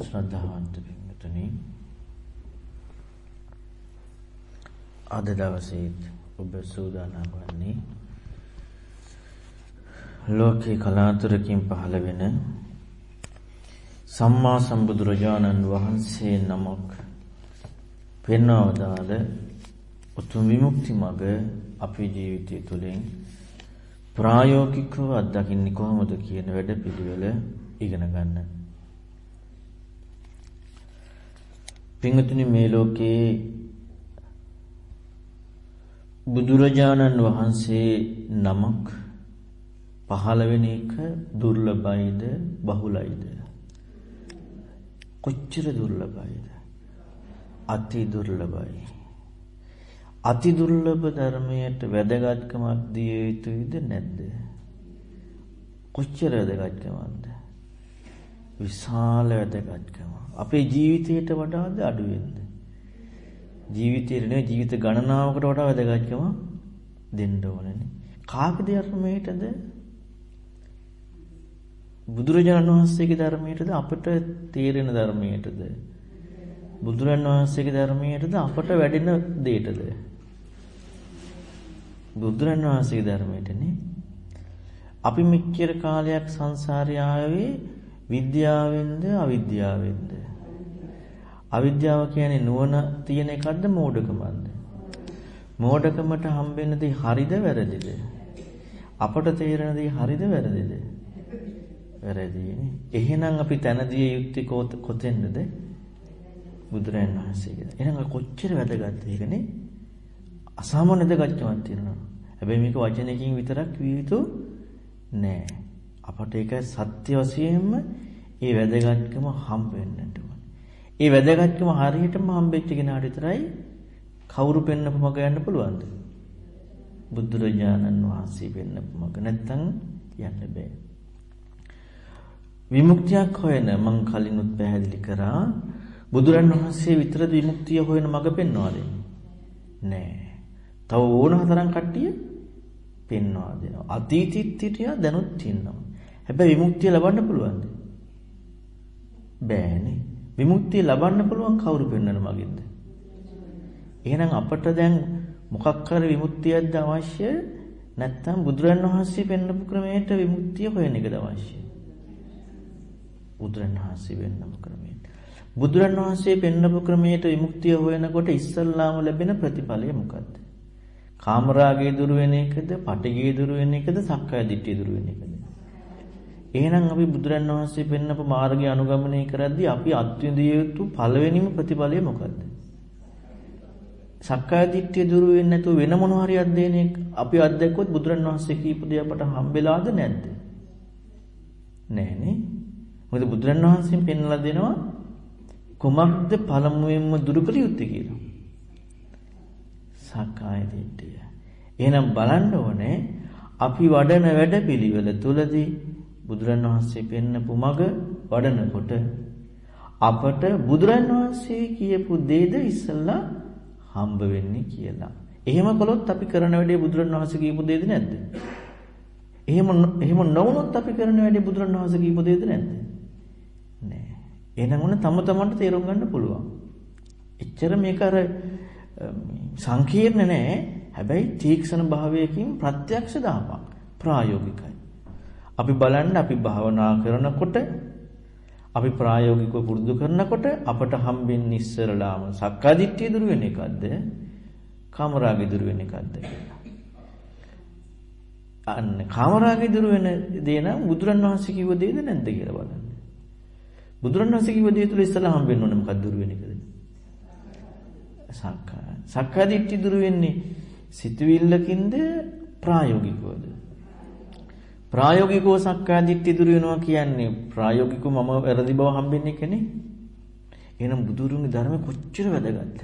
ශ්‍රද්ධාවන්ත පින්වතුනි අද දවසේත් ඔබ සූදානම් වන්නේ ලෝකේ කලාතුරකින් පහළ වෙන සම්මා සම්බුදුරජාණන් වහන්සේ නමක් පෙන්වවදාළ උතුම් විමුක්ති මඟ අපේ ජීවිතය තුළින් ප්‍රායෝගිකව අත්දකින්නේ කොහොමද කියන වැඩ පිළිවෙල ඉගෙන ගන්න. පින්වතුනි මේ ලෝකේ බුදුරජාණන් වහන්සේ නමක් පහළ වෙන එක දුර්ලභයිද බහුලයිද? කොච්චර දුර්ලභයිද? අති දුර්ලභයි. අති දුර්ලභ ධර්මයට වැදගත්කමක් දිය යුතුයිද නැද්ද? කොච්චර වැදගත්කමක්ද? විශාල වැදගත්කම අපේ ජීවිතයට වඩාද අඩු වෙනද? ජීවිතේ නේ ජීවිත ගණනාවකට වඩා වැදගත්කම දෙන්න ඕනනේ. කාගේ ධර්මයටද? බුදුරජාණන් වහන්සේගේ ධර්මයටද අපට තේරෙන ධර්මයටද? බුදුරජාණන් වහන්සේගේ ධර්මයටද අපට වැඩෙන දෙයටද? බුදුරජාණන් වහන්සේගේ ධර්මයටනේ. අපි මෙච්චර කාලයක් සංසාරේ ආවේ විද්‍යාවෙන්ද අවිද්‍යාවෙන්ද? අවිද්‍යාව කියන්නේ නුවණ තියෙන එකක්ද මෝඩකමක්ද? මෝඩකමට හම්බෙන දේ හරිද වැරදිද? අපට තේරෙන දේ හරිද වැරදිද? වැරදිනේ. එහෙනම් අපි තනදී යුක්ති කොතෙන්ද? බුදුරයන් වහන්සේගේ. එහෙනම් කොච්චර වැදගත්ද ඒකනේ? අසාමාන්‍ය වැදගත්කමක් තියෙනවා. හැබැයි මේක වචනයකින් විතරක් විය යුතු නෑ. අපට ඒක සත්‍ය වශයෙන්ම ඒ වැදගත්කම හම්බ වෙන්නට ඒ වැදගත්කම හරියටම හම්බෙච්ච කෙනාට විතරයි කවුරු පෙන්නපු මග යන්න පුළුවන්ද? බුදුරජාණන් වහන්සේ පෙන්නපු මග නැත්තම් යන්න බෑ. විමුක්තියක් හොයන මං කලිනුත් පැහැදිලි කරා බුදුරන් වහන්සේ විතරද විමුක්තිය හොයන මග පෙන්වා දෙන්නේ නෑ. තව ඕන හතරම් කට්ටිය පෙන්වා දෙනවා. අතීතෙත් හිටියා දැනුත් ඉන්නවා. හැබැයි විමුක්තිය ලබන්න පුළුවන්ද? බෑනේ. විමුක්තිය ලබන්න පුළුවන් කවුරු පෙන්වන මගින්ද? එහෙනම් අපට දැන් මොකක් හරි විමුක්තියක්ද අවශ්‍ය නැත්නම් බුදුරන් වහන්සේ පෙන්වපු ක්‍රමයට විමුක්තිය හොයන එකද අවශ්‍ය? බුදුරන් වහන්සේ පෙන්වපු ක්‍රමයට. බුදුරන් වහන්සේ පෙන්වපු ක්‍රමයට විමුක්තිය හොයනකොට ඉස්සල්ලාම ලැබෙන ප්‍රතිඵලය මොකද්ද? කාමරාගයේ දුර වෙන එකද, පටිගයේ දුර වෙන එකද, සක්කාය දිට්ඨිය දුර වෙන එකද? එහෙනම් අපි බුදුරන් වහන්සේ පෙන්නපු මාර්ගය අනුගමනය කරද්දී අපි අත්විඳිය යුතු පළවෙනිම ප්‍රතිඵලය මොකද්ද? සක්කාය දිට්ඨිය දුරු වෙන්නේ නැතුව වෙන මොන හරි අධ්‍යයනයක් අපි අත්දැක්කොත් බුදුරන් වහන්සේ කියපු දේ අපට හම්බෙලාද නැද්ද? නෑනේ. මොකද බුදුරන් වහන්සේන් පෙන්වලා දෙනවා කුමක්ද පළමුවෙන්ම දුරු කළ යුත්තේ කියලා. සක්කාය දිට්ඨිය. එහෙනම් බලන්න ඕනේ අපි වඩන වැඩපිළිවෙල තුලදී බුදුරන් වහන්සේ පෙන්නපු මග වඩනකොට අපට බුදුරන් වහන්සේ කියපු දේද ඉස්සල්ලා හම්බ වෙන්නේ කියලා. එහෙම කළොත් අපි කරන වැඩේ බුදුරන් වහන්සේ කියපු දේද නැද්ද? එහෙම එහෙම නොවුනොත් අපි කරන වැඩේ බුදුරන් වහන්සේ කියපු දේද නැද්ද? නෑ. එහෙනම් ඔන්න තම තමන්ට තේරුම් ගන්න පුළුවන්. එච්චර මේක අර සංකීර්ණ නෑ. හැබැයි තීක්ෂණ භාවයකින් ප්‍රත්‍යක්ෂ දාපක් ප්‍රායෝගිකයි. අපි බලන්න අපි භාවනා කරනකොට අපි ප්‍රායෝගිකව පුරුදු කරනකොට අපට හම්බෙන්නේ ඉස්සරලාම සක්කාදිට්ඨිය දුරු වෙන එකක්ද කාමරාගය දුරු වෙන එකක්ද අන්න කාමරාගය දුරු වෙන දේ නම් බුදුරණවහන්සේ කිව්ව දේද නැද්ද කියලා බලන්න. බුදුරණවහන්සේ කිව්ව දේ තුල ඉස්සලා හම්බෙන්න ඕනේ මොකක්ද දුරු වෙන එකද? සක්කා. සක්කාදිට්ඨිය දුරු වෙන්නේ සිතුවිල්ලකින්ද ප්‍රායෝගිකවද? ප්‍රායෝගිකව සක්කාය දිට්ඨිය දුරු වෙනවා කියන්නේ ප්‍රායෝගිකව මම වැරදි බව හම්බෙන්නේ කනේ. එහෙනම් බුදුරුන්ගේ ධර්ම කොච්චර වැදගත්ද?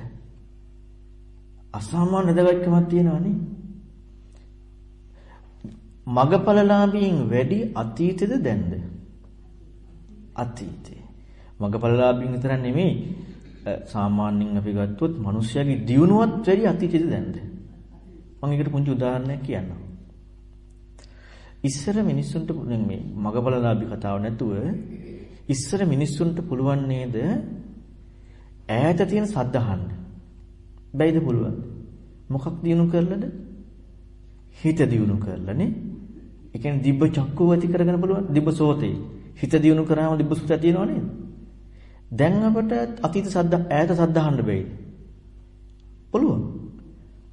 අසාමාන්‍ය වැදගත්කමක් තියෙනවනේ. මගපලලාභීන් වැඩි අතීතෙද දැන්ද? අතීතේ. මගපලලාභීන් විතර නෙමෙයි සාමාන්‍යයෙන් අපි ගත්තොත් මිනිස්යාගේ දියුණුවත් වැඩි අතීතෙද දැන්ද? මම ඒකට පුංචි උදාහරණයක් කියන්නම්. ඉස්සර මිනිස්සුන්ට මේ මගපලලාභී කතාව නැතුව ඉස්සර මිනිස්සුන්ට පුළුවන් නේද ඈත තියෙන සද්ද අහන්න. බැයිද පුළුවන්? මොකක් දිනු කරලාද? හිත දිනු කරලානේ. ඒ කියන්නේ දිබ්බ චක්කුව ඇති කරගෙන පුළුවන්. දිබ්බ සෝතේ. හිත දිනු කරාම දිබ්බ සෝතය තියෙනව නේද? දැන් අපට අතීත සද්ද ඈත සද්ද අහන්න බැයිද? පුළුවන්.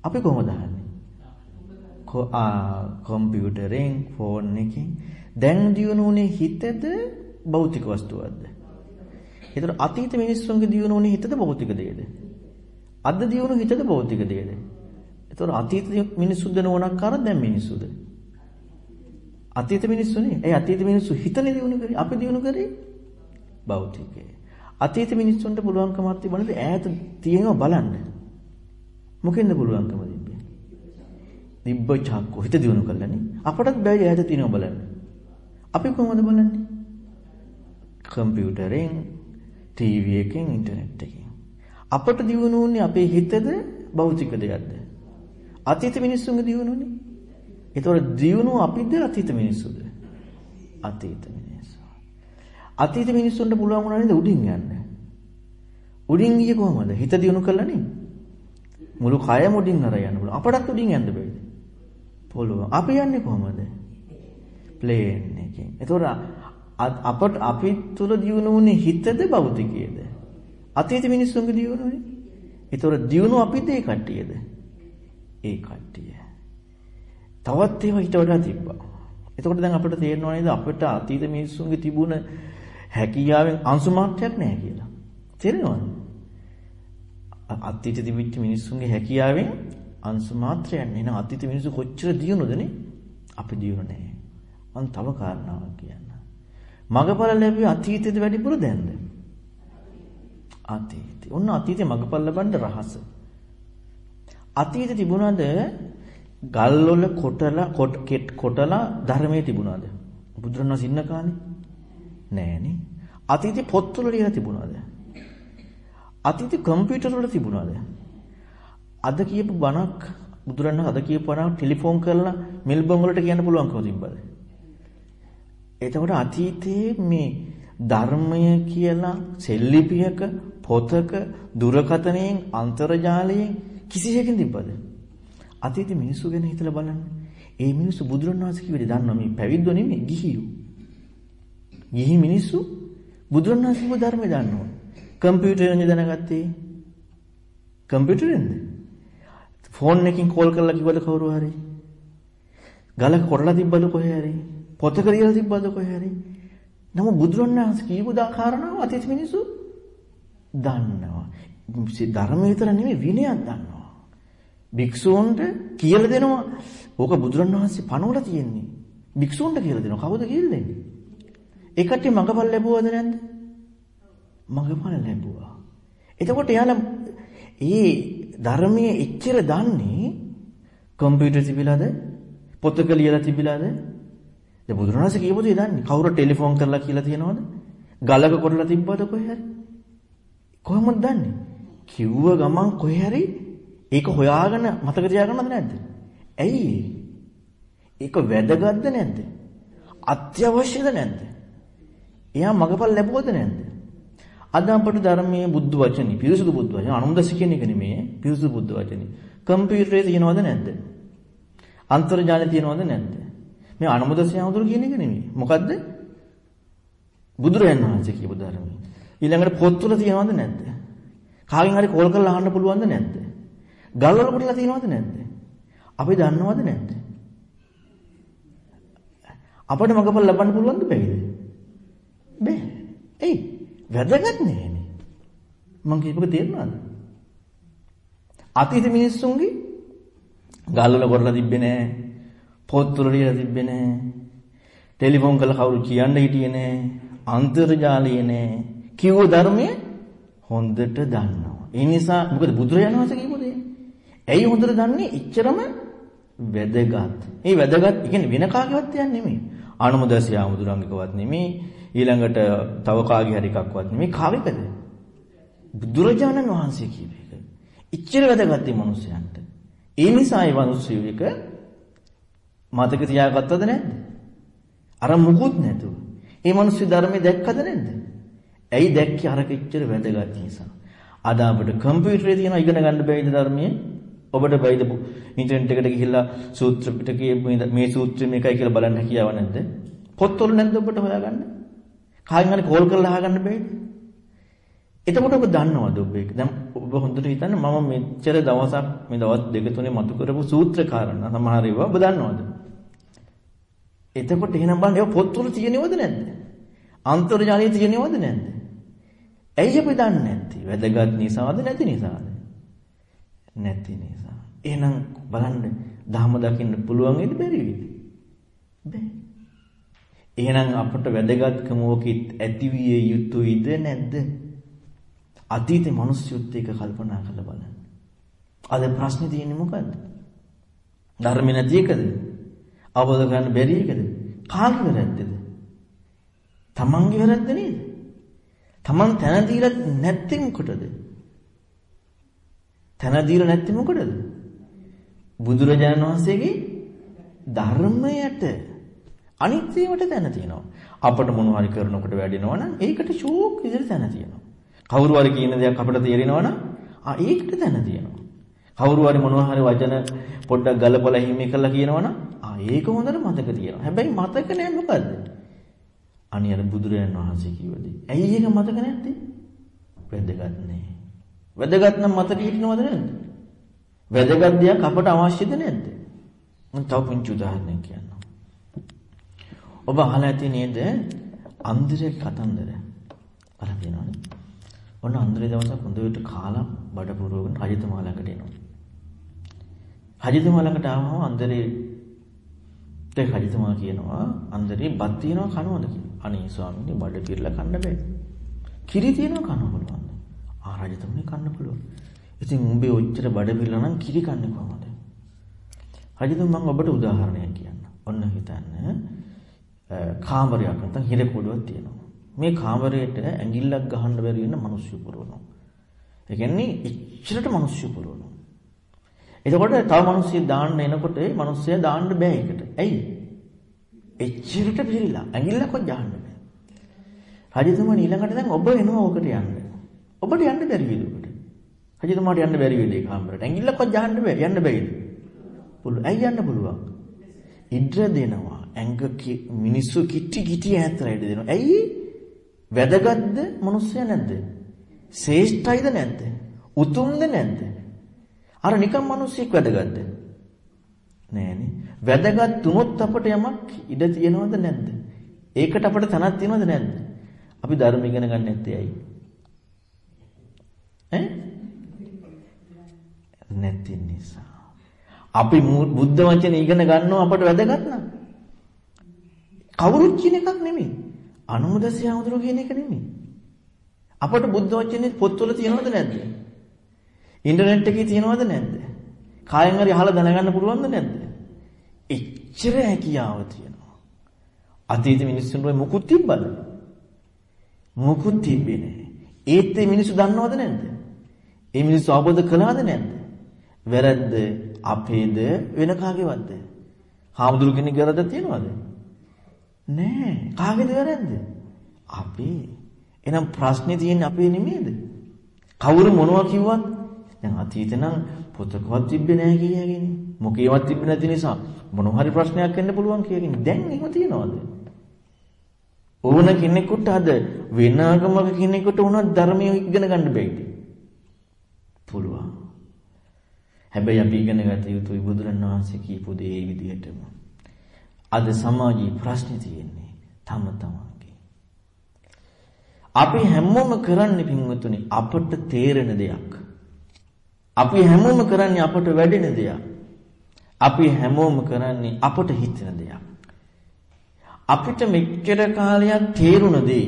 අපි කොහොමද අහන්නේ? කො ආ කම්පියුටරෙන් ෆෝන් එකෙන් දැන් දිනුනේ හිතද භෞතික වස්තුවක්ද? ඒතර අතීත මිනිස්සුන්ගේ දිනුනේ හිතද භෞතික දෙයද? අද දිනුන හිතද භෞතික දෙයද? ඒතර අතීත මිනිස්සුද නෝනක්කාර දැන් මිනිස්සුද? අතීත මිනිස්සුනේ. ඒ අතීත මිනිස්සු හිතනේ දිනු කරේ. අපි දිනු කරේ භෞතිකේ. අතීත මිනිස්සුන්ට පුළුවන්කමක් තිබුණාද ඈත තියෙනවා බලන්න. මොකෙන්ද පුළුවන්කම තිබ්බේ? දිබ්බ චක්ක හිත දිනු කළානේ. අපටත් බෑ ඈත තියෙනවා බලන්න. අපි කොහොමද බලන්නේ? කම්පියුටරෙන්, ටීවී එකෙන්, ඉන්ටර්නෙට් එකෙන්. අපට දිනුනේ අපේ හිතද භෞතික දෙයක්ද? අතීත මිනිස්සුන්ගේ දිනුනේ. ඒතකොට දිනුව අපිද අතීත මිනිස්සුද? අතීත මිනිස්සු. අතීත මිනිස්සුන්ට පුළුවන් වුණා නේද උඩින් යන්න? උඩින් ගියේ කොහමද? හිත දිනු කළා නේ. මුළු කයම උඩින් අර යන්න පුළුවන්. අපටත් උඩින් යන්න බෑද? පුළුවන්. අපි යන්නේ කොහමද? ප්ලේන් එකෙන්. ඒතකොට අපට අපි තුල දියුණුනේ හිතද භෞතිකයේද? අතීත මිනිස්සුන්ගේ දියුණුනේ. ඒතකොට දියුණුව අපිද ඒ කට්ටියද? ඒ කට්ටිය. තවත් ඒවා ඊට වඩා තිබ්බා. එතකොට දැන් අපිට තේරෙනවා නේද අපිට අතීත මිනිස්සුන්ගේ තිබුණ හැකියාවෙන් අංශු මාත්‍රයක් නැහැ කියලා. තේරෙනවද? අතීත තිබිච්ච මිනිස්සුන්ගේ හැකියාවෙන් අංශු මාත්‍රයක් නේ. එහෙනම් අතීත මිනිස්සු කොච්චර දියුණුවද නේ? අපි දියුණු නැහැ. මම තව කාරණාවක් කියන්න. මගපල ලැබුවේ අතීතයේද වැඩිපුර දැන්ද? අතීතේ. ඔන්න අතීතේ මගපල ලබන්න රහස. අතීතේ තිබුණාද ගල් වල කොටලා කොටලා ධර්මයේ තිබුණාද? බුදුරණවහන්සේ ඉන්න කාලේ නෑනේ. අතීතේ පොත්වල ලියලා තිබුණාද? අතීතේ කම්පියුටර් වල තිබුණාද? අද කියපු බණක් බුදුරණවහන්සේ අද කියපු බණක් ටෙලිෆෝන් කරලා මෙල්බන් වලට කියන්න පුළුවන්කම තිබ්බද? එතකොට අතීතයේ මේ ධර්මය කියලා සෙල්ලිපියක පොතක දුරකථනයෙන් අන්තර්ජාලයෙන් කිසිසේකින් තිබ්බද? අතීතේ මිනිස්සු ගැන හිතලා බලන්න. ඒ මිනිස්සු බුදුරණවහන්සේ කිව්වේ දන්නවා මේ පැවිද්දෝ නෙමෙයි ගිහියෝ. ගිහි මිනිස්සු බුදුරණවහන්සේ කිව්ව ධර්මය දන්නවා. කම්පියුටරෙන් දැනගත්තේ. කම්පියුටරෙන්ද? ෆෝන් එකකින් කෝල් කරලා කිව්වද කවුරු හරි? ගලක කොටලා තිබ්බද කොහේ හරි? පොතක ලියලා තිබ්බද කොහේ හරි? නමුත් බුදුරණවහන්සේ කියපු දා කාරණාව අතීත මිනිස්සු දන්නවා. ධර්මය විතර නෙමෙයි විනයක් දන්නවා. භික්ෂූන්ට කියලා දෙනවා. ඕක බුදුරණවහන්සේ පනවලා තියෙන්නේ. භික්ෂූන්ට කියලා දෙනවා. කවුද කියලා දෙන්නේ? ඒ කට්ටිය මඟපල් ලැබුවද නැද්ද? මඟපල් ලැබුවා. එතකොට එයාලා ඒ ධර්මයේ එච්චර දන්නේ කම්පියුටර් තිබිලාද? පොතක ලියලා තිබිලාද? දැන් බුදුරණවහන්සේ කියපු දේ දන්නේ. කවුරු ටෙලිෆෝන් කරලා කියලා තියනවද? ගලක කොටලා තිබ්බද කොහේ හරි? කොහොමද දන්නේ? කිව්ව ගමන් කොහේ හරි ඒක හොයාගෙන මතක තියාගන්නවද නැද්ද? ඇයි ඒක වැදගත්ද නැද්ද? අත්‍යවශ්‍යද නැද්ද? එයා මගපල් ලැබුවද නැද්ද? අද අපට ධර්මයේ බුද්ධ වචනේ පිරිසුදු බුද්ධ වචනේ අනුමුදස්ස කියන එක නෙමෙයි පිරිසුදු බුද්ධ වචනේ. කම්පියුටරේ තියෙනවද නැද්ද? අන්තර්ජාලය තියෙනවද නැද්ද? මේ අනුමුදස්ස යහඳුර කියන එක නෙමෙයි. මොකද්ද? බුදුරයන් වහන්සේ කියපු ධර්මයේ. ඊළඟට පොත්වල තියෙනවද නැද්ද? කාගෙන් හරි කෝල් කරලා අහන්න පුළුවන්ද නැද්ද? ගල් වල කොටලා තියෙනවද නැද්ද? අපි දන්නවද නැද්ද? අපිට මගපල් ලබන්න පුළුවන්ද බැයිද? බෑ. එයි වැදගත් නෑනේ. මං කියපක තේරුණාද? අතීත මිනිස්සුන්ගේ ගල් වල කොටලා තිබ්බේ නෑ. පොත්වල ලියලා තිබ්බේ නෑ. ටෙලිෆෝන් කරලා කවුරු කියන්න හිටියේ නෑ. අන්තර්ජාලයේ නෑ. කිව්ව ධර්මයේ හොඳට දන්නවා. ඒ නිසා මොකද බුදුරජාණන් වහන්සේ කියපු දේ. ඇයි හොඳට දන්නේ? ඉච්චරම වැදගත්. මේ වැදගත් කියන්නේ වෙන කාගේවත් දෙයක් නෙමෙයි. අනුමදසිය ආමුදුරංගකවත් නෙමෙයි. ඊළඟට තව කාගේ හරි එකක්වත් නෙමෙයි. කාවේකද? බුදුරජාණන් වහන්සේ කියපු එක. ඉච්චර වැදගත් මේ මිනිස්යන්ට. ඒ නිසා ඒ මිනිස්සු එක මතක තියාගත්තද නැද්ද? අර මුකුත් නැතුව. ඒ මිනිස්සු ධර්මයේ දැක්කද නැද්ද? ඇයි දැක්කේ අර කිච්චර වැදගත් නිසා. අද අපිට කම්පියුටරේ තියෙන ඉගෙන ගන්න බැයිද ධර්මයේ? ඔබට බැයිද ඉන්ටර්නෙට් එකට ගිහිල්ලා සූත්‍ර පිටකයේ මේ සූත්‍රය මේකයි කියලා බලන්න හැකියාව නැද්ද? පොත්වල නැද්ද ඔබට හොයාගන්න? කාගෙන් හරි කෝල් කරලා අහගන්න බැයිද? එතකොට ඔබ දන්නවද ඔබ ඒක? දැන් ඔබ හොඳට හිතන්න මම මෙච්චර දවසක් මේ දවස් දෙක තුනේ මතු කරපු සූත්‍ර කාරණා සමහර ඒවා ඔබ දන්නවද? එතකොට එහෙනම් බලන්න ඒවා පොත්වල තියෙනවද නැද්ද? අන්තර්ජාලයේ තියෙනවද නැද්ද? ඇයි අපි දන්නේ නැත්තේ? වැදගත් නිසාද නැති නිසාද? නැති නිසා. එහෙනම් බලන්න ධර්ම දකින්න පුළුවන් වෙයිද බැරි වෙයිද? බැහැ. එහෙනම් අපට වැදගත්කම ඕකෙත් ඇති විය යුතුයිද නැද්ද? අතීතේ මිනිස්සුත් එක කල්පනා කරලා බලන්න. අද ප්‍රශ්නේ තියෙන්නේ මොකද්ද? ධර්ම නැති එකද? අවබෝධ කරගන්න බැරි එකද? කාගේ වැරද්දද? තමන්ගේ වැරද්ද නේද? තමන් තැන දීලා නැත්තේ මොකටද? තැන දීලා නැත්තේ මොකටද? බුදුරජාණන් වහන්සේගේ ධර්මයට අනිත් ඒවට තැන තියෙනවා. අපට මොන හරි කරනකොට වැඩෙනවා නම් ඒකට ෂෝක් විදිහට තැන තියෙනවා. කවුරු හරි කියන දෙයක් අපට තේරෙනවා නම් ආ ඒකට තැන තියෙනවා. කවුරු හරි මොනවා හරි වචන පොඩ්ඩක් ගලපලා හිමි කරලා කියනවා නම් ආ ඒක හොඳට මතක තියෙනවා. හැබැයි මතක නෑ මොකද්ද? අනියර බුදුරයන් වහන්සේ කිව්වදී. ඇයි ඒක මතක නැත්තේ? වැදගත් නෑ. වැදගත් නම් මතක හිටිනවද නැද්ද? වැදගත් දෙයක් අපට අවශ්‍යද නැද්ද? මම තව පුංචි උදාහරණයක් කියන්නම්. ඔබ අහලා ඇති නේද? අන්දිරේ කතන්දර. අහලා තියෙනවනේ. ඔන්න අන්දිරේ දවසක් හොඳට කාලා බඩ පුරවගෙන රජතුමා ළඟට එනවා. රජතුමා ළඟට ආවම අන්දරේ ඒ රජතුමා කියනවා අන්දරේ බත් තියනවා කනවද කියලා. අනේ ස්වාමීනි බඩ පිරලා කන්න බෑ. කිරි තියනවා කන්න පුළුවන්. ආ රජතුමනි කන්න පුළුවන්. ඉතින් උඹේ ඔච්චර බඩ පිරලා නම් කිරි කන්නේ කොහොමද? රජතුමා මම ඔබට උදාහරණයක් කියන්න. ඔන්න හිතන්න කාමරයක් නැත්නම් හිර කුඩුවක් තියෙනවා. මේ කාමරයට ඇඟිල්ලක් ගහන්න බැරි වෙන මිනිස්සු පුරවනවා. ඒ කියන්නේ ඉච්චරට මිනිස්සු පුරවනවා. එතකොට තව මිනිස්සු දාන්න එනකොට ඒ මිනිස්සයා දාන්න බෑ ඒකට. ඇයි? එච්චරට පිළිලා ඇඟිල්ලක්වත් ගහන්න බෑ. රජතුමා ඊළඟට දැන් ඔබ එනවා ඔකට යන්න. ඔබට යන්න බැරි වේද ඔබට? රජතුමාට යන්න බැරි වේද ඒ කාමරයට? ඇඟිල්ලක්වත් ගහන්න බෑ. යන්න බෑද? පුළුවන්. ඇයි යන්න පුළුවන්? ඉද්‍ර දෙනවා. ඇඟ මිනිස්සු කිටි කිටි ඈතට දෙනවා. ඇයි? වැදගත්ද මිනිස්සයා නැද්ද? ශ්‍රේෂ්ඨයිද නැද්ද? උතුම්ද නැද්ද? අර නිකම් මිනිස්සෙක් වැදගත්ද? නෑනේ. වැදගත් තුනොත් අපට යමක් ඉඩ තියනවද නැද්ද? ඒකට අපට තනක් තියනවද නැද්ද? අපි ධර්ම ඉගෙන ගන්න නැත්තේ ඇයි? ඈ? නැති නිසා. අපි බුද්ධ වචනේ ඉගෙන ගන්නවා අපට වැදගත් නම්. කවුරුත් කියන එකක් නෙමෙයි. අනුමදසිය හඳුරු කියන එක නෙමෙයි. අපට බුද්ධ වචනේ පොත්වල තියෙනවද නැද්ද? ඉන්ටර්නෙට් එකේ තියෙනවද නැද්ද? කායෙන් හරි අහලා දැනගන්න පුළුවන්ද නැද්ද? එච්චර හැකියාව තියෙනවා. අතීත මිනිස්සුන්ට මුකුත් තිබ්බද? මුකුත් තිබ්බේ නැහැ. ඒත් මේ මිනිස්සු දන්නවද නැද්ද? ඒ මිනිස්සු අවබෝධ කළාද නැද්ද? වැරද්ද අපේද වෙන කාගේවත්ද? හාමුදුරු කෙනෙක් වැරද්දක් තියනවද? නෑ. කාගේද වැරද්ද? අපේ. එහෙනම් ප්‍රශ්නේ තියෙන්නේ අපේ නෙමෙයිද? කවුරු මොනවා කිව්වත් දැන් අතීතේ නම් පොතකවත් තිබ්බේ නෑ කියලාගෙන. මොකේවත් තිබ්බේ නැති නිසා මොන හරි ප්‍රශ්නයක් එන්න පුළුවන් කියලාගෙන. දැන් එහෙම තියනවද? ඕන කෙනෙකුට අද වෙන ආගමක කෙනෙකුට උනත් ධර්මය ඉගෙන ගන්න බැයිද? පුළුවන්. හැබැයි අපි ඉගෙන ගත යුතුයි බුදුරණවහන්සේ කියපු දේ ඒ විදිහටම. අද සමාජයේ ප්‍රශ්නේ තියෙන්නේ තම තමන්ගේ. අපි හැමෝම කරන්නේ පින්වතුනි අපට තේරෙන දෙයක්. අපි හැමෝම කරන්නේ අපට වැඩෙන දෙයක්. අපි හැමෝම කරන්නේ අපට හිතෙන දෙයක්. අපිට මෙච්චර කාලයක් තේරුණ දේ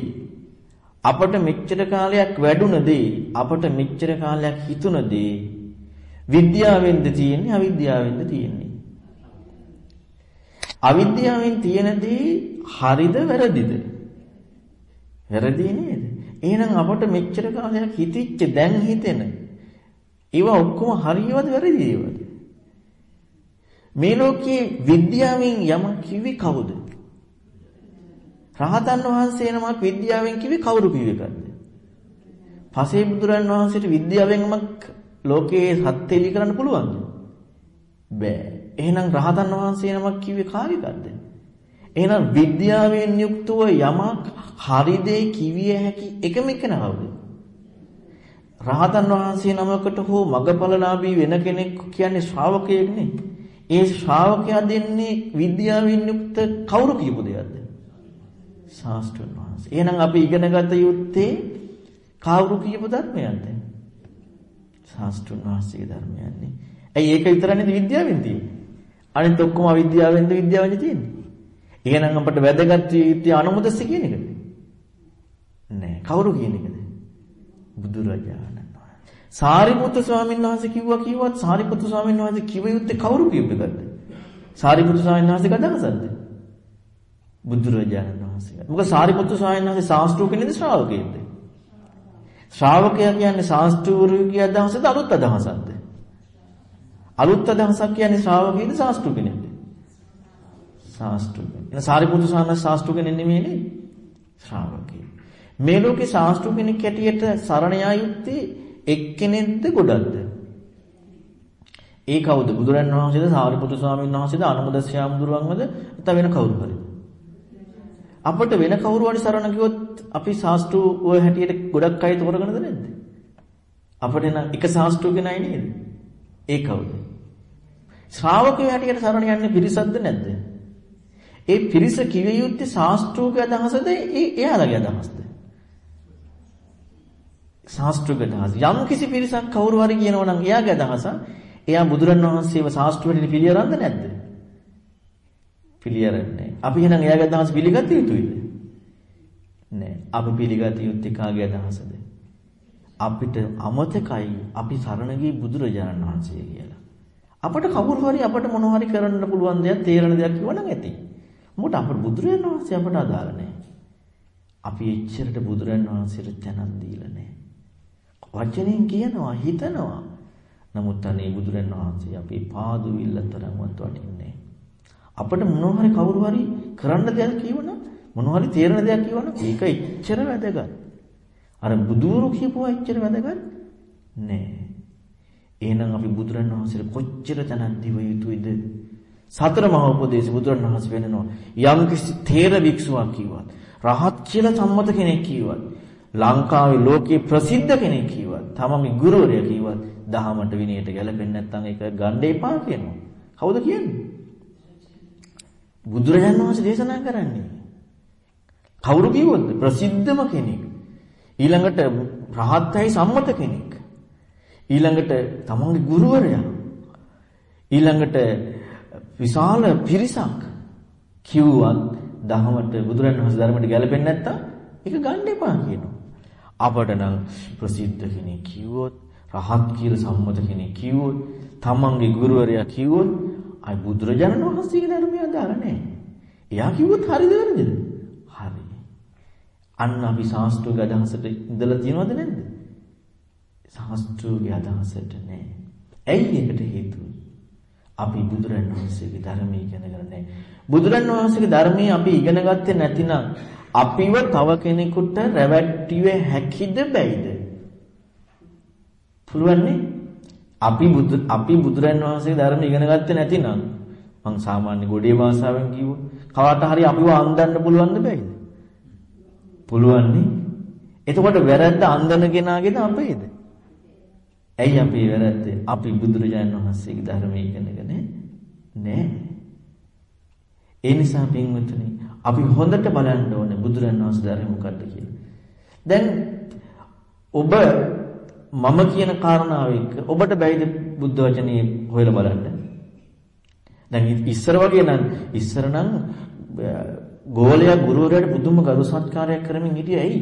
අපට මෙච්චර කාලයක් වැඩුණ දේ අපට මෙච්චර කාලයක් හිතුණ දේ විද්‍යාවෙන්ද තියෙන්නේ අවිද්‍යාවෙන්ද තියෙන්නේ අවිද්‍යාවෙන් තියෙන දේ හරිද වැරදිද වැරදි නේද එහෙනම් අපට මෙච්චර කාලයක් හිතිච්ච දැන් හිතෙන ඒවා ඔක්කොම හරියවද වැරදිද මේ ලෝකයේ විද්‍යාවෙන් යමක් කිව්වේ කවුද රහතන් වහන්සේ නමක් විද්‍යාවෙන් කිව්වේ කවුරු කිව්වේකද? පසේ බුදුරන් වහන්සේට විද්‍යාවෙන් යමක් ලෝකයේ සත්‍ය එලි කරන්න පුළුවන්ද? බෑ. එහෙනම් රහතන් වහන්සේ නමක් කිව්වේ කාගේකද? එහෙනම් විද්‍යාවෙන් යුක්තව යමක් හරිදේ කිවිය හැකි එකම එකනවද? රහතන් වහන්සේ නමකට හෝ මගපලලාභී වෙන කෙනෙක් කියන්නේ ශ්‍රාවකයෙක් නේ. ඒ ශ්‍රාවකයා දෙන්නේ විද්‍යාවෙන් යුක්ත කවුරු කියපු දෙයක්ද? ශාස්ත්‍රඥ වහන්සේ. එහෙනම් අපි ඉගෙන ගත යුත්තේ කවුරු කියපු ධර්මයක්ද? ශාස්ත්‍රඥ වහන්සේගේ ධර්මයන්නේ. ඇයි ඒක විතරනේ විද්‍යාවෙන් තියෙන්නේ? අනිත් ඔක්කොම අවිද්‍යාවෙන්ද විද්‍යාවෙන්ද තියෙන්නේ? එහෙනම් අපට වැදගත් යුත්තේ අනුමුදස්ස කියන එකද? නෑ. කවුරු කියන එකද? බුදුරජාණන් වහන්සේ. සාරිපුත්තු ස්වාමීන් වහන්සේ කිව්වා කිව්වත් සාරිපුත්තු ස්වාමීන් වහන්සේ කිව යුත්තේ කවුරු කියපු එකද? සාරිපුත්තු ස්වාමීන් වහන්සේගේ අදහසක්ද? බුදුරජාණන් වහන්සේ. මොකද සාරිපුත්තු ස්වාමීන් වහන්සේ ශාස්ත්‍රූ කෙනෙක්ද ශ්‍රාවකයෙක්ද? ශ්‍රාවකයා කියන්නේ ශාස්ත්‍රූරු කිය අදහසද අලුත් අදහසක්ද? අලුත් අදහසක් කියන්නේ ශ්‍රාවකයෙක්ද ශාස්ත්‍රූ කෙනෙක්ද? ශාස්ත්‍රූ කෙනෙක්. එහෙනම් සාරිපුත්තු ස්වාමීන් වහන්සේ ශාස්ත්‍රූ කෙනෙක් නෙමෙයිනේ ශ්‍රාවකයෙක්. මේ ලෝකේ ශාස්ත්‍රූ කෙනෙක් හැටියට සරණ යා යුත්තේ එක්කෙනෙක්ද ගොඩක්ද? ඒ කවුද? බුදුරන් වහන්සේද සාරිපුත්තු ස්වාමීන් වහන්සේද අනුමදස්ස යාමුදුරුවන්වද නැත්නම් වෙන කවුරු හරි? අපිට වෙන කවුරු හරි සරණ ගියොත් අපි ශාස්ත්‍රූව හැටියට ගොඩක් අය තෝරගන්නද නැද්ද? අපිට නම් එක ශාස්ත්‍රූගෙන අය නේද? ඒ කවුද? ශ්‍රාවකයෝ හැටියට සරණ යන්නේ පිරිසක්ද නැද්ද? ඒ පිරිස කිව යුත්තේ ශාස්ත්‍රූගේ අදහසද ඒ එයාලගේ අදහසද? ශාස්ත්‍රූගේ අදහස. යම් කිසි පිරිසක් කවුරු හරි කියනවා නම් එයාගේ අදහස එයා බුදුරණවහන්සේව ශාස්ත්‍රූවෙන් පිළියරන්ද නැද්ද? පිළියරන්නේ. අපි එහෙනම් එයාගේ අදහස් පිළිගත යුතුයිද? නෑ. අපි පිළිගත යුත්තේ කාගේ අදහසද? අපිට අමතකයි අපි සරණ ගිය බුදුරජාණන් වහන්සේ කියලා. අපට කවුරු හරි අපට මොන හරි කරන්න පුළුවන් දෙයක් තේරෙන දෙයක් කිව්වනම් ඇති. මොකද අපට බුදුරජාණන් වහන්සේ අපට අදාළ නෑ. අපි එච්චරට බුදුරජාණන් වහන්සේට තැනක් දීලා නෑ. වචනෙන් කියනවා හිතනවා. නමුත් අනේ බුදුරජාණන් වහන්සේ අපේ පාදුවිල්ල තරම්වත් වටින්නේ අපිට මොනවා හරි කවුරු හරි කරන්න දෙයක් කියවනම් මොනවා හරි තේරෙන දෙයක් කියවනම් ඒක එච්චර වැදගත්. අර බුදුරු කියපුවා එච්චර වැදගත් නෑ. එහෙනම් අපි බුදුරණවහන්සේට කොච්චර තනක් දිව යුතුයිද? සතර මහා උපදේශ බුදුරණවහන්සේ වෙන්නනවා. යම් කිසි තේර වික්ෂුවක් කිව්වත්, රහත් කියලා සම්මත කෙනෙක් කිව්වත්, ලංකාවේ ලෝකේ ප්‍රසිද්ධ කෙනෙක් කිව්වත්, තමන්ගේ ගුරුවරයා කිව්වත්, දහමට විනයට ගැලපෙන්නේ නැත්නම් ඒක ගන්න එපා කියනවා. කවුද කියන්නේ? බුදුරජාණන් වහන්සේ දේශනා කරන්නේ. කවුරු කිව්වොත් ප්‍රසිද්ධම කෙනෙක්. ඊළඟට රහත්යි සම්මත කෙනෙක්. ඊළඟට තමන්ගේ ගුරුවරයා. ඊළඟට විශාල පිරිසක් කිව්වත් දහමට බුදුරජාණන් වහන්සේ ධර්මයට ගැලපෙන්නේ නැත්තම් ඒක ගන්න එපා කියනවා. අපට නම් ප්‍රසිද්ධ කෙනෙක් කිව්වොත් රහත් කියලා සම්මත කෙනෙක් කිව්වොත් තමන්ගේ ගුරුවරයා කිව්වොත් අයි බුදුරජාණන් වහන්සේගේ ධර්මය අදාළ නැහැ. එයා කිව්වොත් හරිද වැරදිද? හරි. අන්න අපි ශාස්ත්‍රයේ අදහසට ඉඳලා තියෙනවද නැද්ද? ශාස්ත්‍රයේ අදහසට නැහැ. ඇයි ඒකට හේතුව? අපි බුදුරජාණන් වහන්සේගේ ධර්මය ඉගෙන ගන්න නැහැ. බුදුරජාණන් වහන්සේගේ ධර්මය අපි ඉගෙන ගත්තේ නැතිනම් අපිව තව කෙනෙකුට රැවට්ටිව හැකිද බැයිද? පුළුවන් නේ? අපි බුදු අපි බුදුරන් වහන්සේගේ ධර්ම ඉගෙන ගත්තේ නැතිනම් මං සාමාන්‍ය ගොඩේ භාෂාවෙන් කිව්වොත් කවට හරි අපිව අන්දන්න පුළුවන්ද බැයිද? පුළුවන් නේ. එතකොට වැරද්ද අන්දන කෙනාගේද අපේද? ඇයි අපි වැරද්ද? අපි බුදුරජාණන් වහන්සේගේ ධර්මය ඉගෙනගෙන නෑ. ඒ නිසා පින්වතුනි අපි හොඳට බලන්න ඕනේ බුදුරජාණන් වහන්සේ ධර්මය මොකද්ද කියලා. දැන් ඔබ මම කියන කාරණාව එක්ක ඔබට බැයිද බුද්ධ වචනේ හොයලා බලන්න? දැන් ඉස්සර වගේ නම් ඉස්සර නම් ගෝලයා ගුරුවරයාට පුදුම ගරු සත්කාරයක් කරමින් හිටියේ ඇයි?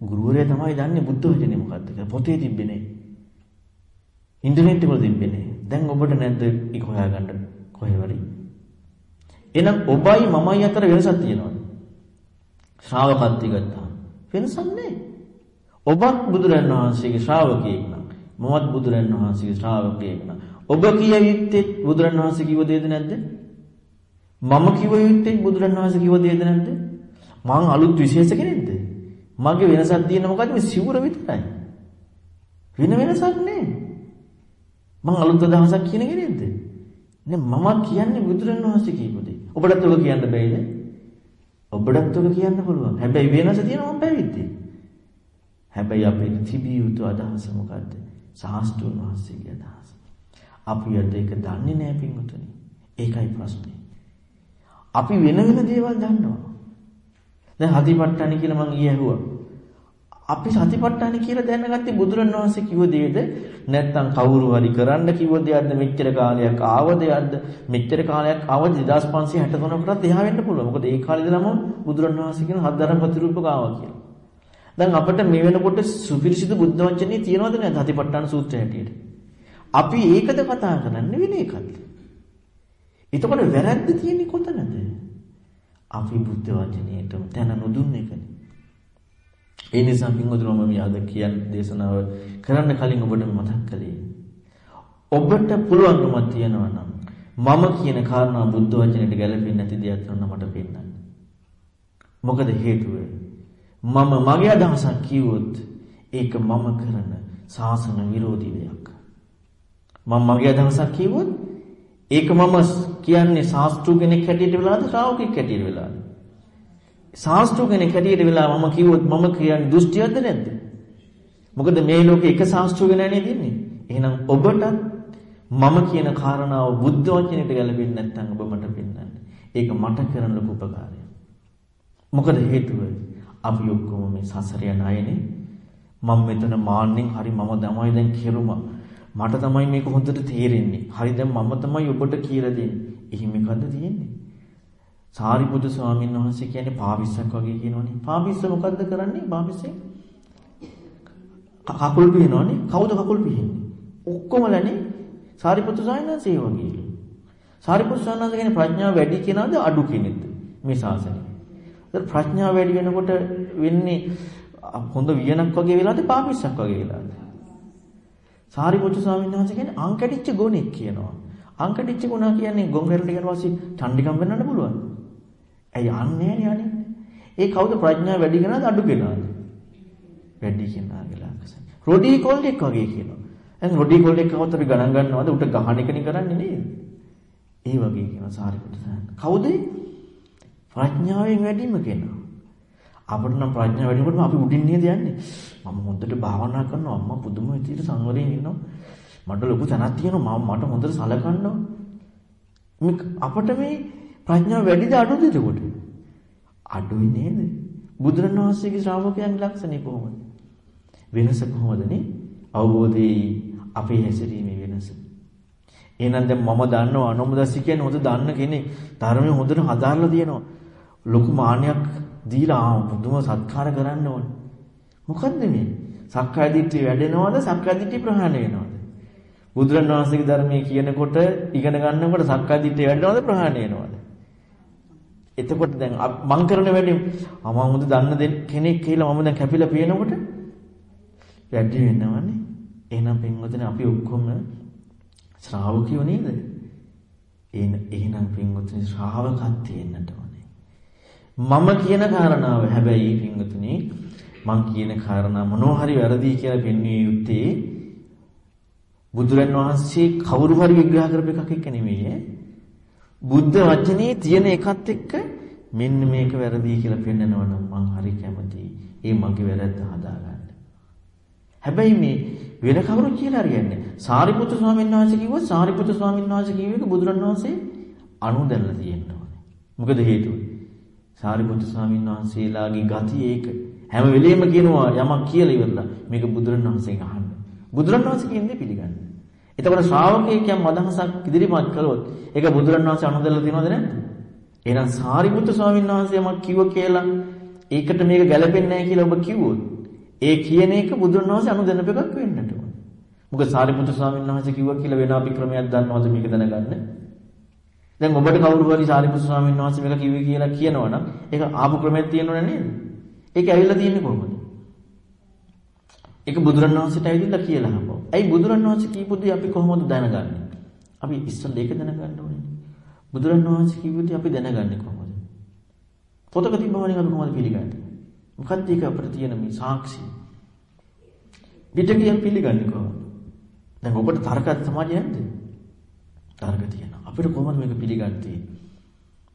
ගුරුවරයා තමයි දන්නේ බුද්ධ වචනේ මොකක්ද කියලා. පොතේ තිබෙන්නේ. ඉන්ටර්නෙට් වල තිබෙන්නේ. දැන් ඔබට නැද්ද ඒක හොයාගන්න කොහෙවරි? එහෙනම් ඔබයි මමයි අතර වෙනසක් තියෙනවද? ශ්‍රාවකත්වය ගත්තා. වෙනසක් නැහැ. ඔබත් බුදුරන් වහන්සේගේ ශ්‍රාවකයෙක් නම් මමත් බුදුරන් වහන්සේගේ ශ්‍රාවකයෙක් නම් ඔබ කිය යුත්තේ බුදුරන් වහන්සේ කිව්ව දෙයද නැද්ද? මම කිව්ව යුත්තේ බුදුරන් වහන්සේ කිව්ව දෙයද නැද්ද? මං අලුත් විශේෂ කෙනෙක්ද? මගේ වෙනසක් තියෙන මොකද්ද මේ සිවුර විතරයි. වෙන වෙනසක් නෑ. මං අලුත් අදහසක් කියන කෙනෙක්ද? නේ මම කියන්නේ බුදුරන් වහන්සේ කියපු දේ. ඔබටත් ඔක කියන්න බැයිද? ඔබටත් ඔක කියන්න පුළුවන්. හැබැයි වෙනස තියෙනවා මම පැවිද්දේ. හැබැයි අපේ තිබිය යුතු අදහස මොකද්ද? සාස්තුන් වහන්සේගේ අදහස. අපි අද ඒක දන්නේ නැහැ පින්වතුනි. ඒකයි ප්‍රශ්නේ. අපි වෙන වෙන දේවල් දන්නවා. දැන් හතිපට්ඨාන කියලා මම ඊයේ ඇහුවා. අපි සතිපට්ඨාන කියලා දැනගත්තේ බුදුරණවහන්සේ කිව්ව දෙයද නැත්නම් කවුරු හරි කරන්න කිව්ව දෙයක්ද මෙච්චර කාලයක් ආව දෙයක්ද මෙච්චර කාලයක් ආව 2563 කරත් එහා වෙන්න පුළුවන්. මොකද ඒ කාලේ ඉඳලම බුදුරණවහන්සේ කියන හතරම් ප්‍රතිරූපක ආවා කියලා. දැන් අපිට මේ වෙනකොට සුපිරිසිදු බුද්ධ වචනේ තියනවද නැද්ද හතිපට්ඨාන සූත්‍රය හැටියට? අපි ඒකද කතා කරන්නේ වෙන එකක්ද? එතකොට වැරද්ද තියෙන්නේ කොතනද? අපි බුද්ධ වචනයට තැන නොදුන්න එකනේ. ඒ නිසා පින්වතුනි මම යාද කියන් දේශනාව කරන්න කලින් ඔබට මතක් කළේ. ඔබට පුළුවන්කමක් තියෙනවා නම් මම කියන කාරණා බුද්ධ වචනයට ගැලපෙන්නේ නැති දෙයක් කරන්න මට පෙන්නන්න. මොකද හේතුව? මම මගේ අදහසක් කිව්වොත් ඒක මම කරන සාසන විරෝධී දෙයක්. මම මගේ අදහසක් කිව්වොත් ඒක මම කියන්නේ ශාස්ත්‍රු කෙනෙක් හැටියට වෙලාද ශ්‍රාවකෙක් හැටියට වෙලාද? ශාස්ත්‍රු කෙනෙක් හැටියට වෙලා මම කිව්වොත් මම කියන්නේ දෘෂ්ටියක්ද නැද්ද? මොකද මේ ලෝකේ එක ශාස්ත්‍රු කෙනා නේද ඉන්නේ. එහෙනම් ඔබට මම කියන කාරණාව බුද්ධ වචනයට ගැලපෙන්නේ නැත්නම් ඔබ මට පෙන්වන්න. ඒක මට කරන ලොකු උපකාරයක්. මොකද හේතුව අපි ඔක්කොම මේ සසර යන අයනේ. මම මෙතන මාන්නෙන් හරි මම තමයි දැන් කෙරුමා. මට තමයි මේක හොඳට තේරෙන්නේ. හරි දැන් මම තමයි ඔබට කියලා දෙන්නේ. එහෙම එකක්ද තියෙන්නේ? සාරිපුත්‍ර ස්වාමීන් වහන්සේ කියන්නේ පාවිස්සක් වගේ කියනවනේ. පාවිස්ස මොකද්ද කරන්නේ? පාවිස්සේ කකුල් පිහිනවනේ. කවුද කකුල් පිහින්නේ? ඔක්කොමලනේ සාරිපුත්‍ර ස්වාමීන් වහන්සේ වගේලු. සාරිපුත්‍ර ස්වාමීන් වහන්සේ කියන්නේ ප්‍රඥාව වැඩි කෙනාද අඩු කෙනෙක්ද මේ ශාසනය? ඒත් ප්‍රඥාව වැඩි වෙනකොට වෙන්නේ හොඳ වියනක් වගේ වෙලාද පාවිස්සක් වගේ වෙලාද? සාරිපුත්‍ර ස්වාමීන් වහන්සේ කියන්නේ අංකටිච්ච ගොනෙක් කියනවා. අංකටිච්ච ගුණා කියන්නේ ගොංගරට ඊට පස්සේ චණ්ඩිකම් වෙන්නන්න පුළුවන්. ඇයි යන්නේ නෑනේ ඒ කවුද ප්‍රඥාව වැඩි කෙනාද අඩු කෙනාද? වැඩි කෙනා කියලා අකසයි. රොඩි කොල්ලෙක් වගේ කියනවා. දැන් රොඩි කොල්ලෙක් කවුද අපි ගණන් ගන්නවද? උට ගහන එකනේ කරන්නේ නේද? ඒ වගේ කියනවා සාරිපුත්‍ර ස්වාමීන්. කවුද? ප්‍රඥාවෙන් වැඩිම කෙනා. අපිට නම් ප්‍රඥාව වැඩිවෙනකොට අපි උඩින් නේද යන්නේ. මම හොඳට භාවනා කරනවා අම්මා පුදුම විදිහට සංවරයෙන් ඉන්නවා. මට ලොකු තැනක් තියෙනවා මම මට හොඳට සලකනවා. මේ අපිට මේ ප්‍රඥාව වැඩිද අඩුද එතකොට? අඩුයි නේද? බුදුරණවහන්සේගේ ශ්‍රාවකයන්ගේ ලක්ෂණේ කොහොමද? වෙනස කොහොමදනේ? අවබෝධයේ අපේ හැසිරීමේ වෙනස. එහෙනම් දැන් මම දන්නවා අනුමදස්සි කියන්නේ හොඳ දන්න කෙනෙක්. ධර්මයේ හොඳට හදාarලා තියෙනවා. ලොකු මාන්නයක් දීලා බුදුම සත්කාර කරන්න ඕනේ. මොකද්ද මේ? සක්කාය දිට්ඨිය වැඩෙනවද? සක්කාය දිට්ඨිය ප්‍රහාණය වෙනවද? බුදුරණවහන්සේගේ ධර්මයේ කියනකොට ඉගෙන ගන්නකොට සක්කාය දිට්ඨිය වැඩෙනවද ප්‍රහාණය වෙනවද? එතකොට දැන් මං කරන වැඩේ මම හොඳ දන්න කෙනෙක් කියලා මම දැන් කැපිලා පේනකොට වැඩි වෙනවනේ. එහෙනම් පින්වතුනි අපි ඔක්කොම ශ්‍රාවකයෝ නේද? එහෙනම් එහෙනම් පින්වතුනි ශ්‍රාවකත්වයෙන්නට ඕනේ. මම කියන කාරණාව හැබැයි පින්වතුනි මං කියන කාරණා මොනවා හරි වැරදි කියලා පෙන්විය යුත්තේ බුදුරන් වහන්සේ කවුරු හරි විග්‍රහ කරපු එකක් එක්ක නෙමෙයි බුද්ධ වචනේ තියෙන එකත් එක්ක මෙන්න මේක වැරදි කියලා පෙන්නනවා නම් මං හරි කැමතියි. ඒ මගේ වැරද්ද හදාගන්න. හැබැයි මේ වෙන කවුරු කියලා හරියන්නේ. සාරිපුත්‍ර ස්වාමීන් වහන්සේ කිව්වොත් සාරිපුත්‍ර ස්වාමීන් වහන්සේ කියව එක බුදුරන් වහන්සේ අනුදැල්ලා තියෙන්න ඕනේ. මොකද හේතුව? සාරිපුත්‍ර ස්වාමීන් වහන්සේලාගේ ගතිය ඒක. හැම වෙලෙම කියනවා යමක් කියලා ඉවරලා මේක බුදුරන් වහන්සේගෙන් අහන්න. බුදුරන් වහන්සේ කියන්නේ පිළිගන්න. එතකොට ශ්‍රාවකයෙක් යම් අදහසක් ඉදිරිපත් කළොත් ඒක බුදුරන් වහන්සේ අනුදැල්ලා තියෙනවද නැද්ද? එහෙනම් සාරිපුත්‍ර ස්වාමීන් වහන්සේ යමක් කිව්ව කියලා ඒකට මේක ගැලපෙන්නේ නැහැ කියලා ඔබ කිව්වොත් ඒ කියන එක බුදුරණවහන්සේ අනුදැනප එකක් වෙන්නට ඕනේ. මොකද සාරිපුත්‍ර ස්වාමීන් වහන්සේ කිව්වා කියලා වෙන අපි ක්‍රමයක් දන්නවද මේක දැනගන්න? දැන් ඔබට කවුරු හරි සාරිපුත්‍ර ස්වාමීන් වහන්සේ මේක කිව්වේ කියලා කියනවනම් ඒක ආපු ක්‍රමයක් තියෙනවනේ නේද? ඒක ඇවිල්ලා තියෙන්නේ කොහොමද? ඒක බුදුරණවහන්සේට ඇවිල්ලා කියලා අහපුවා. ඇයි බුදුරණවහන්සේ කියපු දේ අපි කොහොමද දැනගන්නේ? අපි ඉස්සෙල්ලා ඒක දැනගන්න ඕනේ. බුදුරණවහන්සේ කිව්ව දේ අපි දැනගන්නේ කොහොමද? පොතක තිබ්බමනේ අපි කොහොමද පිළිගන්නේ? මොකක්ද ඒක අපිට තියෙන මේ සාක්ෂි? පිටකියෙන් පිළිගන්නේ කොහොමද? දැන් ඔබට තර්කයක් සමාජය නැද්ද? තර්ක තියෙනවා. අපිට කොහොමද මේක පිළිගන්නේ?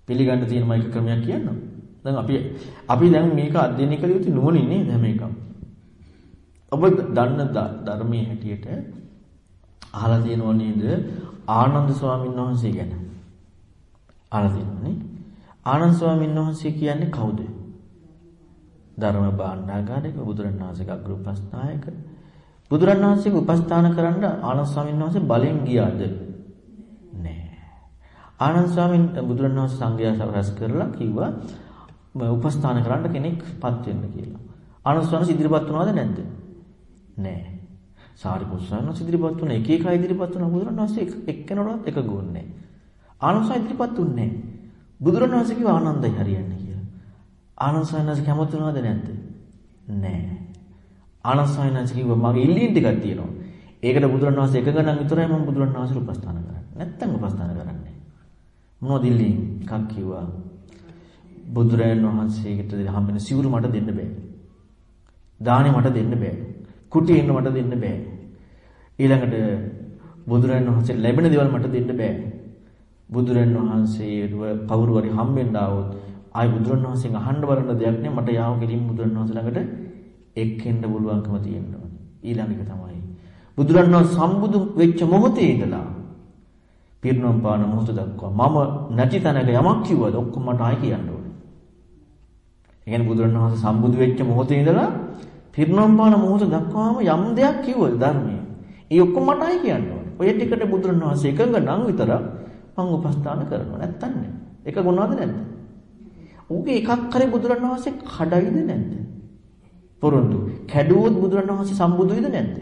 පිළිගන්න තියෙන මයික ක්‍රමයක් කියන්නම්. දැන් අපි අපි දැන් මේක අධ්‍යයනය කළ යුතු නුවණින් නේද හැම එකම. ඔබ දන්න ධර්මයේ හැටියට අහලා තියෙනව නේද ආනන්ද ස්වාමීන් වහන්සේ ගැන? අහලා තියෙනවනේ. ආනන්ද ස්වාමීන් වහන්සේ කියන්නේ කවුද? ධර්ම භාණ්ඩාගාරික බුදුරණවහන්සේගේ අග්‍රපස්ථායක. බුදුරණවහන්සේගේ උපස්ථාන කරන්න ආනන්ද ස්වාමීන් වහන්සේ බලෙන් ගියාද? නෑ. ආනන්ද ස්වාමීන් බුදුරණවහන්සේ සංඝයා රැස් කරලා කිව්වා උපස්ථාන කරන්න කෙනෙක්පත් වෙන්න කියලා. ආනන්ද ස්වාමීන් ඉදිරිපත් වුණාද නැද්ද? නෑ. සාරිපුත් ස්වාමීන් වහන්සේ ඉදිරිපත් වුණා එක එක ඉදිරිපත් වුණා බුදුරණවහන්සේ එක්කෙනාටවත් එක ගෝන්නේ. ආනන්ද ස්වාමීන් ඉදිරිපත් වුණේ නෑ. බුදුරණවහන්සේ කිව්වා ආනන්දයි හරියන්නේ කියලා. ආනන්ද ස්වාමීන් වහන්සේ කැමති වුණාද නැද්ද? නෑ. ආනන්ද ස්වාමීන් වහන්සේ කිව්වා මගේ ඉල්ලීම් ටිකක් තියෙනවා. ඒකට බුදුරණවහන්සේ එකග නම් විතරයි මම බුදුරණවහන්සේට උපස්ථාන කරන්නේ. නැත්තම් උපස්ථාන කරන්නේ. මොනවද ඉල්ලීම්? එකක් කිව්වා. බුදුරයන් වහන්සේකට හම්බෙන සිවුරු මට දෙන්න බෑ. දාණය මට දෙන්න බෑ. කුටි ඉන්න මට දෙන්න බෑ. ඊළඟට බුදුරයන් වහන්සේ ලැබෙන දේවල් මට දෙන්න බෑ. බුදුරයන් වහන්සේව කවුරු හරි හම්බෙන්න ආවොත් ආයි බුදුරන් වහන්සේගෙන් අහන්න බලන දෙයක් නේ මට යාව කෙලින් බුදුරන් වහන්සේ ළඟට එක්කෙන්න පුළුවන්කම තියෙනවා. ඊළඟ එක තමයි බුදුරන් වහන්සේ සම්බුදු වෙච්ච මොහොතේ ඉඳලා පිරිනොම් පාන මොහොත දක්වා මම නැති තැනක යමක් කිව්වද ඔක්කොම මට ආයි කියන්න ඕනේ. ඒ කියන්නේ බුදුරන් වහන්සේ සම්බුදු වෙච්ච මොහොතේ ඉඳලා පිරිනොම් පාන මොහොත දක්වාම යම් දෙයක් කිව්වද ධර්මයේ. ඒ ඔක්කොම මට ආයි කියන්න ඕනේ. ඔය ටිකට බුදුරන් වහන්සේ එකඟ නම් විතර මම උපස්ථාන කරනවා නැත්තම් නෑ. එක ගුණාද නැද්ද? ඌගේ එකක් හරි බුදුරන් වහන්සේ කඩයිද නැද්ද? පොරොන්දු. කැඩුවොත් බුදුරන් වහන්සේ සම්බුදුයිද නැද්ද?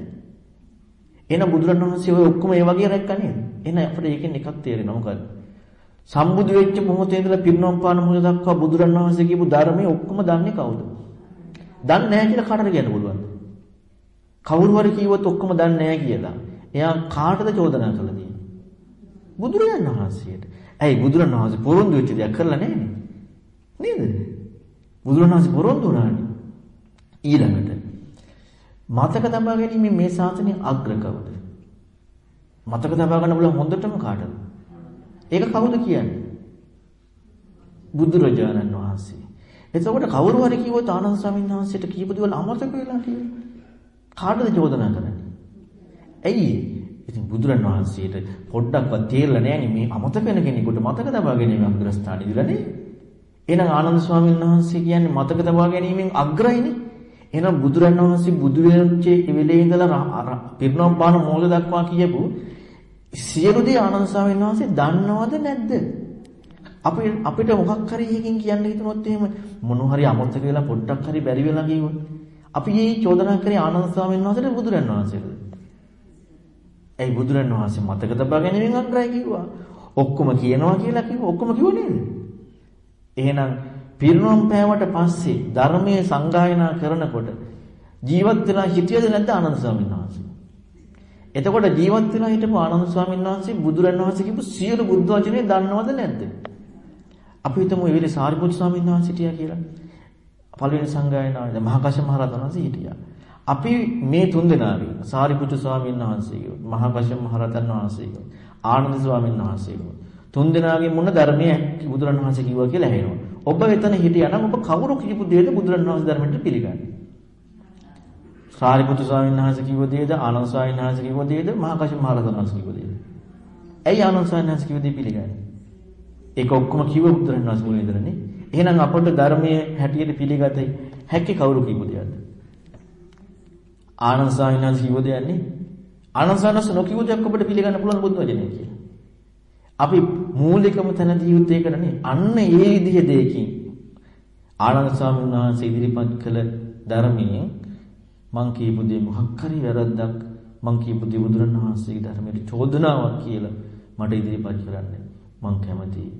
එහෙනම් බුදුරන් වහන්සේ ඔය ඔක්කොම ඒ වගේ රැක්කා නේද? එහෙනම් අපිට ඒකෙන් එකක් තේරෙනවා මොකද? සම්බුදු වෙච්ච මොහොතේ ඉඳලා පිරිනොම් පාන මොහොත දක්වා බුදුරන් වහන්සේ කියපු ධර්මයේ ඔක්කොම දන්නේ කවුද? දන්නේ නැහැ කියලා කාටද කියන්න පුළුවන්ද? කවුරු හරි කිව්වොත් ඔක්කොම දන්නේ නැහැ කියලා. එයා කාටද චෝදනා කළේ? බුදුරජාණන් වහන්සේට. ඇයි බුදුරජාණන් වහන්සේ පොරොන්දු වෙච්ච දෙයක් කරලා නැන්නේ? නේද? බුදුරජාණන් වහන්සේ පොරොන්දු වුණානේ. ඊළඟට මතක තබා ගැනීම මේ ශාසනයේ අග්‍ර කවුද? මතක තබා ගන්න බුල හොඳටම කාටද? ඒක කවුද කියන්නේ? බුදුරජාණන් වහන්සේ. එතකොට කවුරු හරි කිව්වොත් ආනන්ද ස්වාමීන් වහන්සේට කියපු දේවල් අමතක වෙලා කියලා. කාටද චෝදනා කරන්නේ? ඇයි? ඉතින් බුදුරන් වහන්සේට පොඩ්ඩක්වත් තේරෙලා නැහැ මේ අමතක වෙන කෙනෙකුට මතක තබා ගැනීම අග්‍රස්ථාන ඉදලානේ. එහෙනම් ආනන්ද ස්වාමීන් වහන්සේ කියන්නේ මතක තබා ගැනීමෙන් අග්‍රයිනේ. එහෙනම් බුදුරන් වහන්සේ බුදු වෙච්ච වෙලේ ඉඳලා පිරිනොම් පාන මොහොත දක්වා කියපු සියලු දේ ආනන්ද ස්වාමීන් වහන්සේ දන්නවද නැද්ද? අපි අපිට මොකක් හරි එකකින් කියන්න හිතනොත් එහෙම මොන හරි අමතක වෙලා පොඩ්ඩක් හරි බැරි වෙලා කිව්වොත් අපි මේ චෝදනා කරේ ආනන්ද ස්වාමීන් වහන්සේට බුදුරන් වහන්සේට. ඇයි බුදුරන් වහන්සේ මතක තබා ගැනීමෙන් අග්‍රයි කිව්වා. ඔක්කොම කියනවා කියලා කිව්වා. ඔක්කොම කිව්ව නේද? එහෙනම් පිරිනොම් පෑවට පස්සේ ධර්මයේ සංගායනා කරනකොට ජීවත් වෙලා හිටියද නැද්ද ආනන්ද ස්වාමීන් වහන්සේ? එතකොට ජීවත් වෙලා හිටපු ආනන්ද ස්වාමීන් වහන්සේ බුදුරන් වහන්සේ කියපු සියලු බුද්ධ වචනේ දන්නවද නැද්ද? අපි හිතමු ඒ වෙලේ සාරිපුත්‍ර ස්වාමීන් වහන්සේ හිටියා කියලා. පළවෙනි සංගායනාවේ මහා කශ්‍යප මහ රහතන් වහන්සේ හිටියා. අපි මේ තුන් දෙනාගේ සාරිපුත්‍ර ස්වාමීන් වහන්සේගේ මහා කශ්‍යප මහ රහතන් වහන්සේගේ ආනන්ද ස්වාමීන් වහන්සේගේ තුන් දෙනාගේ මොන ධර්මයේ බුදුරන් වහන්සේ කිව්වා කියලා ඇහෙනවා. ඔබ එතන හිටියා නම් ඔබ කවුරු කියපු දේද බුදුරන් වහන්සේ ධර්මයට පිළිගන්නේ? සාරිපුත්‍ර ස්වාමීන් වහන්සේ කිව්ව දේද ආනන්ද ස්වාමීන් වහන්සේ කිව්ව දේද මහා කශ්‍යප මහ රහතන් වහන්සේ කිව්ව දේද? ඇයි ආනන්ද ස්වාමීන් වහන්සේ කිව්ව දේ පිළිගන්නේ? ඒක ඔක්කොම කිව්ව බුදුරන් වහන්සේ මුලින් ඉඳලානේ. එහෙනම් අපට ධර්මයේ හැටියට පිළිගත හැකි කවුරු කියපු දෙයක්ද? ආනන්ද ස්වාමීන් වහන්සේ කිව්ව දෙයක්නේ. ආනන්ද ස්වාමීන් වහන්සේ නොකියුව දෙයක් ඔබට පිළිගන්න පුළුවන් බුදු වචනේ කියලා. අපි මූලිකම තැනදී යුත්තේ කරන්නේ අන්න ඒ විදිහ දෙයකින් ආනන්ද ස්වාමීන් වහන්සේ ඉදිරිපත් කළ ධර්මයෙන් මං කියපු දේ මොකක් හරි වැරද්දක් මං කියපු දේ බුදුරණවහන්සේගේ ධර්මයට චෝදනාවක් කියලා මට ඉදිරිපත් කරන්න. මං කැමතියි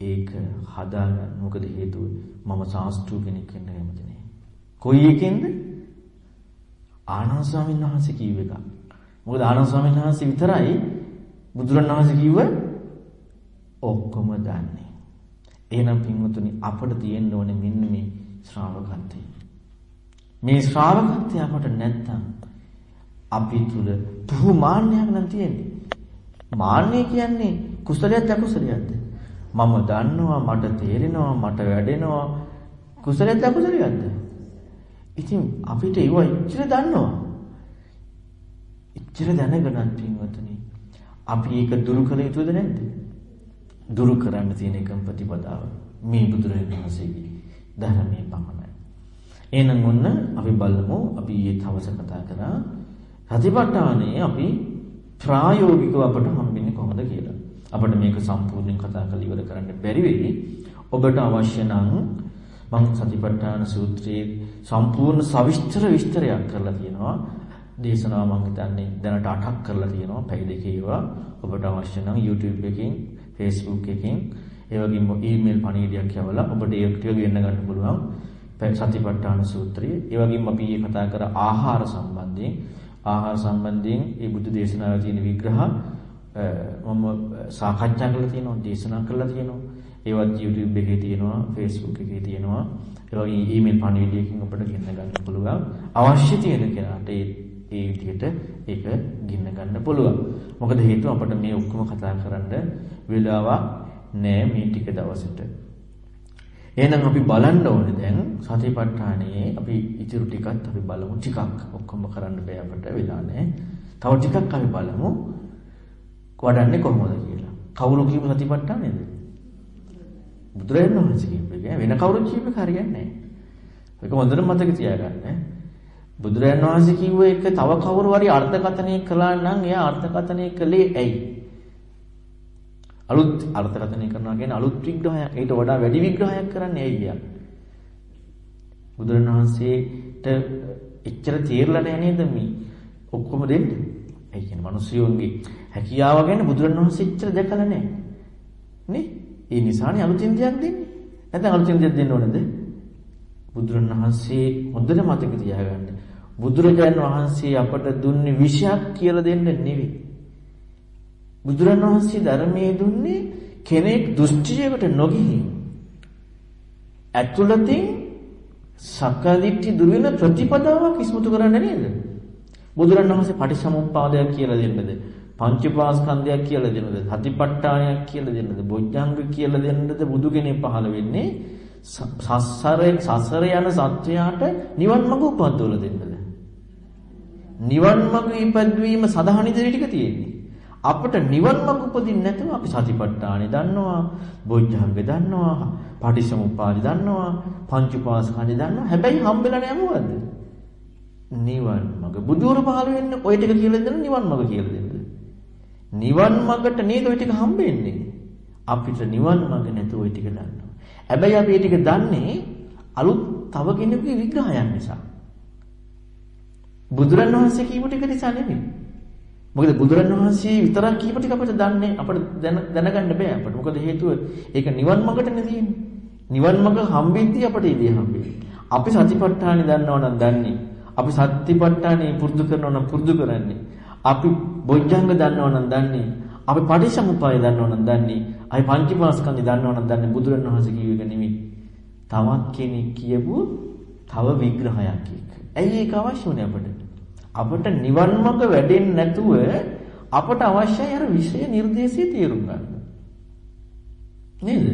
ඒක හදාගන්න. මොකද හේතුව මම ශාස්ත්‍රීය කෙනෙක් වෙන්න කැමති නෑ. කොයි එකෙන්ද? ආනන්ද ස්වාමීන් වහන්සේ කිව්ව එක. මොකද ආනන්ද ස්වාමීන් වහන්සේ විතරයි බුදුරණවහන්සේ කිව්ව ඔක්කොම දන්නේ. එහෙනම් පින්වතුනි අපට තියෙන්න ඕනේ මෙන්න මේ ශ්‍රාවකත්වය. මේ ශ්‍රාවකත්වය අපට නැත්තම් අපි තුල පුහු මාන්නයක් නම් තියෙන්නේ. මාන්නය කියන්නේ කුසලයක්ද අකුසලයක්ද? මම දන්නවා මට තේරෙනවා මට වැඩෙනවා කුසලයක්ද අකුසලයක්ද? ඉතින් අපිට ඒව ඉච්චර දන්නවා. ඉච්චර දැනගනන් පින්වතුනි අපි ඒක දුරු කළ යුතුද නැද්ද? දුරු කරන්න තියෙන එකම ප්‍රතිපදාව මේ බුදුරජාණන් වහන්සේගේ ධර්මයේ පමණයි. එහෙනම් ඔන්න අපි බලමු අපි ඊයේ තවස කතා කරා සතිපට්ඨානේ අපි ප්‍රායෝගිකව අපට හම්බෙන්නේ කොහොමද කියලා. අපිට මේක සම්පූර්ණයෙන් කතා කරලා ඉවර කරන්න බැරි වෙයි. ඔබට අවශ්‍ය නම් මම සතිපට්ඨාන සූත්‍රයේ සම්පූර්ණ සවිස්තර විස්තරයක් කරලා තියෙනවා. දේශනාව මම හිතන්නේ දැනට 8ක් කරලා තියෙනවා. පැය දෙකේ ඒවා. ඔබට අවශ්‍ය නම් YouTube එකකින්, Facebook එකකින්, ඒ වගේම ඊමේල් පණිවිඩයක් යවලා ඔබට ඒක ටික ගෙන්න ගන්න පුළුවන්. සතිපට්ඨාන සූත්‍රය. ඒ වගේම අපි ඊයේ කතා කර ආහාර සම්බන්ධයෙන් ආහාර සම්බන්ධයෙන් ඒ බුදු දේශනාවේ තියෙන විග්‍රහ මම සාකච්ඡා කරලා තියෙනවා, දේශනා කරලා තියෙනවා. ඒවත් YouTube එකේ තියෙනවා, Facebook එකේ තියෙනවා. ඒ වගේ ඊමේල් පණිවිඩයකින් අපිට ගෙන්න ගන්න පුළුවන්. අවශ්‍ය තියෙන කෙනාට ඒ ඒ විදිහට ඒක ගෙන්න ගන්න පුළුවන්. මොකද හේතුව අපිට මේ ඔක්කොම කතා කරන්න වෙලාවක් නෑ මේ ටික දවසට. එහෙනම් අපි බලන්න ඕනේ දැන් සතිපට්ඨානයේ අපි ඉතුරු ටිකත් අපි බලමු ටිකක් ඔක්කොම කරන්න බෑ අපිට වෙලා නෑ. තව ටිකක් අපි බලමු වඩන්නේ කොහොමද කියලා. කවුරු කියපු සතිපට්ඨානේද? බුදුරජාණන් වහන්සේ කියපු එක වෙන කවුරු කියපු එක හරියන්නේ නැහැ. ඒක හොඳට මතක තියාගන්න. බුදුරජාණන් වහන්සේ කිව්ව එක තව කවුරු හරි අර්ථකථනය කළා නම් එයා අර්ථකථනය කළේ ඇයි? අලුත් අර්ථකථනය කරනවා කියන්නේ අලුත් විග්‍රහයක්. ඊට වඩා වැඩි විග්‍රහයක් කරන්නේ ඇයි කියලා. බුදුරජාණන් වහන්සේට එච්චර තීරලා නැහැ නේද මේ ඔක්කොම දෙන්නේ? ඒ කියන්නේ මිනිස්සුන්ගේ හැකියාව ගැන බුදුරණවහන්සේ එච්චර දැකලා නැහැ. නේ? ඒ නිසානේ අලුතින් දෙයක් දෙන්නේ. නැත්නම් අලුතින් දෙයක් දෙන්න ඕනේද? බුදුරණවහන්සේ හොඳට මතක තියාගන්න. බුදුරජාණන් වහන්සේ අපට දුන්නේ විෂයක් කියලා දෙන්න නෙවෙයි. බුදුරණවහන්සේ ධර්මයේ දුන්නේ කෙනෙක් දෘෂ්ටියකට නොගිහින් ඇතුළතින් සක්කාදිට්ඨි දුර වෙන ප්‍රතිපදාවක් ඉස්මතු කරන්න නේද? බුදුරණවහන්සේ පටිසමුප්පාදයක් කියලා දෙන්නද? පංචපාස්කන්ධයක් කියලා දෙන්නද? සතිපට්ඨානයක් කියලා දෙන්නද? බොජ්ජංග කියලා දෙන්නද? බුදු කෙනෙක් පහළ වෙන්නේ සසරේ සසර යන සත්වයාට නිවන් මඟ උපද්දවල දෙන්නද? නිවන් මඟ ඉපද්වීම සඳහන් ඉදිරි ටික තියෙන්නේ. අපට නිවන් මඟ උපදින්න නැතුව අපි සතිපට්ඨානෙ දන්නවා බොජ්ජංග දන්නවා පටිසමුපාදි දන්නවා පංච පාස්කන්ධ දන්නවා. හැබැයි හම්බෙලා නෑ මොකද්ද? නිවන් මඟ. බුදුර පහළ වෙන්න ඔය ටික කියලා දෙන නිවන් මඟ කියලා දෙන්න. නිවන් මඟට නේද ඔය ටික හම්බෙන්නේ? අපිට නිවන් මඟ නැතුව ඔය ටික දන්නවා. හැබැයි අපි ටික දන්නේ අලුත් තව කෙනෙකුගේ විග්‍රහයක් නිසා. බුදුරණවහන්සේ කියපු ටික නිසා නෙමෙයි. මොකද බුදුරණවහන්සේ විතරක් කියපු ටික අපිට දන්නේ අපිට දැනගන්න බෑ අපිට. මොකද හේතුව ඒක නිවන් මඟටනේ තියෙන්නේ. නිවන් මඟ හම්බෙද්දී අපිට ඉදී හම්බෙන්නේ. අපි සතිපට්ඨානෙ දන්නවා නම් දන්නේ. අපි සතිපට්ඨානෙ පුරුදු කරනවා නම් පුරුදු කරන්නේ. අපි බොජ්ජංග දන්නවා නම් දන්නේ. අපි පටිච්චසමුප්පාදය දන්නවා නම් දන්නේ. අපි පංචපාස්කන්ධය දන්නවා නම් දන්නේ බුදුරණවහන්සේ කියව එක නෙමෙයි. තවත් කෙනෙක් කියපු තව විග්‍රහයක් එක්ක. ඇයි ඒක අවශ්‍ය වුනේ අපිට? අපිට නිවන් මඟ වැඩෙන්නේ නැතුව අපට අවශ්‍යයි අර විෂය නිර්දේශය තේරුම් ගන්න. නේද?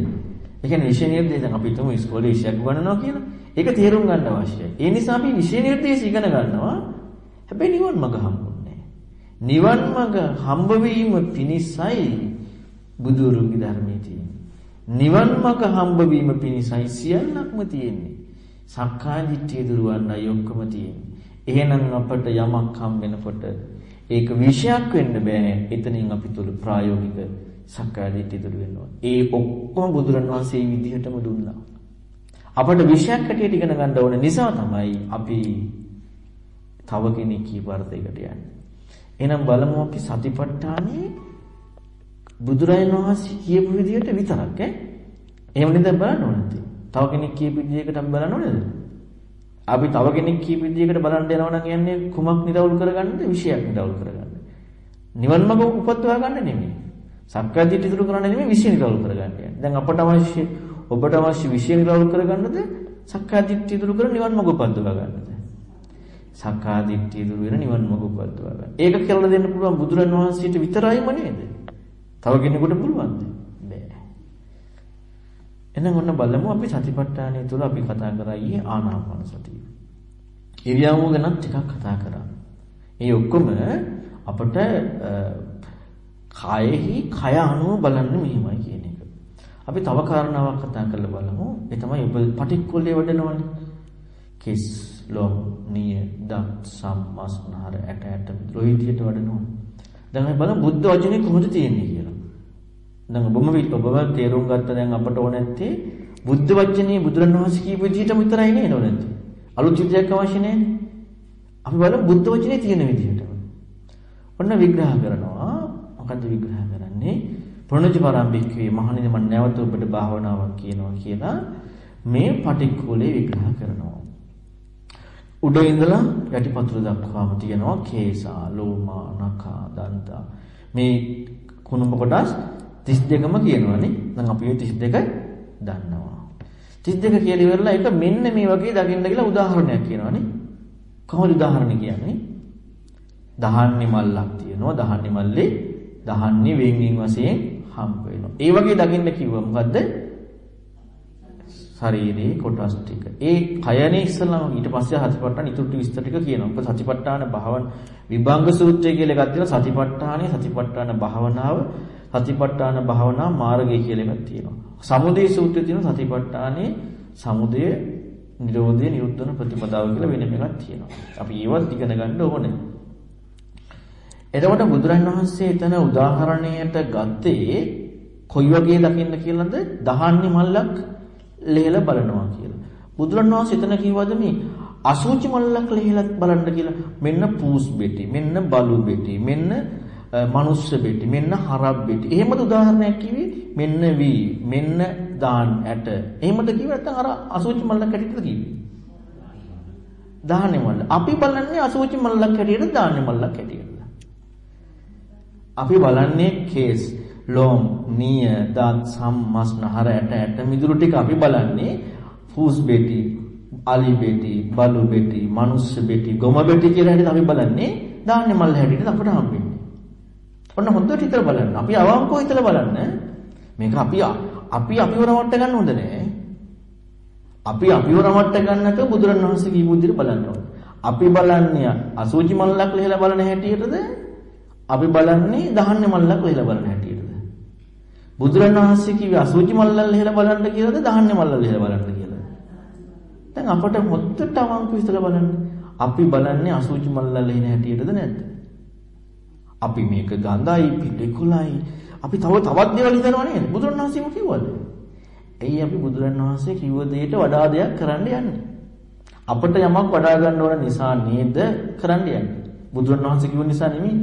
ඒ කියන්නේ විෂය නිර්දේශය අපි තුමු ඉස්කෝලේ විෂයක් ගන්නවා කියලා. ඒක තේරුම් ගන්න අවශ්‍යයි. ඒ නිසා අපි විෂය නිර්දේශය ඉගෙන ගන්නවා. හැබැයි නිවන් මඟ හම්බුන්නේ නිවන් මඟ හම්බ වීම පිණිසයි බුදුරුන්ගේ ධර්මයේ තියෙන්නේ. නිවන් මඟ හම්බ වීම පිණිසයි සියල්ලක්ම තියෙන්නේ. සක්කාය දිට්ඨිය දුරවන්නයි ඔක්කොම තියෙන්නේ. එහෙනම් අපට යමක් හම් වෙනකොට ඒක විෂයක් වෙන්න බෑ. එතනින් අපි තුල ප්‍රායෝගික සක්කාය දිට්ඨිය දුර වෙනවා. ඒ ඔක්කොම බුදුරණවහන්සේ විදිහටම දුන්නා. අපට විෂයක් හැටියට ඉගෙන ගන්න ඕන නිසා තමයි අපි තව කෙනෙක් කීප අර්ථයකට යන්නේ. එහෙනම් බලමු අපි සතිපට්ඨානේ බුදුරජාණන් වහන්සේ කියපු විදිහට විතරක් ඈ. එහෙම නේද බලන්න ඕනේ. තව කෙනෙක් කියපු විදිහකට අපි බලන්න ඕනේද? අපි තව කෙනෙක් කියපු විදිහකට බලන්න යනවා නම් කියන්නේ කුමක් නිරවුල් කරගන්නද? විශයක් නිරවුල් කරගන්න. නිවන් මඟ උපත්වා ගන්න නෙමෙයි. සක්කාය දිට්ඨි දුරු කරන්න නෙමෙයි විශය නිරවුල් කරගන්න යන්නේ. දැන් අපට අවශ්‍ය ඔබට අවශ්‍ය විශය නිරවුල් කරගන්නද? සක්කාය දිට්ඨිය දුරු කර නිවන් මඟ උපද්දවා ගන්නද? සක්කාය දිට්ඨිය දුරු වෙන නිවන් මඟ උපද්දවා ගන්න. ඒක කියලා දෙන්න පුළුවන් බුදුරන් වහන්සේට විතරයිම නේද? තව කෙනෙකුට පුළුවන්ද? බෑ. එහෙනම් ඔන්න බලමු අපි සතිපට්ඨානය තුළ අපි කතා කරා ඊයේ ආනාපාන සතිය. ඉරියව්ව ගැන ටිකක් කතා කරා. මේ ඔක්කොම අපට කායෙහි කය අනුව බලන්න මෙහිමයි කියන එක. අපි තව කාරණාවක් කතා කරලා බලමු. ඒ තමයි ඔබ පටික්කුලේ වඩනවනේ. කෙස්, ලොම්, නිය, දත්, සම්මස්, නහර, ඇට ඇට රොයිදියට වඩනවා. දැන් අපි බලමු බුද්ධ වචනේ කොහොමද තියෙන්නේ කියලා. දැන් ඔබම ඔබම තේරුම් ගත්ත දැන් අපට ඕන නැත්තේ බුද්ධ වචනේ බුදුරණවහන්සේ කියපු විදිහටම විතරයි නේද ඕන නැත්තේ. අලුත් විදියක් අවශ්‍ය නැහැ. අපි බලමු බුද්ධ වචනේ තියෙන විදිහට. ඔන්න විග්‍රහ කරනවා. මොකද්ද විග්‍රහ කරන්නේ? ප්‍රණජ පරම්පික්කේ මහණෙනි මම නැවත ඔබට භාවනාවක් කියනවා කියලා මේ පටික්කුලේ විග්‍රහ කරනවා. උඩ ඉඳලා යටිපතුල දක්වාම තියෙනවා කේසා, ලෝමා, නඛා, දන්තා. මේ කුණුඹ කොටස් 32ම කියනවානේ. දැන් අපි මේ 32 දන්නවා. 32 කියලා ඉවරලා ඒක මෙන්න මේ වගේ දකින්න කියලා උදාහරණයක් කියනවානේ. කොහොමද උදාහරණ කියන්නේ? දහන්නේ මල්ලක් තියෙනවා. දහන්නේ මල්ලේ දහන්නේ වෙන් වෙන් වශයෙන් හම්බ වෙනවා. ඒ වගේ දකින්න කිව්වා මොකද්ද? ශරීරයේ කොටස් ටික. ඒ කයනේ ඉස්සලම ඊට පස්සේ සතිපට්ඨාන ඉතුරු ටික විස්තර ටික කියනවා. මොකද සතිපට්ඨාන භාවන විභංග සූත්‍රය කියලා එකක් තියෙනවා. සතිපට්ඨානේ සතිපට්ඨාන භාවනාව සතිපට්ඨාන භාවනා මාර්ගය කියලා එකක් තියෙනවා. සමුදය සූත්‍රයේ තියෙන සතිපට්ඨානේ සමුදය නිරෝධය නිරුද්ධන ප්‍රතිපදාව කියලා වෙනම එකක් තියෙනවා. අපි ඒවත් ඉගෙන ගන්න ඕනේ. එතකොට බුදුරන් වහන්සේ එතන උදාහරණයට ගත්තේ කොයි වගේ දකින්න කියලාද? දහන්නේ මල්ලක් ලෙහෙලා බලනවා කියලා. බුදුරන් වහන්සේ එතන කිව්වද මේ අසුචි මල්ලක් ලෙහෙලා බලන්න කියලා. මෙන්න පූස් බෙටි, මෙන්න බලු බෙටි, මෙන්න මනුස්ස බෙටි, මෙන්න හරක් බෙටි. එහෙමද උදාහරණයක් කිව්වේ? මෙන්න වී, මෙන්න දාන් ඇට. එහෙමද කිව්වේ නැත්නම් අර අසුචි මල්ලක් හැටියටද කිව්වේ? දාහනේ මල්ල. අපි බලන්නේ අසුචි මල්ලක් හැටියට දාන්නේ මල්ලක් හැටියට. අපි බලන්නේ කේස් ලොම් නිය දත් සම්මස් නහර ඇට ඇට මිදුළු ටික අපි බලන්නේ ෆූස් බෙටි අලි බෙටි බලු බෙටි මනුස්ස බෙටි ගොම බෙටි කියලා හැටියට අපි බලන්නේ දාන්නේ මල් හැටියට අපට හම්බෙන්නේ. ඔන්න හොඳට හිතලා බලන්න. අපි අවංකව හිතලා බලන්න. මේක අපි අපි අපිව රවට්ට ගන්න හොඳ නෑ. අපි අපිව රවට්ට ගන්න නැතුව බුදුරණවහන්සේ කියපු විදිහට බලන්න ඕනේ. අපි බලන්නේ අසූචි මල්ලක් ලෙහලා බලන හැටියටද අපි බලන්නේ දහන්නේ මල්ලක් ලෙහලා බලන හැටියටද? බුදුරණවහන්සේ කිව්වේ අසුචි මල්ලල් ලෙහලා බලන්න කියලාද දහන්නේ මල්ලල් ලෙහලා බලන්න කියලාද? දැන් අපට හොත්තට අවංක විශ්ල බලන්න. අපි බලන්නේ අසුචි මල්ලල් ලෙහන හැටියටද නැද්ද? අපි මේක ගඳයි පිළිකුලයි අපි තව තවත් දේවල් හිතනවා නේද? බුදුරණවහන්සේම කිව්වද? එයි අපි බුදුරණවහන්සේ කිව්ව දෙයට වඩා දෙයක් කරන්න යන්නේ. අපිට යමක් වඩා ගන්න ඕන නිසා නේද කරන්න යන්නේ. බුදුරණවහන්සේ කිව්ව නිසා නෙමෙයි.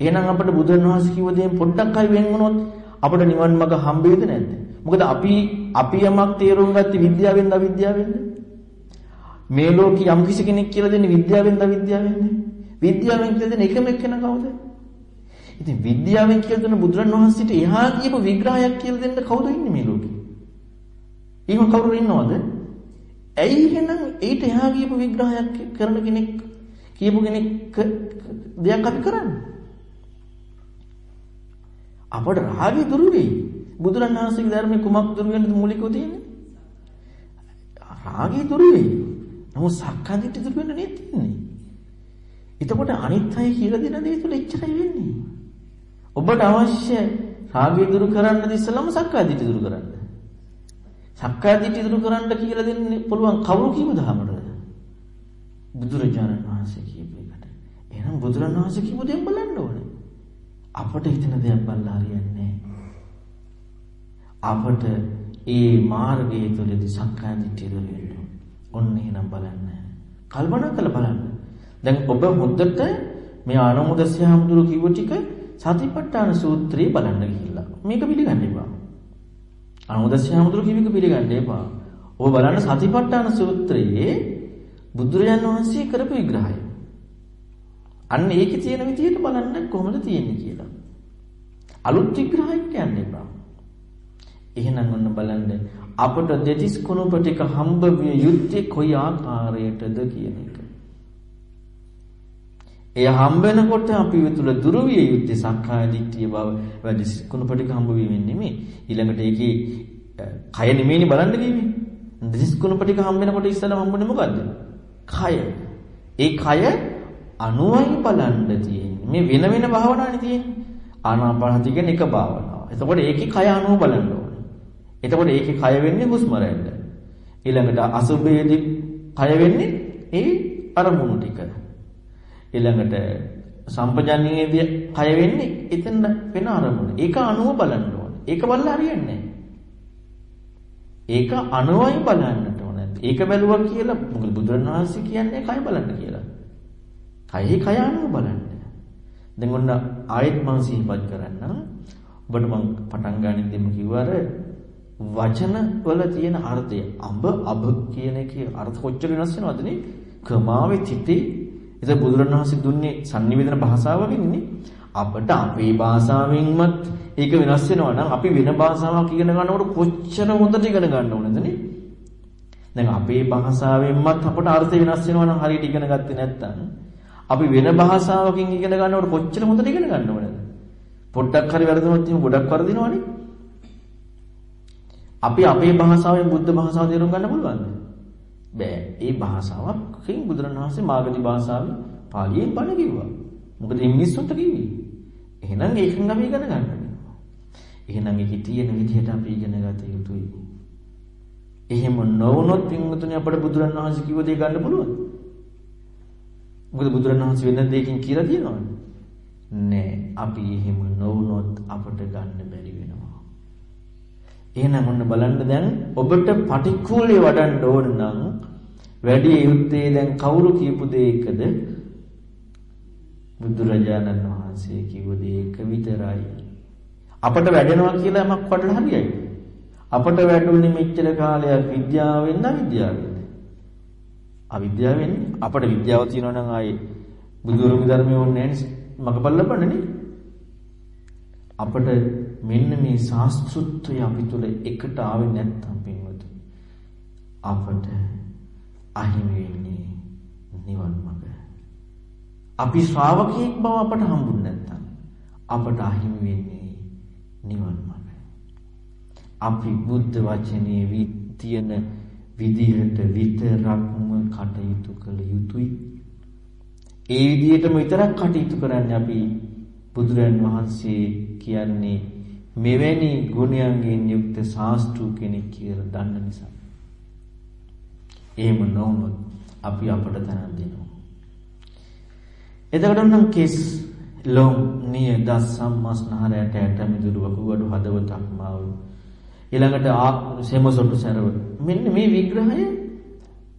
එහෙනම් අපිට බුදුන් වහන්සේ කිව්ව දේෙන් පොඩ්ඩක් හරි වෙන් වුණොත් අපිට නිවන් මඟ හම්බෙයිද නැද්ද? මොකද අපි අපි යමක් තේරුම් ගත්තේ විද්‍යාවෙන්ද අවිද්‍යාවෙන්ද? මේ ලෝකේ යම් කිසි කෙනෙක් කියලා දෙන්නේ විද්‍යාවෙන්ද අවිද්‍යාවෙන්ද? විද්‍යාවෙන් කියලා දෙන එකම එක්කෙනා කවුද? ඉතින් විද්‍යාවෙන් කියලා දෙන බුදුරන් වහන්සේට එහා කියපු විග්‍රහයක් කියලා දෙන්න කවුද ඉන්නේ මේ ලෝකේ? එහෙම කවුරු ඉන්නවද? ඇයි එහෙනම් ඊට එහා කියපු විග්‍රහයක් කරන කෙනෙක් කියපු කෙනෙක් දෙයක් අපි කරන්නේ? අපට රාගය දුරු වෙයි. බුදුරණවහන්සේගේ ධර්මයේ කුමක් දුරු වෙන්නද මූලිකව තියෙන්නේ? රාගය දුරු වෙයි. නමුත් සක්කාදිට්ඨිය දුරු වෙන්න නෙත් තියෙන්නේ. එතකොට අනිත් අය කියලා දෙන දේ තුල එච්චරයි වෙන්නේ. ඔබට අවශ්‍ය රාගය දුරු කරන්නද ඉස්සලම සක්කාදිට්ඨිය දුරු කරන්න. සක්කාදිට්ඨිය දුරු කරන්න කියලා දෙන්නේ පුළුවන් කවුරු කියව දහමද? බුදුරජාණන් වහන්සේ කියපු එකට. එහෙනම් බුදුරණන් වහන්සේ කියපු දේ බලන්න ඕනේ. අපට හිතන දෙයක් බලලා හරියන්නේ අපට ඒ මාර්ගයේ තුලදී සංකල්ප දිටිය දුර වෙන්න. ඔන්න එහෙනම් බලන්න. කල්පනා කරලා බලන්න. දැන් ඔබ හොඳට මේ ආනමෝදස්ය හමුදුරු කිව්ව ටික සතිපට්ඨාන සූත්‍රයේ බලන්න ගිහිල්ලා. මේක පිළිගන්න එපා. ආනමෝදස්ය හමුදුරු කිව්වක පිළිගන්න එපා. ඔබ බලන්න සතිපට්ඨාන සූත්‍රයේ බුදුරජාන් වහන්සේ කරපු විග්‍රහය. අන්න ඒකේ තියෙන විදිහට බලන්න කොහොමද තියෙන්නේ කියලා. අලුත් විග්‍රහයක් කියන්න එපා. එහෙනම් ඔන්න බලන්න අපට දෙතිස් කුණුප ටික හම්බ විය යුත්තේ කොයි ආකාරයටද කියන එක. එය හම්බ වෙනකොට අපි තුල දුරු විය යුත්තේ සක්කාය දිට්ඨිය බව වැඩි කුණුප ටික හම්බ වීමෙන් නෙමෙයි. ඊළඟට ඒකේ කය නෙමෙයිනේ බලන්න කිව්වේ. දෙතිස් කුණුප ටික හම්බ වෙනකොට ඉස්සෙල්ලා හම්බුනේ මොකද්ද? කය. ඒ කය අනුවයි බලන්න තියෙන්නේ. මේ වෙන වෙන භාවනානේ තියෙන්නේ. ආනාපානසති කියන්නේ එක භාවනාව. එතකොට ඒකේ කය අනුව බලන්න ඕනේ. එතකොට ඒකේ කය වෙන්නේ හුස්ම රැල්ල. ඊළඟට අසුභයේදී කය වෙන්නේ ඒ අරමුණු ටික. ඊළඟට සම්පජන්ණයේදී කය වෙන්නේ එතන වෙන අරමුණ. ඒක අනුව බලන්න ඕනේ. ඒක බලලා හරියන්නේ ඒක අනුවයි බලන්නට ඕනේ. ඒක බැලුවා කියලා මොකද බුදුරණවහන්සේ කියන්නේ කය බලන්න කියලා. කයෙහි කය අනුව බලන්න. දැන් ඔන්න ආයෙත් මම සිහිපත් කරන්නම්. ඔබට මම පටන් ගන්නෙදිම කිව්වර වචන වල තියෙන අර්ථය අඹ අබ කියන එකේ අර්ථ කොච්චර වෙනස් වෙනවද නේ? ක්‍රමාවේ තිතේ ඒක බුදුරණවහන්සේ දුන්නේ sannivedana භාෂාවකින්නේ අපට අපේ භාෂාවෙන්මත් ඒක වෙනස් වෙනවා නම් අපි වෙන භාෂාවක් ඉගෙන ගන්නකොට කොච්චර හොඳට ඉගෙන ගන්න ඕනද නේ? දැන් අපේ භාෂාවෙන්මත් අපට අර්ථය වෙනස් වෙනවා නම් හරියට ඉගෙන ගත්තේ නැත්නම් අපි වෙන භාෂාවකින් ඉගෙන ගන්නකොට කොච්චර හොඳට ඉගෙන ගන්න ඕනද? පොඩ්ඩක් හරි වැරදුනොත් එහෙනම් ගොඩක් වරදිනවනේ. අපි අපේ භාෂාවෙන් බුද්ධ භාෂාව තේරුම් ගන්න පුළුවන්ද? බෑ. ඒ භාෂාවකින් බුදුරණවහන්සේ මාගධි භාෂාවෙන් පාලියෙන් බණ කිව්වා. මොකද මේ මිනිස්සුන්ට කිව්වේ. එහෙනම් ඒකෙන් අපි ඉගෙන ගන්න එහෙනම් ඒකේ තියෙන විදිහට අපි ඉගෙන ගත යුතුයි. එහෙම නොවුනොත් පින්වතුනි අපට බුදුරණවහන්සේ කිව්ව දේ ගන්න පුළුවන්ද? මොකද බුදුරණවහන්සේ වෙන දෙයකින් කියලා තියෙනවද? නෑ. අපි එහෙම නොවුනොත් අපට ගන්න බැරි වෙනවා. එහෙනම් ඔන්න බලන්න දැන් ඔබට පටික්කුලේ වඩන්න ඕන නම් වැඩි යුත්තේ දැන් කවුරු කියපු දෙයකද? බුදුරජාණන් වහන්සේ කිව්ව දෙයක විතරයි. අපට වැඩෙනවා කියලා යමක් වඩලා හරියයි. අපට වැඩුණේ මෙච්චර කාලයක් විද්‍යාවෙන් අවිද්‍යාවෙන්. අවිද්‍යාවෙන් අපට විද්‍යාව තියෙනවා නම් ආයේ බුදුරුමි ධර්මයේ ඕනේ නැහැ මගපල් ලබන්නේ අපට මෙන්න මේ ශාස්ත්‍රුත්වය අපි තුල එකට ආවේ නැත්නම් පින්වතුනි අපට අහිමි වෙන්නේ නිවන් මඟ. අපි ශ්‍රාවකයෙක් බව අපට හම්බුනේ නැත්නම් අපට අහිමි වෙන්නේ නිවන් මඟ. අපි බුද්ධ වචනේ තියෙන විදිහට විතරක්ම කටයුතු කළ යුතුයි. ඒ විදිහටම විතරක් කටයුතු කරන්න අපි බුදුරන් වහන්සේ කියන්නේ මෙවැනි ගුණයන්ගෙන් යුක්ත ශාස්ත්‍රු කෙනෙක් කියලා දන්න නිසා. එහෙම නොවුනොත් අපි අපට තනක් දෙනවා. එතකොට නම් කෙස් ලොම් නිය දස් සම්මස්නහරයට ඇට මිදුළු වකුගඩු හදවතක් මාවු ඊළඟට සෙමසොට්ටු සැරව. මෙන්න මේ විග්‍රහය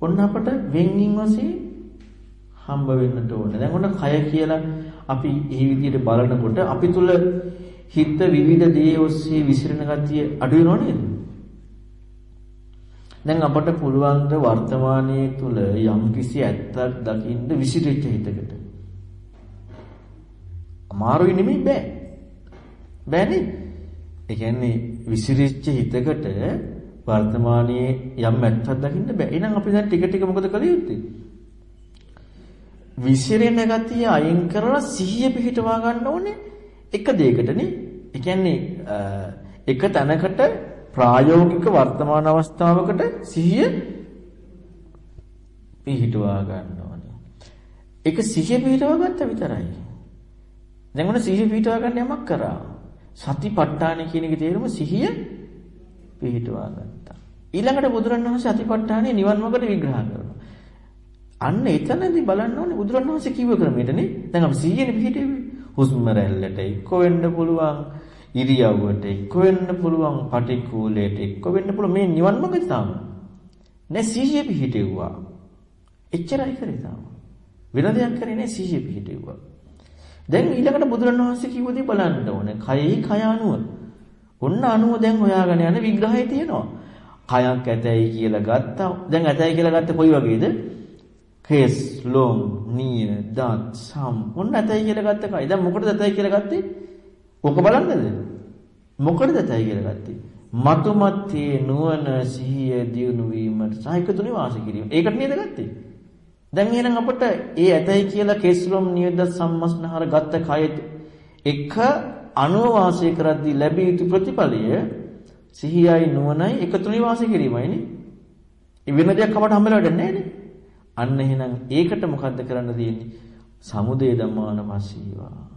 ඔන්න අපට වෙන්ගින් වශයෙන් හම්බ වෙන්නට ඕනේ. දැන් ඔන්න කය කියලා අපි මේ විදිහට බලනකොට අපි තුල හිත විවිධ දේ ඔස්සේ විසිරෙන ගතිය අඩු වෙනව නේද? දැන් අපට පුළුවන් ද වර්තමානයේ තුල යම්කිසි ඇත්තක් දකින්න විසිරෙච්ච හිතකට. අමාරුයි නෙමෙයි බෑ. බෑනේ. ඒ කියන්නේ විසිරිච්ච හිතකට වර්තමානයේ යම් ඇත්තක් දකින්න බෑ. එහෙනම් අපි දැන් ටික ටික මොකද කළ යුත්තේ? විසිරෙන ගතිය අයින් කරලා සිහිය පිහිටවා ගන්න ඕනේ එක දෙයකටනේ. ඒ කියන්නේ එක තැනකට ප්‍රායෝගික වර්තමාන අවස්ථාවකට සිහිය පිහිටවා ගන්න ඕනේ. ඒක සිහිය පිහිටවා ගත්ත විතරයි. දැන් උන සිහිය පිහිටවා ගන්න යමක් කරා. සතිපට්ඨාන කියන එකේ තේරුම සිහිය පිහිටවා ගත්තා. ඊළඟට බුදුරණවහන්සේ සතිපට්ඨානේ නිවන් මාර්ගට විග්‍රහ කරනවා. අන්න එතනදී බලන්න ඕනේ බුදුරණවහන්සේ කිව්ව ක්‍රමයටනේ. දැන් අපි සිහියනේ පිහිටෙන්නේ. හුස්ම රැල්ලට එක්ක වෙන්න පුළුවන්. ඉරියව්වට එක්ක වෙන්න පුළුවන්. පටික්කුලයට එක්ක වෙන්න පුළුවන්. මේ නිවන් මාර්ගය තමයි. නේ සිහිය පිහිටෙව්වා. එච්චරයි කරේ තාම. වෙන දෙයක් කරේ නෑ සිහිය පිහිටෙව්වා. දැන් ඊළඟට බුදුරණවහන්සේ කිව්ව දේ බලන්න ඕනේ. කයෙහි කය අනුව. ඔන්න අනුව දැන් හොයාගෙන යන විග්‍රහය තියෙනවා. කයක් ඇතයි කියලා ගත්තා. දැන් ඇතයි කියලා ගත්තේ කොයි වගේද? කේස්, ලොම්, නිය, දත්, සම්. ඔන්න ඇතයි කියලා ගත්ත කයි. දැන් මොකටද ඇතයි කියලා ගත්තේ? ඔක බලන්නද? මොකටද ඇතයි කියලා ගත්තේ? මතුමත්යේ නුවණ සිහිය දියුණු වීමට සාහිකතුනේ වාසය කිරීම. ඒකට නේද ගත්තේ? දැන් එහෙනම් අපිට ඒ ඇතයි කියලා කේස්ලොම් නියද සම්මස්නහර ගත්ත කයෙත් එක අනුව වාසය කරද්දී ලැබිය යුතු ප්‍රතිඵලය සිහියයි නුවණයි එකතුනේ වාසය කිරීමයිනේ. ඒ වෙන දෙයක් අපට හම්බෙලා වැඩන්නේ නැහැනේ. අන්න එහෙනම් ඒකට මොකද්ද කරන්න තියෙන්නේ? සමුදේ ධම්මාන පස්සීවා.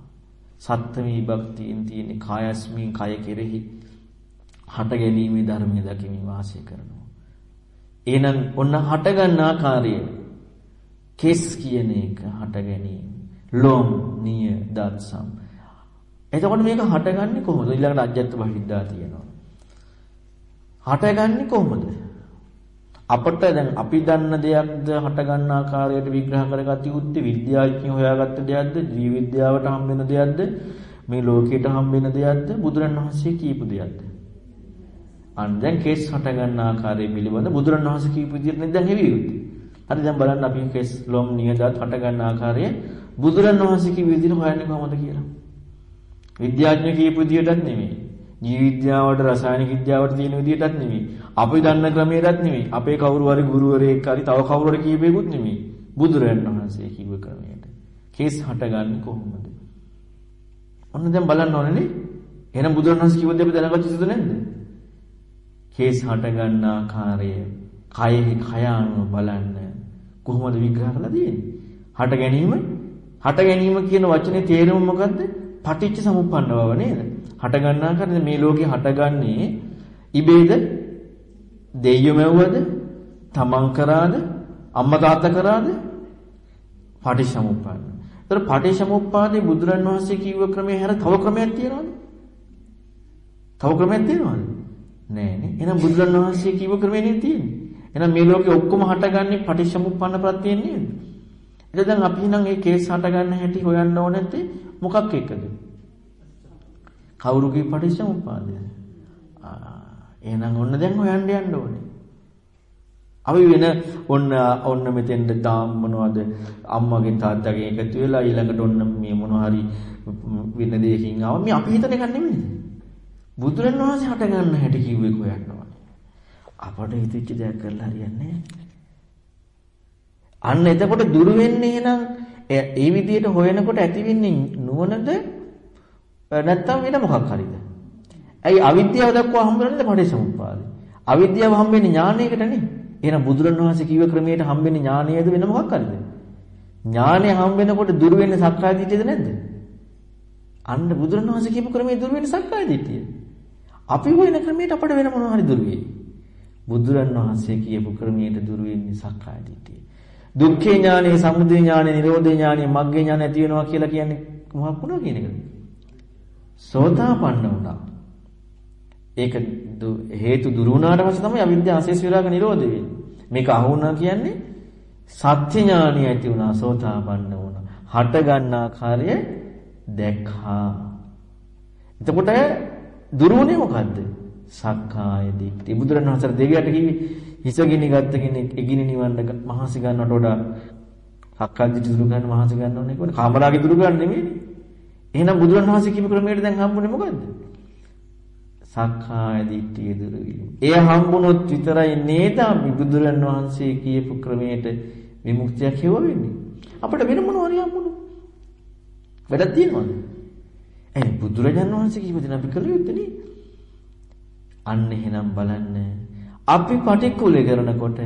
සත්ත්වී භක්තියෙන් තියෙන කායස්මින් කය කෙරෙහි හට ගැනීමේ ධර්මයේ දකිමින් වාසය කරනවා. එහෙනම් ඔන්න හට ගන්න ආකාරය කෙස් කියන එක හට ගැනීම. ලොම්, නිය, දත්සම්. එතකොට මේක හටගන්නේ කොහොමද? ඊළඟට අජ්ජත් බහිද්දා තියෙනවා. හටගන්නේ කොහොමද? අපට දැන් අපි දන්න දෙයක්ද හටගන්න ආකාරයට විග්‍රහ කරගත යුත්තේ විද්‍යාඥයෝ හොයාගත්ත දෙයක්ද? ජීව විද්‍යාවට හම්බ වෙන දෙයක්ද? මේ ලෝකයට හම්බ වෙන දෙයක්ද? බුදුරණවහන්සේ කියපු දෙයක්ද? අන්න දැන් කේස් හටගන්න ආකාරය පිළිබඳ බුදුරණවහන්සේ කියපු විදිහට නේද දැන් හෙවි යුත්තේ හරි දැන් බලන්න අපි කේස් ලොම් නියදත් හටගන්න ආකාරය බුදුරණවහන්සේ කියපු විදිහට හොයන්නේ කොහොමද කියලා? විද්‍යාඥයෝ කියපු විදිහටත් නෙමෙයි. ජීව විද්‍යාවට රසායනික විද්‍යාවට තියෙන විදිහටත් නෙමෙයි. අපි දන්න ක්‍රමයටත් නෙමෙයි. අපේ කවුරු හරි ගුරුවරයෙක් හරි තව කවුරු හරි කියපේකුත් නෙමෙයි. බුදුරජාණන් වහන්සේ කිව්ව ක්‍රමයට. කේස් හටගන්නේ කොහොමද? ඔන්න දැන් බලන්න ඕනේ නේ. එහෙනම් බුදුරජාණන් වහන්සේ කිව්ව දේ අපි දැනගත්ත යුතුද නැද්ද? කේස් හටගන්න ආකාරය කයෙහි කය අනුව බලන්න කොහොමද විග්‍රහ කරලා තියෙන්නේ? හට ගැනීම හට ගැනීම කියන වචනේ තේරුම මොකද්ද? පටිච්ච සමුප්පන්න බව නේද? හට ගන්නා කරන්නේ මේ ලෝකේ හටගන්නේ ඉබේද? දෙයියෝ මැව්වද? තමන් කරාද? අම්මා තාත්තා කරාද? පටිච්චසමුප්පන්න. ඒතර පටිච්චසමුප්පාදේ බුදුරන් වහන්සේ කිව්ව ක්‍රමයේ හැර තව ක්‍රමයක් තියෙනවද? තව ක්‍රමයක් තියෙනවද? නෑ නේ. එහෙනම් බුදුරන් වහන්සේ කිව්ව ක්‍රමේ නේ තියෙන්නේ. එහෙනම් මේ ලෝකේ ඔක්කොම හටගන්නේ පටිච්චසමුප්පන්න ප්‍රත්‍යයෙන් නේද? එතෙන් දැන් අපි නම් මේ කේස් හටගන්න හැටි හොයන්න ඕනේ නැත්තේ මොකක් එක්කද? කවුරුගේ පටිච්චසමුප්පාදය? ආ එහෙනම් ඔන්න දැන් හොයන්න යන්න ඕනේ. අපි වෙන ඔන්න ඔන්න මෙතෙන්ද තාම මොනවද අම්මගෙන් තාත්තගෙන් එකතු වෙලා ඊළඟට ඔන්න මේ මොනවා හරි වෙන දෙයකින් ආව මේ අපි හිතන එක නෙමෙයි. බුදුරණවහන්සේ හට ගන්න හැටි කිව්වේ හොයන්න ඕනේ. අපට හිතෙච්ච දෙයක් කරලා හරියන්නේ අන්න එතකොට දුරු වෙන්නේ එහෙනම් ඒ විදිහට හොයනකොට ඇති වෙන්නේ නුවණද නැත්තම් වෙන මොකක් හරිද? ඇයි අවිද්‍යාව දක්වා හම්බෙන්නේ පටිච්චසමුප්පාදේ. අවිද්‍යාව හම්බෙන්නේ ඥානයකට නේ. එහෙනම් බුදුරණවහන්සේ කිව්ව ක්‍රමයට හම්බෙන්නේ ඥානයද වෙන මොකක් හරිද? ඥානය හම්බ වෙනකොට දුර වෙන්නේ සක්කාය දිට්ඨියද නැද්ද? අන්න බුදුරණවහන්සේ කියපු ක්‍රමයේ දුර වෙන්නේ සක්කාය දිට්ඨිය. අපි හොයන ක්‍රමයට අපිට වෙන මොනවා හරි දුර වෙයි. බුදුරණවහන්සේ කියපු ක්‍රමයට දුර වෙන්නේ සක්කාය දිට්ඨිය. දුක්ඛේ ඥානෙ, සමුදය ඥානෙ, නිරෝධේ ඥානෙ, මග්ගේ ඥානෙ ඇති වෙනවා කියලා කියන්නේ මොකක් වුණා කියන එකද? සෝතාපන්න වුණා. ඒක හේතු දුරු වුණාට පස්සේ තමයි අවිද්‍යාව අශේෂ විරාග නිරෝධ වෙන්නේ. මේක අහුණා කියන්නේ සත්‍ය ඥානිය ඇති වුණා සෝතාපන්න වුණා. හට ගන්න ආකාරය දැක්හා. එතකොට දුරුුනේ මොකද්ද? සක්කාය දිට්ඨි. බුදුරණවහන්සේ දෙවියට කිව්වේ හිසගිනි ගත්ත කෙනෙක් එගිනි නිවන්න මහසි ගන්නවට වඩා සක්කාය දිට්ඨි දුරු ගන්න මහසි ගන්න ඕනේ කියන්නේ කාමරාගේ දුරු ගන්න නෙමෙයි. එහෙනම් බුදුරණවහන්සේ කියපු ක්‍රමයට දැන් හම්බුනේ මොකද්ද? සක්කාය දිට්ඨිය දුරු වීම. එය හම්බුනොත් විතරයි නේද අපි බුදුරණවහන්සේ කියපු ක්‍රමයට විමුක්තියක් හේව වෙන්නේ. අපිට වෙන මොනවාරි හම්බුනේ. වැඩක් තියෙනවද? එයි බුදුරජාණන් වහන්සේ කියපු දේ අපි කළ යුත්තේ නේ. අන්න එහෙනම් බලන්න අපි පටික්කුලේ කරනකොට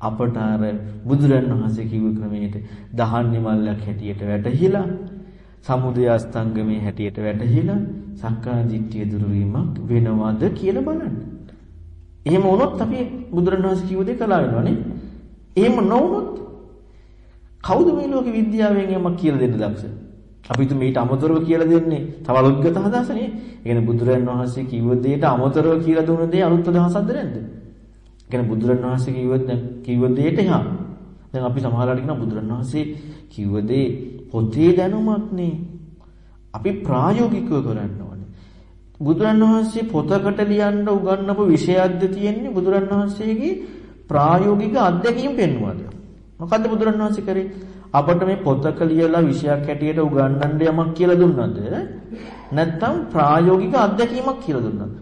අපට අර බුදුරන් වහන්සේ කිව්ව ක්‍රමයට දහන්නේ මල්ලක් හැටියට වැටහිලා සමුදය අස්තංගමේ හැටියට වැටහිලා සක්කාය දිට්ඨිය දුරු වීමක් වෙනවද කියලා බලන්න. එහෙම වුණොත් අපි බුදුරණවහන්සේ කිව්ව දේ කළා වෙනවනේ. එහෙම නොවුනොත් කවුද මේ ලෝකේ විද්‍යාවෙන් යමක් කියලා දෙන්න දක්ෂ? අපි තු මේට අමතරව කියලා දෙන්නේ තව අලුත්ගත අදහසනේ. ඒ කියන්නේ බුදුරජාණන් වහන්සේ කිව්ව දෙයට අමතරව කියලා දුන්න දේ අලුත් අදහසක්ද නැද්ද? ඒ කියන්නේ බුදුරජාණන් වහන්සේ කිව්ව කිව්ව දෙයට එහා. දැන් අපි සමහරවිට කියන බුදුරජාණන් වහන්සේ කිව්ව දේ පොතේ දැනුමක් නේ. අපි ප්‍රායෝගිකව කරන්න ඕනේ. බුදුරන් වහන්සේ පොතකට ලියන්න උගන්වපු විෂයක්ද තියෙන්නේ බුදුරන් වහන්සේගේ ප්‍රායෝගික අත්දැකීම් පෙන්වුවාද? මොකද්ද බුදුරන් වහන්සේ කරේ? අපට මේ පොතක ලියලා විෂයක් හැටියට උගන්වන්න යමක් කියලා දුන්නද? නැත්නම් ප්‍රායෝගික අත්දැකීමක් කියලා දුන්නද?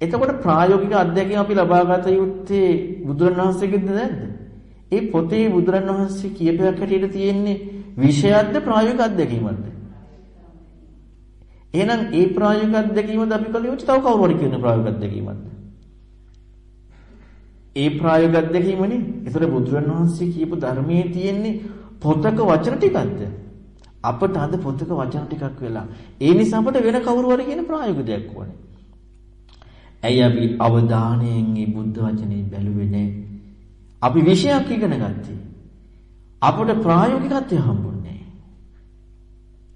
එතකොට ප්‍රායෝගික අත්දැකීම් අපි ලබා ගත යුත්තේ බුදුරණවහන්සේගෙන්ද නැද්ද? ඒ පොතේ බුදුරණවහන්සේ කියපයක් හැටියට තියෙන්නේ විෂයක්ද ප්‍රායෝගික අත්දැකීමක්ද? එහෙනම් ඒ ප්‍රායෝගික අත්දැකීමද අපි කළ යුත්තේ තව කවුරු හරි කියන ප්‍රායෝගික අත්දැකීමක්ද? ඒ ප්‍රායෝගික අත්දැකීමනේ. ඒතර බුදුරණවහන්සේ කියපු ධර්මයේ තියෙන්නේ පොතක වචන ටිකක්ද? අපට අද පොතක වචන ටිකක් වෙලා. ඒ නිසා අපට වෙන කවුරු හරි කියන ප්‍රායෝගික දෙයක් ඕනේ. ඇයි අපි අවධානයෙන් මේ බුද්ධ වචනේ බැලුවේ නැහැ? අපි විෂයක් ඉගෙන ගත්තේ. අපට ප්‍රායෝගිකත්වය හම්බුන්නේ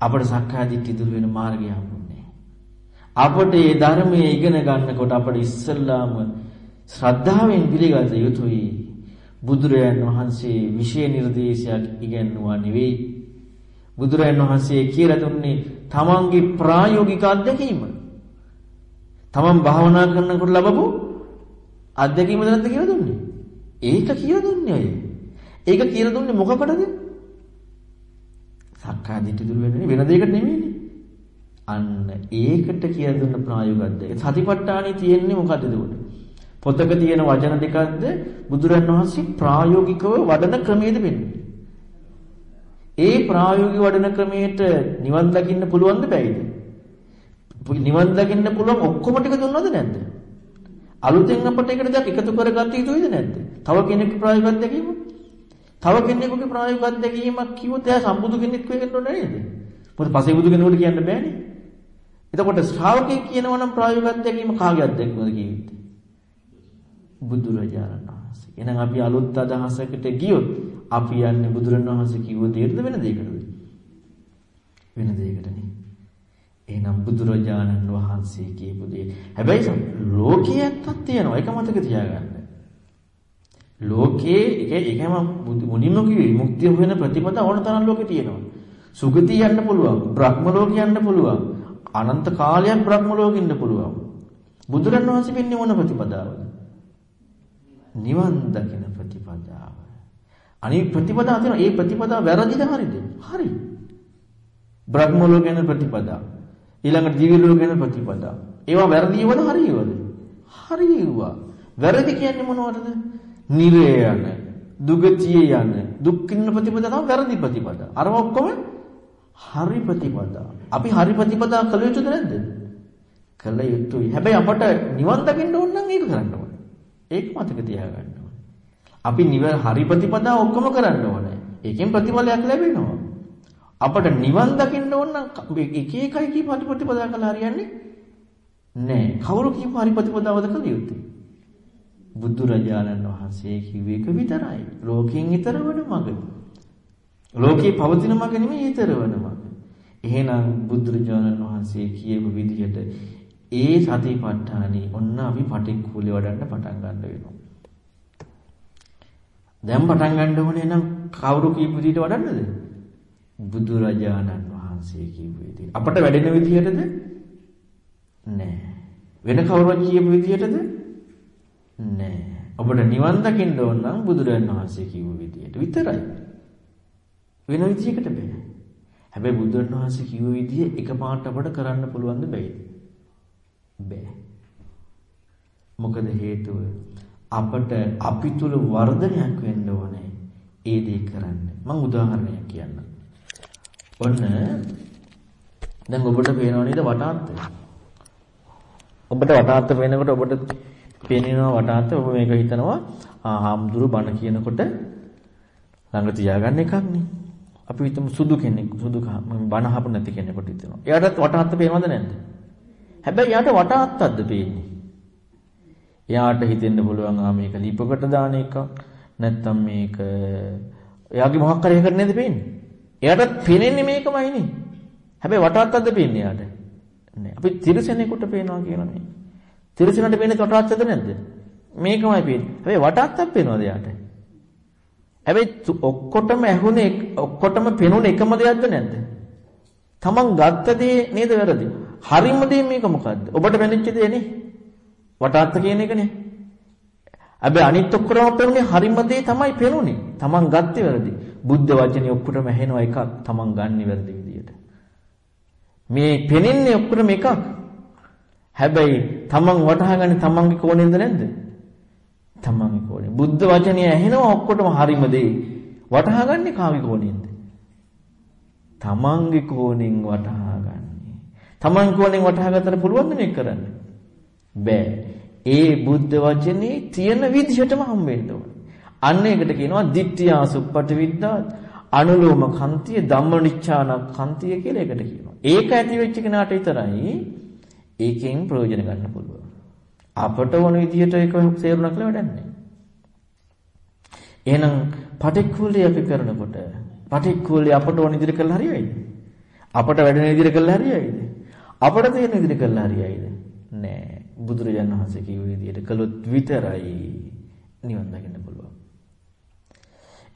අපට සක්කාය දිට්ඨිය දුර වෙන මාර්ගය හම්බුන්නේ අපට මේ ධර්මයේ ඉගෙන ගන්නකොට අපට ඉස්සල්ලාම ශ්‍රද්ධාවෙන් පිළිගත යුතුයි. බුදුරයන් වහන්සේ විෂය නිර්දේශයක් ඉගෙනුවා නෙවෙයි. බුදුරයන් වහන්සේ කියලා දුන්නේ තමන්ගේ ප්‍රායෝගික අත්දැකීම. තමන් භාවනා කරනකොට ලැබපු අත්දැකීම නැද්ද කියලා දුන්නේ. ඒක කියලා දුන්නේ අය. ඒක කියලා දුන්නේ මොකකටද? සක්කාය දිට්ඨි දුර වෙන්නේ වෙන දෙයකට නෙමෙයිනේ. අන්න ඒකට කියලා දුන්න ප්‍රායෝගික අත්දැකීම. සතිපට්ඨානෙ තියෙන්නේ මොකද්ද එතකොට? පොතක තියෙන වචන දෙකක්ද බුදුරන් වහන්සේ ප්‍රායෝගිකව වඩන ක්‍රමයේද වෙන්නේ. ඒ ප්‍රායෝගික වඩන ක්‍රමයට නිවන් දකින්න පුළුවන්ද බැයිද? නිවන් දකින්න පුළුවන් ඔක්කොම ටික දුන්නොද නැද්ද? අලුතෙන් අපට ඒකට දෙයක් එකතු කරගත්ත යුතුයිද නැද්ද? තව කෙනෙක්ගේ ප්‍රායෝගික අත්දැකීම? තව කෙනෙකුගේ ප්‍රායෝගික අත්දැකීමක් කිව්වොත් එයා සම්බුදු කෙනෙක් වෙන්න ඕනේ නේද? මොකද පසේ බුදු කෙනෙකුට කියන්න බෑනේ. එතකොට ශ්‍රාවකෙක් කියනවා නම් ප්‍රායෝගික අත්දැකීම කාගේ අත්දැකීමද කියවිත්? බුදුරජාණන් වහන්සේ. එහෙනම් අපි අලුත් අදහසකට ගියොත් අපි යන්නේ බුදුරණන් වහන්සේ කිව්ව දෙයකද වෙන දෙයකටද? වෙන දෙයකටනේ. එහෙනම් බුදුරජාණන් වහන්සේ කියපු දේ. හැබැයි ලෝකයේ ඇත්තක් තියෙනවා. ඒක මතක තියාගන්න. ලෝකයේ ඒක ඒකම මුනිම කිව්වේ මුක්තිය වෙන ප්‍රතිපද ඕන තරම් ලෝකේ තියෙනවා. සුගතිය යන්න පුළුවන්. බ්‍රහ්ම ලෝකේ යන්න පුළුවන්. අනන්ත කාලයක් බ්‍රහ්ම ලෝකෙ ඉන්න පුළුවන්. බුදුරන් වහන්සේ පින්නේ මොන ප්‍රතිපදාවද? නිවන් දකින ප්‍රතිපදාව. අනිත් ප්‍රතිපදාව තියෙනවා. ඒ ප්‍රතිපදාව වැරදිද හරිද? හරි. බ්‍රහ්ම ලෝකේ යන ප්‍රතිපදාව. ඊළඟට දිව්‍ය ලෝක ගැන ප්‍රතිපදා. ඒවා වැරදිවද හරියවද? හරියුවා. වැරදි කියන්නේ මොනවටද? නිරය යන, දුගතිය යන, දුක්ඛින්න ප්‍රතිපදා තමයි වැරදි ප්‍රතිපදා. අර ඔක්කොම හරි ප්‍රතිපදා. අපි හරි ප්‍රතිපදා කළ යුතුද නැද්ද? කළ යුතුයි. හැබැයි අපට නිවන් දකින්න ඕන නම් ඒක කරන්න ඕනේ. ඒක මතක තියාගන්න ඕනේ. අපි නිවන හරි ප්‍රතිපදා ඔක්කොම කරන්න ඕනේ. ඒකෙන් ප්‍රතිඵලයක් ලැබෙනවා. අපට නිවන් දකින්න ඕන නම් එක එකයි කීප ප්‍රතිපදා කළා හරියන්නේ නෑ. කවුරු කීප හරි ප්‍රතිපදාවද කළ යුත්තේ? බුදුරජාණන් වහන්සේ කිව්ව එක විතරයි. ලෝකෙන් ඈතර වන මඟ. ලෝකේ පවතින මඟ නෙමෙයි ඈතර වන මඟ. එහෙනම් බුදුරජාණන් වහන්සේ කියපු විදිහට ඒ සතිපට්ඨානෙ ඔන්න අපි පටික්කුලේ වඩන්න පටන් ගන්න වෙනවා. දැන් පටන් ගන්න ඕනේ නම් කවුරු කීපු විදිහට වඩන්නද? බුදුරජාණන් වහන්සේ කියපු විදිහට. අපට වැඩෙන විදිහටද? නෑ. වෙන කවුරුත් කියපු විදිහටද? නෑ. ඔබට නිවන් දකින්න ඕන නම් බුදුරජාණන් වහන්සේ කියපු විදිහට විතරයි. වෙන විදිහකට බෑ. හැබැයි බුදුරජාණන් වහන්සේ කිව්ව විදිහ එකපාරට අපට කරන්න පුළුවන්ද බැයිද? බෑ. මොකද හේතුව අපට අපි තුල වර්ධනයක් වෙන්න ඕනේ ඒ දේ කරන්න. මම උදාහරණයක් කියන්නම්. ඔන්න දැන් ඔබට පේනව නේද වටාත්ත? ඔබට වටාත්ත පේනකොට ඔබට පේනවා වටාත්ත ඔබ මේක හිතනවා ආ හාමුදුරු බණ කියනකොට ළඟ තියාගන්න එකක් නේ. අපි හිතමු සුදු කෙනෙක් සුදු බණ අහපු නැති කෙනෙකුට හිතනවා. එයාටත් වටාත්ත පේනවද නැද්ද? හැබැයි එයාට වටාත්තක්ද පේන්නේ? එයාට හිතෙන්න පුළුවන් ආ මේක ලිපකට දාන එකක් නැත්තම් මේක එයාගේ මොකක් හරි එකකට නේද පේන්නේ? එයාටත් පේන්නේ මේකමයිනේ. හැබැයි වටාත්තක්ද පේන්නේ එයාට? නෑ. අපි තිරසනෙකුට පේනවා කියලා මේ. තිරසනට පේන්නේ වටාත්තක්ද නැද්ද? මේකමයි පේන්නේ. හැබැයි වටාත්තක් පේනවද එයාට? හැබැයි ඔක්කොටම ඇහුනේ ඔක්කොටම පෙනුනේ එකම දෙයක්ද නැද්ද? Taman ගත්ත දේ නේද වැරදි? හරිම දේ මේක මොකද්ද? ඔබට වැනිච්ච දේ නේ. වටාත්ත කියන එකනේ. හැබැයි අනිත් ඔක්කොම පෙනුනේ හරිම දේ තමයි පෙනුනේ. Taman ගත්තේ වැරදි. බුද්ධ වචනේ ඔක්කොටම ඇහෙනවා එකක්. Taman ගන්න වැරදි විදියට. මේ පෙනෙන්නේ ඔක්කොම එකක්. හැබැයි Taman වටහාගන්නේ Tamanගේ කෝණයෙන්ද නැද්ද? Tamanගේ කෝණයෙන්. බුද්ධ වචනේ ඇහෙනවා ඔක්කොටම හරිම දේ. වටහාගන්නේ කාගේ කෝණයෙන්ද? තමන්ගේ කෝණෙන් වටහා ගන්නේ. තමන් කෝණෙන් වටහා ගන්නට පුළුවන්ද මේක කරන්න? බෑ. ඒ බුද්ධ වචනේ තියෙන විදිහටම හම්බෙන්න ඕනේ. අන්න ඒකට කියනවා ditthiya suppati viddha අනුලෝම කන්තිය ධම්මනිච්ඡාන කන්තිය කියලා ඒකට කියනවා. ඒක ඇති වෙච්ච කෙනාට විතරයි ඒකෙන් ප්‍රයෝජන ගන්න පුළුවන්. අපට ඕන විදිහට ඒක තේරුණා කියලා වැඩක් නැහැ. එහෙනම් පටික්කුලිය අපි කරනකොට පටික්කුලිය අපට ඕන විදිහට කළා හරියයිද? අපට වැඩෙන විදිහට කළා හරියයිද? අපට තේරෙන විදිහට කළා හරියයිද? නෑ. බුදුරජාණන් වහන්සේ කිව්ව විදිහට කළොත් විතරයි නිවන් දකින්න පුළුවන්.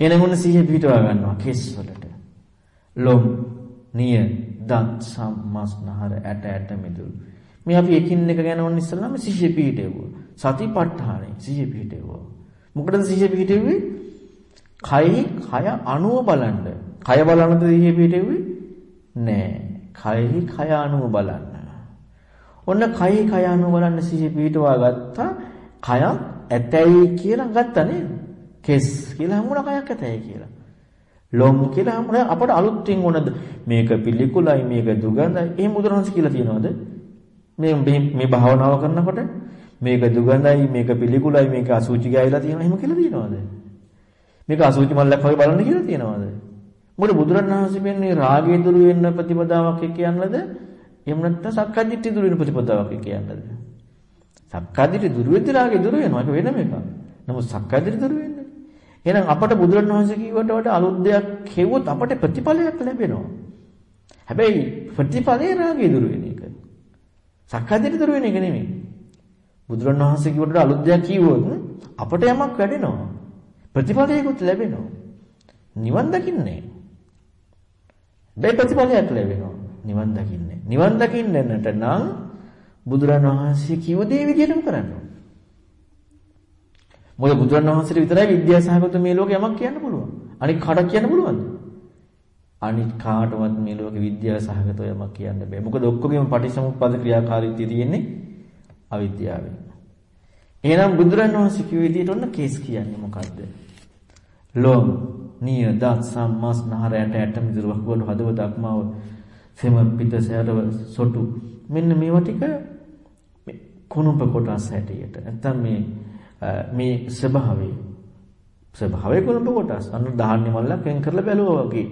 එනං උන සිහිය පිටවා ගන්නවා කෙස් වලට. ලොම්, නිය, දත්, සම්මස්නහර ඇට ඇට මිදුළු. මේ අපි එකින් එක ගැන ඕන ඉස්සෙල්ලාම සිහිය පිටේවුවා. සතිපට්ඨානෙ සිහිය පිටේවුවා. මොකටද සිහිය පිටේවුවේ? කයි කය අණුව බලන්න. කය බලනද සිහිය පිටේවුවේ? නෑ. කයෙහි කය අණුව බලන්න. ඔන්න කයෙහි කය අණුව බලන්න සිහිය පිටවා ගත්තා. කයක් ඇතැයි කියලා ගත්තා නේද? කෙස් කියලා හමුණා කයක් ඇතැයි කියලා. ලොම් කියලා හමුණා අපට අලුත්ින් ඕනද මේක පිළිකුලයි මේක දුගඳයි. එහෙම බුදුරජාණන් කියලා තියනවාද? මේ මේ භාවනාව කරනකොට මේක දුගඳයි මේක පිළිකුලයි මේක අසුචි ගෑවිලා තියෙනවා එහෙම කියලා තියනවාද? මේක අසුචි මල්ලක් වගේ බලන්න කියලා තියනවාද? මොකද බුදුරණවහන්සේ කියන්නේ රාගය දුරු වෙන්න ප්‍රතිපදාවක් කියන්නද? එහෙම නැත්නම් සක්කාදිට්ඨිය දුරු වෙන ප්‍රතිපදාවක් කියන්නද? සක්කාදිට්ඨිය දුරු වෙද්දී රාගය දුරු වෙනවා. ඒක වෙනම එකක්. නමුත් සක්කාදිට්ඨිය දුරු වෙන්නේ. එහෙනම් අපට බුදුරණවහන්සේ කිව්වට වඩා අලුත් දෙයක් හෙව්වොත් අපට ප්‍රතිඵලයක් ලැබෙනවා. හැබැයි ප්‍රතිඵලේ රාගය දුරු වෙන එක. සක්කාදිට්ඨිය දුරු වෙන එක නෙමෙයි. බුදුරණවහන්සේ කිව්වට අලුත් දෙයක් කිව්වොත් අපට යමක් වැඩෙනවා. ප්‍රතිඵලයකුත් ලැබෙනවා. නිවන් දකින්නේ. මේ ප්‍රතිඵලයක් ලැබෙනවා. නිවන් දකින්නේ. නිවන් දකින්නට නම් බුදුරණවහන්සේ කිව්ව දේ විදිහටම කරන්න මොකද බුදුරණවහන්සේට විතරයි විද්‍යාසහගත මේ ලෝකේ යමක් කියන්න පුළුවන්. අනික කාටවත් කියන්න පුළුවන්ද? අනිත් කාටවත් මේ ලෝකේ විද්‍යාසහගතව යමක් කියන්න බෑ. මොකද ඔක්කොගේම පටිච්චසමුප්පාද ක්‍රියාකාරීත්වය තියෙන්නේ අවිද්‍යාවෙන්. එහෙනම් බුදුරණවහන්සේ කිව්ව විදිහට ඔන්න කේස් කියන්නේ මොකද්ද? ලෝම, නිය, දත්, සම්මස්, නහර, ඇට, ඇට මිදුළු වකුගඩු හදවත අක්මාව, සෙම පිට සැරව සොටු මෙන්න මේවා ටික කුණුප කොටස් හැටියට නැත්තම් මේ මේ ස්වභාවය ස්වභාවය කුණුප කොටස් අන්න ධාන්‍ය මල්ලක් වෙන් කරලා බැලුවා වගේ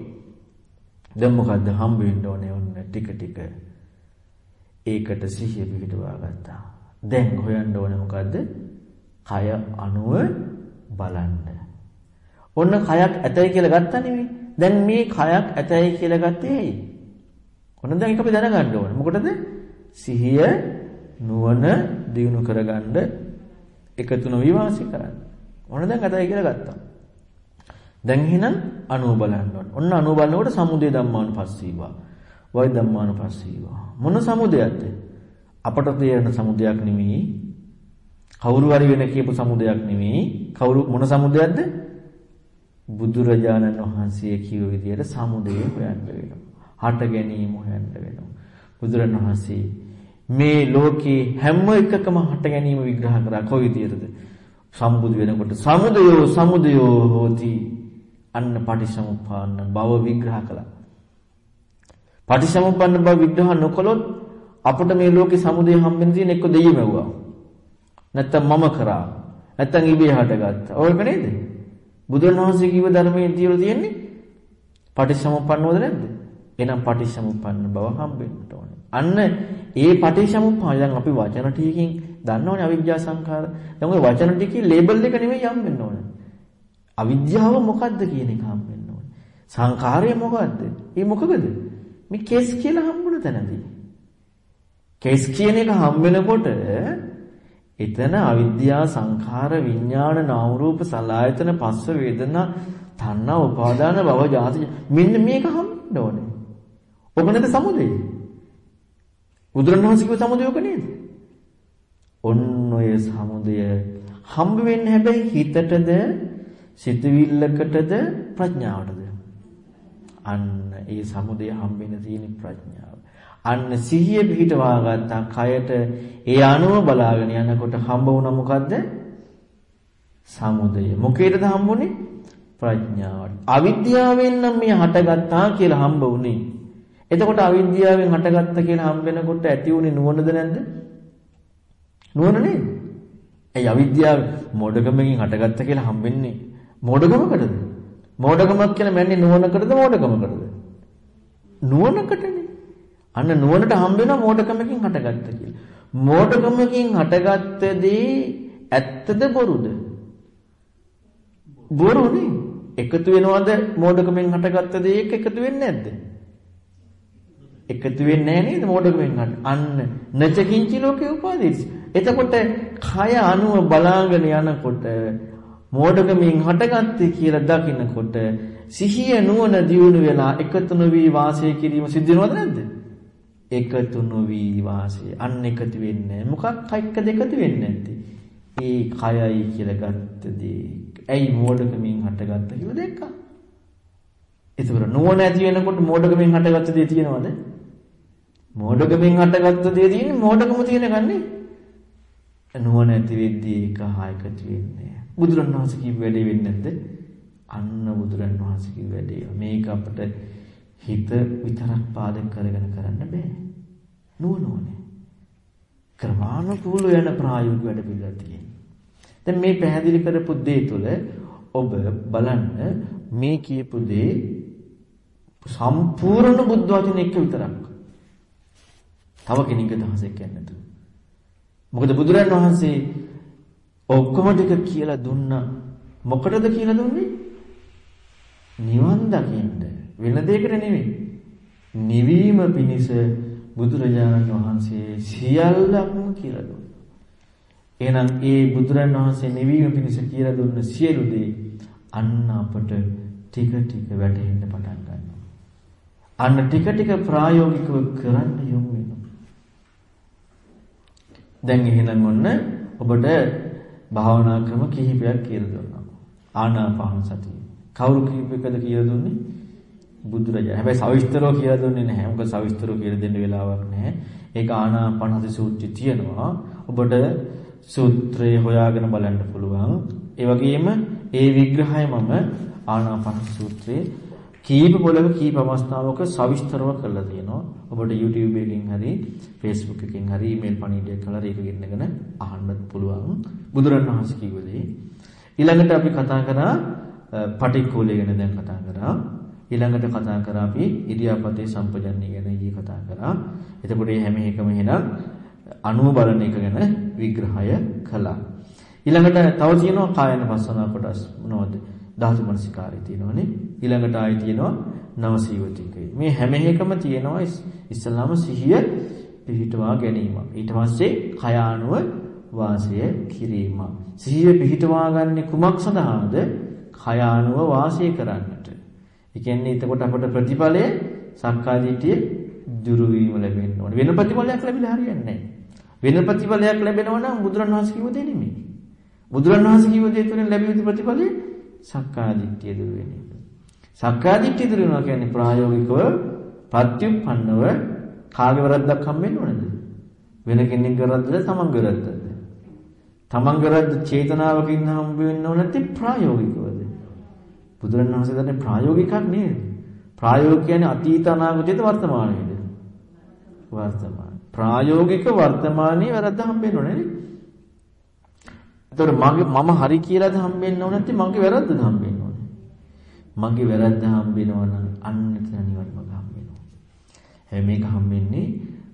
දැන් මොකද්ද හම්බ වෙන්න ඕනේ ඔන්න ටික ටික. ඒකට සිහිය පිටවා ගත්තා. දැන් හොයන්න ඕනේ මොකද්ද? කය අණුව බලන්න. ඔන්න කයක් ඇතයි කියලා ගත්තා නෙමෙයි. දැන් මේ කයක් ඇතයි කියලා ගත්තේ ඇයි? ඔන්න දැන් ඒක අපි දැනගන්න ඕනේ. මොකටද? සිහිය නුවණ දියුණු කරගන්න එකතු නොවි වාසය කරන්න. ඔන්න දැන් අතයි කියලා ගත්තා. දැන් එහෙනම් අනුව බලන්න ඕන. ඔන්න අනුව බලනකොට සමුදය ධම්මානුපස්සීවා. වය ධම්මානුපස්සීවා. මොන සමුදයක්ද? අපට තේරෙන සමුදයක් නෙමෙයි. කවුරු හරි වෙන කියපු සමුදයක් නෙමෙයි. කවුරු මොන සමුදයක්ද? බුදුරජාණන් වහන්සේ කියව විදිහට සමුදය හොයන්න වෙනවා. හට ගැනීම හොයන්න වෙනවා. බුදුරණවහන්සේ මේ ලෝකේ හැම එකකම හට ගැනීම විග්‍රහ කරා කොයි විදියටද? සම්බුදු වෙනකොට සමුදයෝ සමුදයෝ හෝති අන්න පටිසමුප්පාන්න බව විග්‍රහ කළා. පටිසමුප්පන්න බව විග්‍රහ නොකළොත් අපිට මේ ලෝකේ සමුදය හම්බෙන්න තියෙන එක්ක දෙයියම වුණා. නැත්තම් මම කරා. නැත්තම් ඉබේ හටගත්තා. ඔය එක නේද? බුදුන් වහන්සේ කිව්ව ධර්මයේ තියලා තියෙන්නේ පටිසමුප්පන්නවද නැද්ද? එහෙනම් පටිච්චසමුප්පන්න බව හම්බෙන්න ඕනේ. අන්න ඒ පටිච්චසමුප්පාද දැන් අපි වචන ටිකකින් දන්නවනේ අවිද්‍යා සංඛාර. දැන් ওই වචන ටිකේ ලේබල් එක නෙමෙයි හම්බෙන්න ඕනේ. අවිද්‍යාව මොකද්ද කියන එක හම්බෙන්න ඕනේ. සංඛාරය මොකද්ද? ඒ මොකකද? මේ කෙස් කියලා හම්බුන තැනදී. කෙස් කියන එක හම්බෙනකොට එතන අවිද්‍යා සංඛාර විඥාන නාම රූප සලආයතන පස්ස වේදනා තණ්හා උපාදාන භව ජාති මෙන්න මේක හම්බෙන්න ඕනේ. ඔක නේද සමුදය? බුදුරණවහන්සේ කිව්ව සමුදය ඔක නේද? ඔන්න ඔය සමුදය හම්බ වෙන්නේ හැබැයි හිතටද සිතවිල්ලකටද ප්‍රඥාවටද? අන්න ඒ සමුදය හම්බෙන්න තියෙන ප්‍රඥාව. අන්න සිහිය පිහිටවා ගත්තා කයට ඒ අනුව බලාගෙන යනකොට හම්බ වුණා මොකද්ද? සමුදය. මොකේද හම්බුනේ? ප්‍රඥාවට. අවිද්‍යාවෙන් නම් මේ හටගත්තා කියලා හම්බ වුනේ. එතකොට අවිද්‍යාවෙන් හටගත්ත කියලා හම්බ වෙනකොට ඇති උනේ නුවණද නැද්ද? නුවණ නේද? ඒ අවිද්‍යාව මොඩගමකින් හටගත්ත කියලා හම්බෙන්නේ මොඩගමකටද? මොඩගමක් කියලා මන්නේ නුවණකටද මොඩගමකටද? නුවණකටනේ. අන්න නුවණට හම්බ වෙනවා මොඩගමකින් හටගත්ත කියලා. මොඩගමකින් හටගත්ත දේ ඇත්තද බොරුද? බොරුනේ. එකතු වෙනවද මොඩගමෙන් හටගත්ත දේ එක එකතු වෙන්නේ නැද්ද? එකතු වෙන්නේ නැහැ නේද මොඩගමෙන් හට. අන්න නචකින්චි ලෝකේ උපාදීස්. එතකොට කය අනුව බලාගෙන යනකොට මෝඩකමින් හටගත්තේ කියලා දකිනකොට සිහිය නුවණ දියුණු වෙලා එකතු නොවි වාසය කිරීම සිද්ධ වෙනවද නැද්ද? එකතු නොවි වාසය. අන්න එකතු වෙන්නේ මොකක් එක්කද එකතු වෙන්නේ නැත්තේ? ඒ කයයි කියලා ගත්ත දේ. ඇයි මෝඩකමින් හටගත්ත කියලා දැක්කා. ඒතකොට නුවණ ඇති වෙනකොට මෝඩකමින් හටගත්ත දේ තියෙනවද? මෝඩකමින් හටගත්ත දේ තියෙන්නේ මෝඩකම තියෙන ගන්නේ. නුවණ ඇති වෙද්දී ඒක හායකතු වෙන්නේ. බුදුරණවහන්සේ කිව්ව වැඩේ වෙන්නේ නැද්ද? අන්න බුදුරණවහන්සේ කිව්ව වැඩේ. මේක අපිට හිත විතරක් පාදක කරගෙන කරන්න බෑ. නුවණ ඕනේ. ක්‍රමානුකූල වෙන ප්‍රායෝගික වැඩ පිළිවෙල තියෙනවා. දැන් මේ පැහැදිලි කරපු දේ තුළ ඔබ බලන්න මේ කියපු දේ සම්පූර්ණ බුද්ධ වචන එක විතරක්. තව කෙනෙක් දහසක් කියන්නේ නැතුව. මොකද බුදුරන් වහන්සේ ඔක්කොම ටික කියලා දුන්නා. මොකටද කියලා දුන්නේ? නිවන් දකින්න. වෙන දෙයකට නෙවෙයි. නිවීම පිණිස බුදුරජාණන් වහන්සේ සියල්ලක්ම කියලා දුන්නා. එහෙනම් ඒ බුදුරන් වහන්සේ නිවීම පිණිස කියලා දුන්න සියලු දේ අන්න අපට ටික ටික වැටහෙන්න පටන් ගන්නවා. අන්න ටික ටික ප්‍රායෝගිකව කරන්න යමු වෙනවා. දැන් එහෙනම් ඔන්න ඔබට භාවනා ක්‍රම කිහිපයක් කියලා දුන්නා. ආනාපාන සතිය. කවුරු කිහිපයකද කියලා දුන්නේ? බුදුරජාණන්. හැබැයි සවිස්තරව කියලා දුන්නේ නැහැ. මොකද සවිස්තරව කියලා දෙන්න වෙලාවක් නැහැ. ඒක ආනාපාන සති සූත්‍රය තියෙනවා. ඔබට සූත්‍රය හොයාගෙන බලන්න පුළුවන්. ඒ වගේම ඒ විග්‍රහය මම ආනාපාන සූත්‍රයේ කීප පොළක කීප අවස්ථාවක සවිස්තරව කරලා තියෙනවා. ඔබට YouTube එකකින් හරි Facebook එකකින් හරි email පණිවිඩයක් කරලා ඒක ගෙන්නගෙන අහන්නත් පුළුවන්. බුදුරණවහන්සේ කිව්වදී ඊළඟට අපි කතා කරා පටික්කුලය ගැන දැන් කතා කරා. ඊළඟට කතා කරා අපි ඉරියාපතේ සම්පජන්ණය ගැන ඊයේ කතා කරා. එතකොට මේ හැම එකම එහෙනම් අණුව බලන එක ගැන විග්‍රහය කළා. ඊළඟට තව තියෙනවා කායන පස්සනා කොටස් මොනවද? ධාතු මනසිකාරය තියෙනවානේ. ඊළඟට ආයි තියෙනවා නවසීවතිකය. මේ හැම එකම තියෙනවා ඉස්සලාම සිහිය පිහිටවා ගැනීම. ඊට පස්සේ කය ආනුව වාසය කිරීම. සිහිය පිහිටවා ගන්න කුමක් සඳහාද? කය ආනුව වාසය කරන්නට. ඒ කියන්නේ එතකොට අපට ප්‍රතිඵලය සක්කාදිටිය දුරු වීම ලැබෙන්න ඕනේ. වෙන ප්‍රතිඵලයක් ලැබිලා හරියන්නේ නැහැ. වෙන ප්‍රතිඵලයක් ලැබෙනවා නම් බුදුරණවහන්සේ කිව්ව දේ නෙමෙයි. බුදුරණවහන්සේ කිව්ව දේ තුළින් ලැබිය යුතු ප්‍රතිඵලය සක්කාදිට්ඨිය දුර වෙන එක. සක්කාදිට්ඨිය දුර වෙනවා කියන්නේ ප්‍රායෝගිකව ප්‍රත්‍යুৎපන්නව කාගේ වරද්දක් හම්බෙන්න ඕනද? වෙන කෙනෙක්ගේ වරද්දද තමන්ගේ වරද්දද? තමන්ගේ වරද්ද චේතනාවකින් හම්බ වෙන්න ඕන නැති ප්‍රායෝගිකවද? බුදුරණවහන්සේ දන්නේ ප්‍රායෝගිකක් නේද? ප්‍රායෝගික කියන්නේ අතීත අනාගතයේද වර්තමානයේද? වර්තමාන. ප්‍රායෝගික වර්තමානයේ වැරද්ද හම්බෙන්න ඕනේ නේද? එතකොට මගේ මම හරි කියලාද හම්බෙන්න ඕන නැත්නම් මගේ වැරද්දද හම්බෙන්න ඕනේ? මගේ වැරද්ද හම්බෙනවා නම් අන්න එතන නිවන් මඟ හම්බෙනවා. හැබැයි මේක හම්බෙන්නේ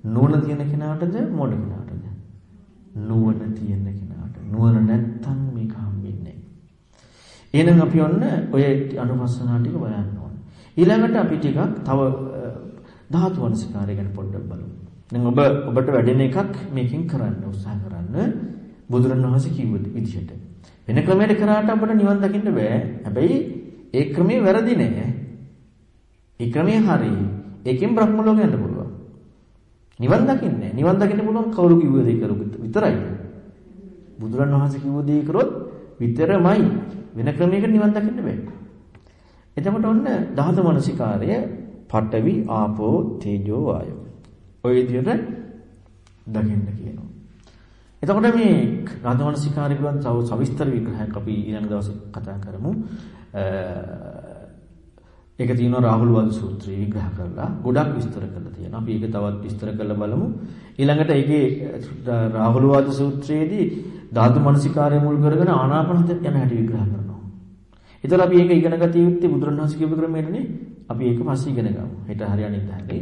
නුවණ තියෙන කෙනාටද මොඩ කෙනාටද? නුවණ තියෙන කෙනාට. නුවණ නැත්තම් මේක හම්බෙන්නේ නැහැ. එහෙනම් අපි ඔන්න ඔය අනුපස්සනා ටික බලන්න ඕනේ. ඊළඟට අපි ටිකක් තව ධාතු වංශකාරය ගැන පොඩ්ඩක් බලමු. දැන් ඔබ ඔබට වැඩෙන එකක් මේකෙන් කරන්න උත්සාහ කරන්න. බුදුරණවහන්සේ කිව්ව විදිහට. වෙන ක්‍රමයකට කරාට අපිට නිවන් දකින්න බෑ. හැබැයි ඒ ක්‍රමේ වැරදි නෑ. ඒ ක්‍රමේ හරි. ඒකෙන් බ්‍රහ්ම ලෝක යන්න පුළුවන්. නිවන් දකින්නේ නිවන් දකින්න පුළුවන් කවුරු කිව්ව දේ කරු විතරයි. බුදුරන් වහන්සේ කිව්ව දේ කරොත් විතරමයි. වෙන ක්‍රමයකට නිවන් දකින්න බෑ. එතකොට ඔන්න ධාතු මනසිකාරය පඨවි ආපෝ තේජෝ වායෝ. ඔය විදිහට දකින්න කියනවා. එතකොට මේ රාධමනසිකාරය පිළිබඳ තව සවිස්තර විග්‍රහයක් අපි ඊළඟ දවසේ කතා කරමු. ඒක තියෙනවා රාහුල වද සූත්‍රය විග්‍රහ කරලා ගොඩක් විස්තර කරලා තියෙනවා. අපි ඒක තවත් විස්තර කරලා බලමු. ඊළඟට ඒකේ රාහුල වද සූත්‍රයේදී ධාතු මනසිකාරය මුල් කරගෙන ආනාපානසති යන හැටි විග්‍රහ කරනවා. ඒතර අපි ඒක ඉගෙන ගත යුත්තේ බුදුරණවහන්සේ කියපු ක්‍රමයටනේ. අපි ඒක පස්සේ ඉගෙන ගමු. හෙට හරි අනිත් හැටි.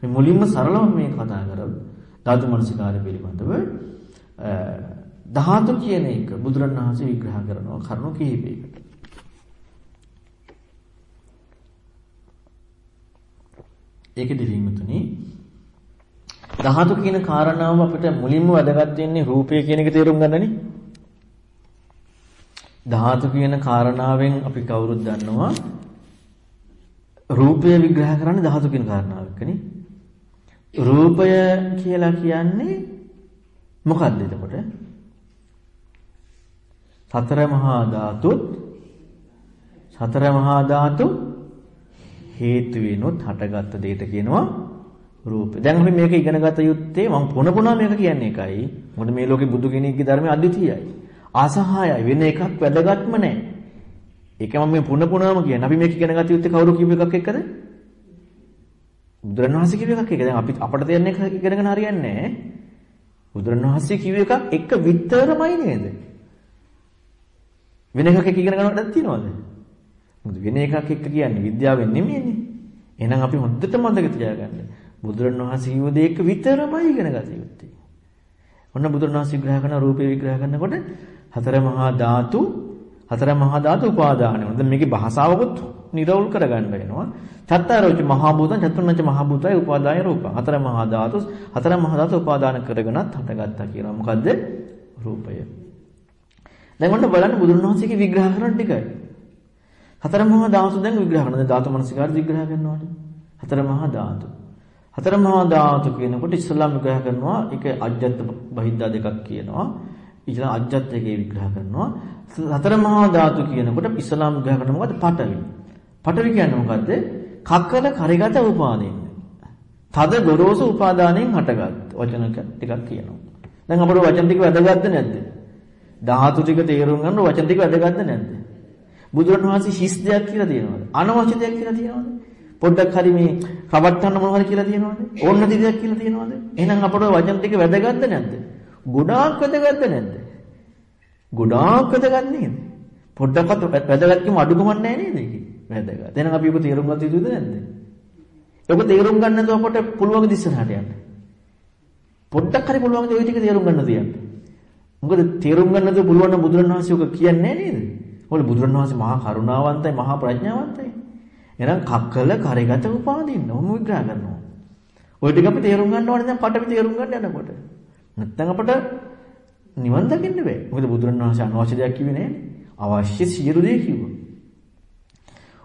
මේ මුලින්ම සරලව මේ කතා කරමු. ධාතු මනසිකාරය පිළිබඳව ධාතු කියන එක බුදුරණවහන්සේ විග්‍රහ කරනවා කරුණු කිහිපයකට. ඒකෙදි විමුතුනි ධාතු කියන කාරණාව අපිට මුලින්ම වැදගත් වෙන්නේ රූපය කියන එක තේරුම් ගන්නනේ. ධාතු කියන කාරණාවෙන් අපි කවුරුත් දන්නවා රූපය විග්‍රහ කරන්නේ ධාතු කියන කාරණාවකනේ. රූපය කියලා කියන්නේ මොකක්ද එතකොට? සතර මහා ධාතුත් සතර මහා ධාතු හේතු වෙනොත් හටගත්ත දෙයට කියනවා රූපය. දැන් අපි මේක ඉගෙන ගත යුත්තේ මම පුන පුනා මේක කියන්නේ එකයි. මොකද මේ ලෝකේ බුදු කෙනෙක්ගේ ධර්මය අද්විතීයයි. අසහායයි වෙන එකක් වැදගත්ම නැහැ. ඒක මම මේ පුන පුනාම කියන්නේ. අපි මේක ඉගෙන ගත යුත්තේ කවුරු කියපු එකක් එක්කද? බුදුරණවහන්සේ කියපු එකක් එක්ක. දැන් අපි අපිට තේරෙන එක ඉගෙනගෙන හරියන්නේ නැහැ. බුදුරණවහන්සේ කියව එකක් එක විතරමයි නේද? වෙන එකක් එක්ක ඉගෙන ගන්නවද තියනවද? මොකද වෙන එකක් එක්ක කියන්නේ විද්‍යාවෙන් නෙමෙයිනේ. එහෙනම් අපි හොඳට මතක තියාගන්න. බුදුරණවහන්සේ කියව දේ එක විතරමයි ඉගෙන ගත යුත්තේ. ඔන්න බුදුරණවහන්සේ විග්‍රහ කරන රූපේ විග්‍රහ කරනකොට හතර මහා ධාතු හතර මහා ධාතු උපාදානය. දැන් මේකේ භාෂාවකුත් නිරවුල් කරගන්න වෙනවා. චත්තාරෝච මහා භූතං චතුර්ණංච මහා භූතය උපාදාය රූපං. හතර මහා ධාතු හතර මහා ධාතු උපාදාන කරගෙනත් හටගත්තා කියනවා. මොකද්ද? රූපය. දැන් ඔන්න බලන්න බුදුන් වහන්සේගේ විග්‍රහ කරන ටිකයි. හතර මහා ධාතු දැන් විග්‍රහ කරනවා. දැන් ධාතු මනසිකාර විග්‍රහ කරනවාට. හතර මහා ධාතු. හතර මහා ධාතු කියනකොට ඉස්ලාම් විග්‍රහ කරනවා. ඒක අජ්ජත් බහිද්දා දෙකක් කියනවා. ඉස්ලාම් අජ්ජත් එකේ විග්‍රහ කරනවා. හතර මහා ධාතු කියනකොට ඉස්ලාම් විග්‍රහ කරන මොකද්ද? පඨවි. පඨවි කියන්නේ මොකද්ද? කක්කල කරිගත උපාදින්න. තද ගොරෝසු උපාදානයෙන් හටගත් වචන ටිකක් කියනවා. දැන් අපේ වචන ටික වැදගත්ද නැද්ද? ධාතු ටික තේරුම් ගන්න වචන ටික වැදගත්ද නැද්ද? බුදුරණවහන්සේ හිස් දෙයක් කියලා තියෙනවද? අනවශ්‍ය දෙයක් කියලා තියෙනවද? පොඩ්ඩක් හරි මේ රවට්ටන්න මොනවද කියලා තියෙනවද? ඕන්න දෙයක් කියලා තියෙනවද? එහෙනම් අපේ වචන ටික වැදගත්ද නැද්ද? ගොඩාක් වැදගත්ද නැද්ද? ගොඩාක් වැදගත් නේද? පොඩ්ඩක්වත් වැදගත්කම අඩුකමක් නැහැ නේද ඒකේ? වැදගත්. එහෙනම් අපි ඔබ තේරුම් ගන්න යුතුද නැද්ද? ඔබ තේරුම් ගන්න නැතුව අපට පුළුවන් දිස්සනට යන්න. පොඩ්ඩක් හරි පුළුවන් ද ওই ටික තේරුම් ගන්න තියන්න. මොකද තේරුම් ගන්න නැතුව පුළුවන් නම් බුදුරණවහන්සේ ඔක කියන්නේ නේද? මොකද බුදුරණවහන්සේ මහා කරුණාවන්තයි මහා ප්‍රඥාවන්තයි. එහෙනම් කක්කල කරගත උපාදින්න ඔහොම විග්‍රහ කරනවා. ওই ටික අපි තේරුම් ගන්න ඕනේ දැන් පටවි තේරුම් ගන්න යනකොට. නැත්නම් අපට නිවන් දකින්න බෑ. මොකද බුදුරණවහන්සේ අනවශ්‍ය දෙයක් කිව්වේ නෑනේ. අවශ්‍ය සියලු දේ කිව්වා.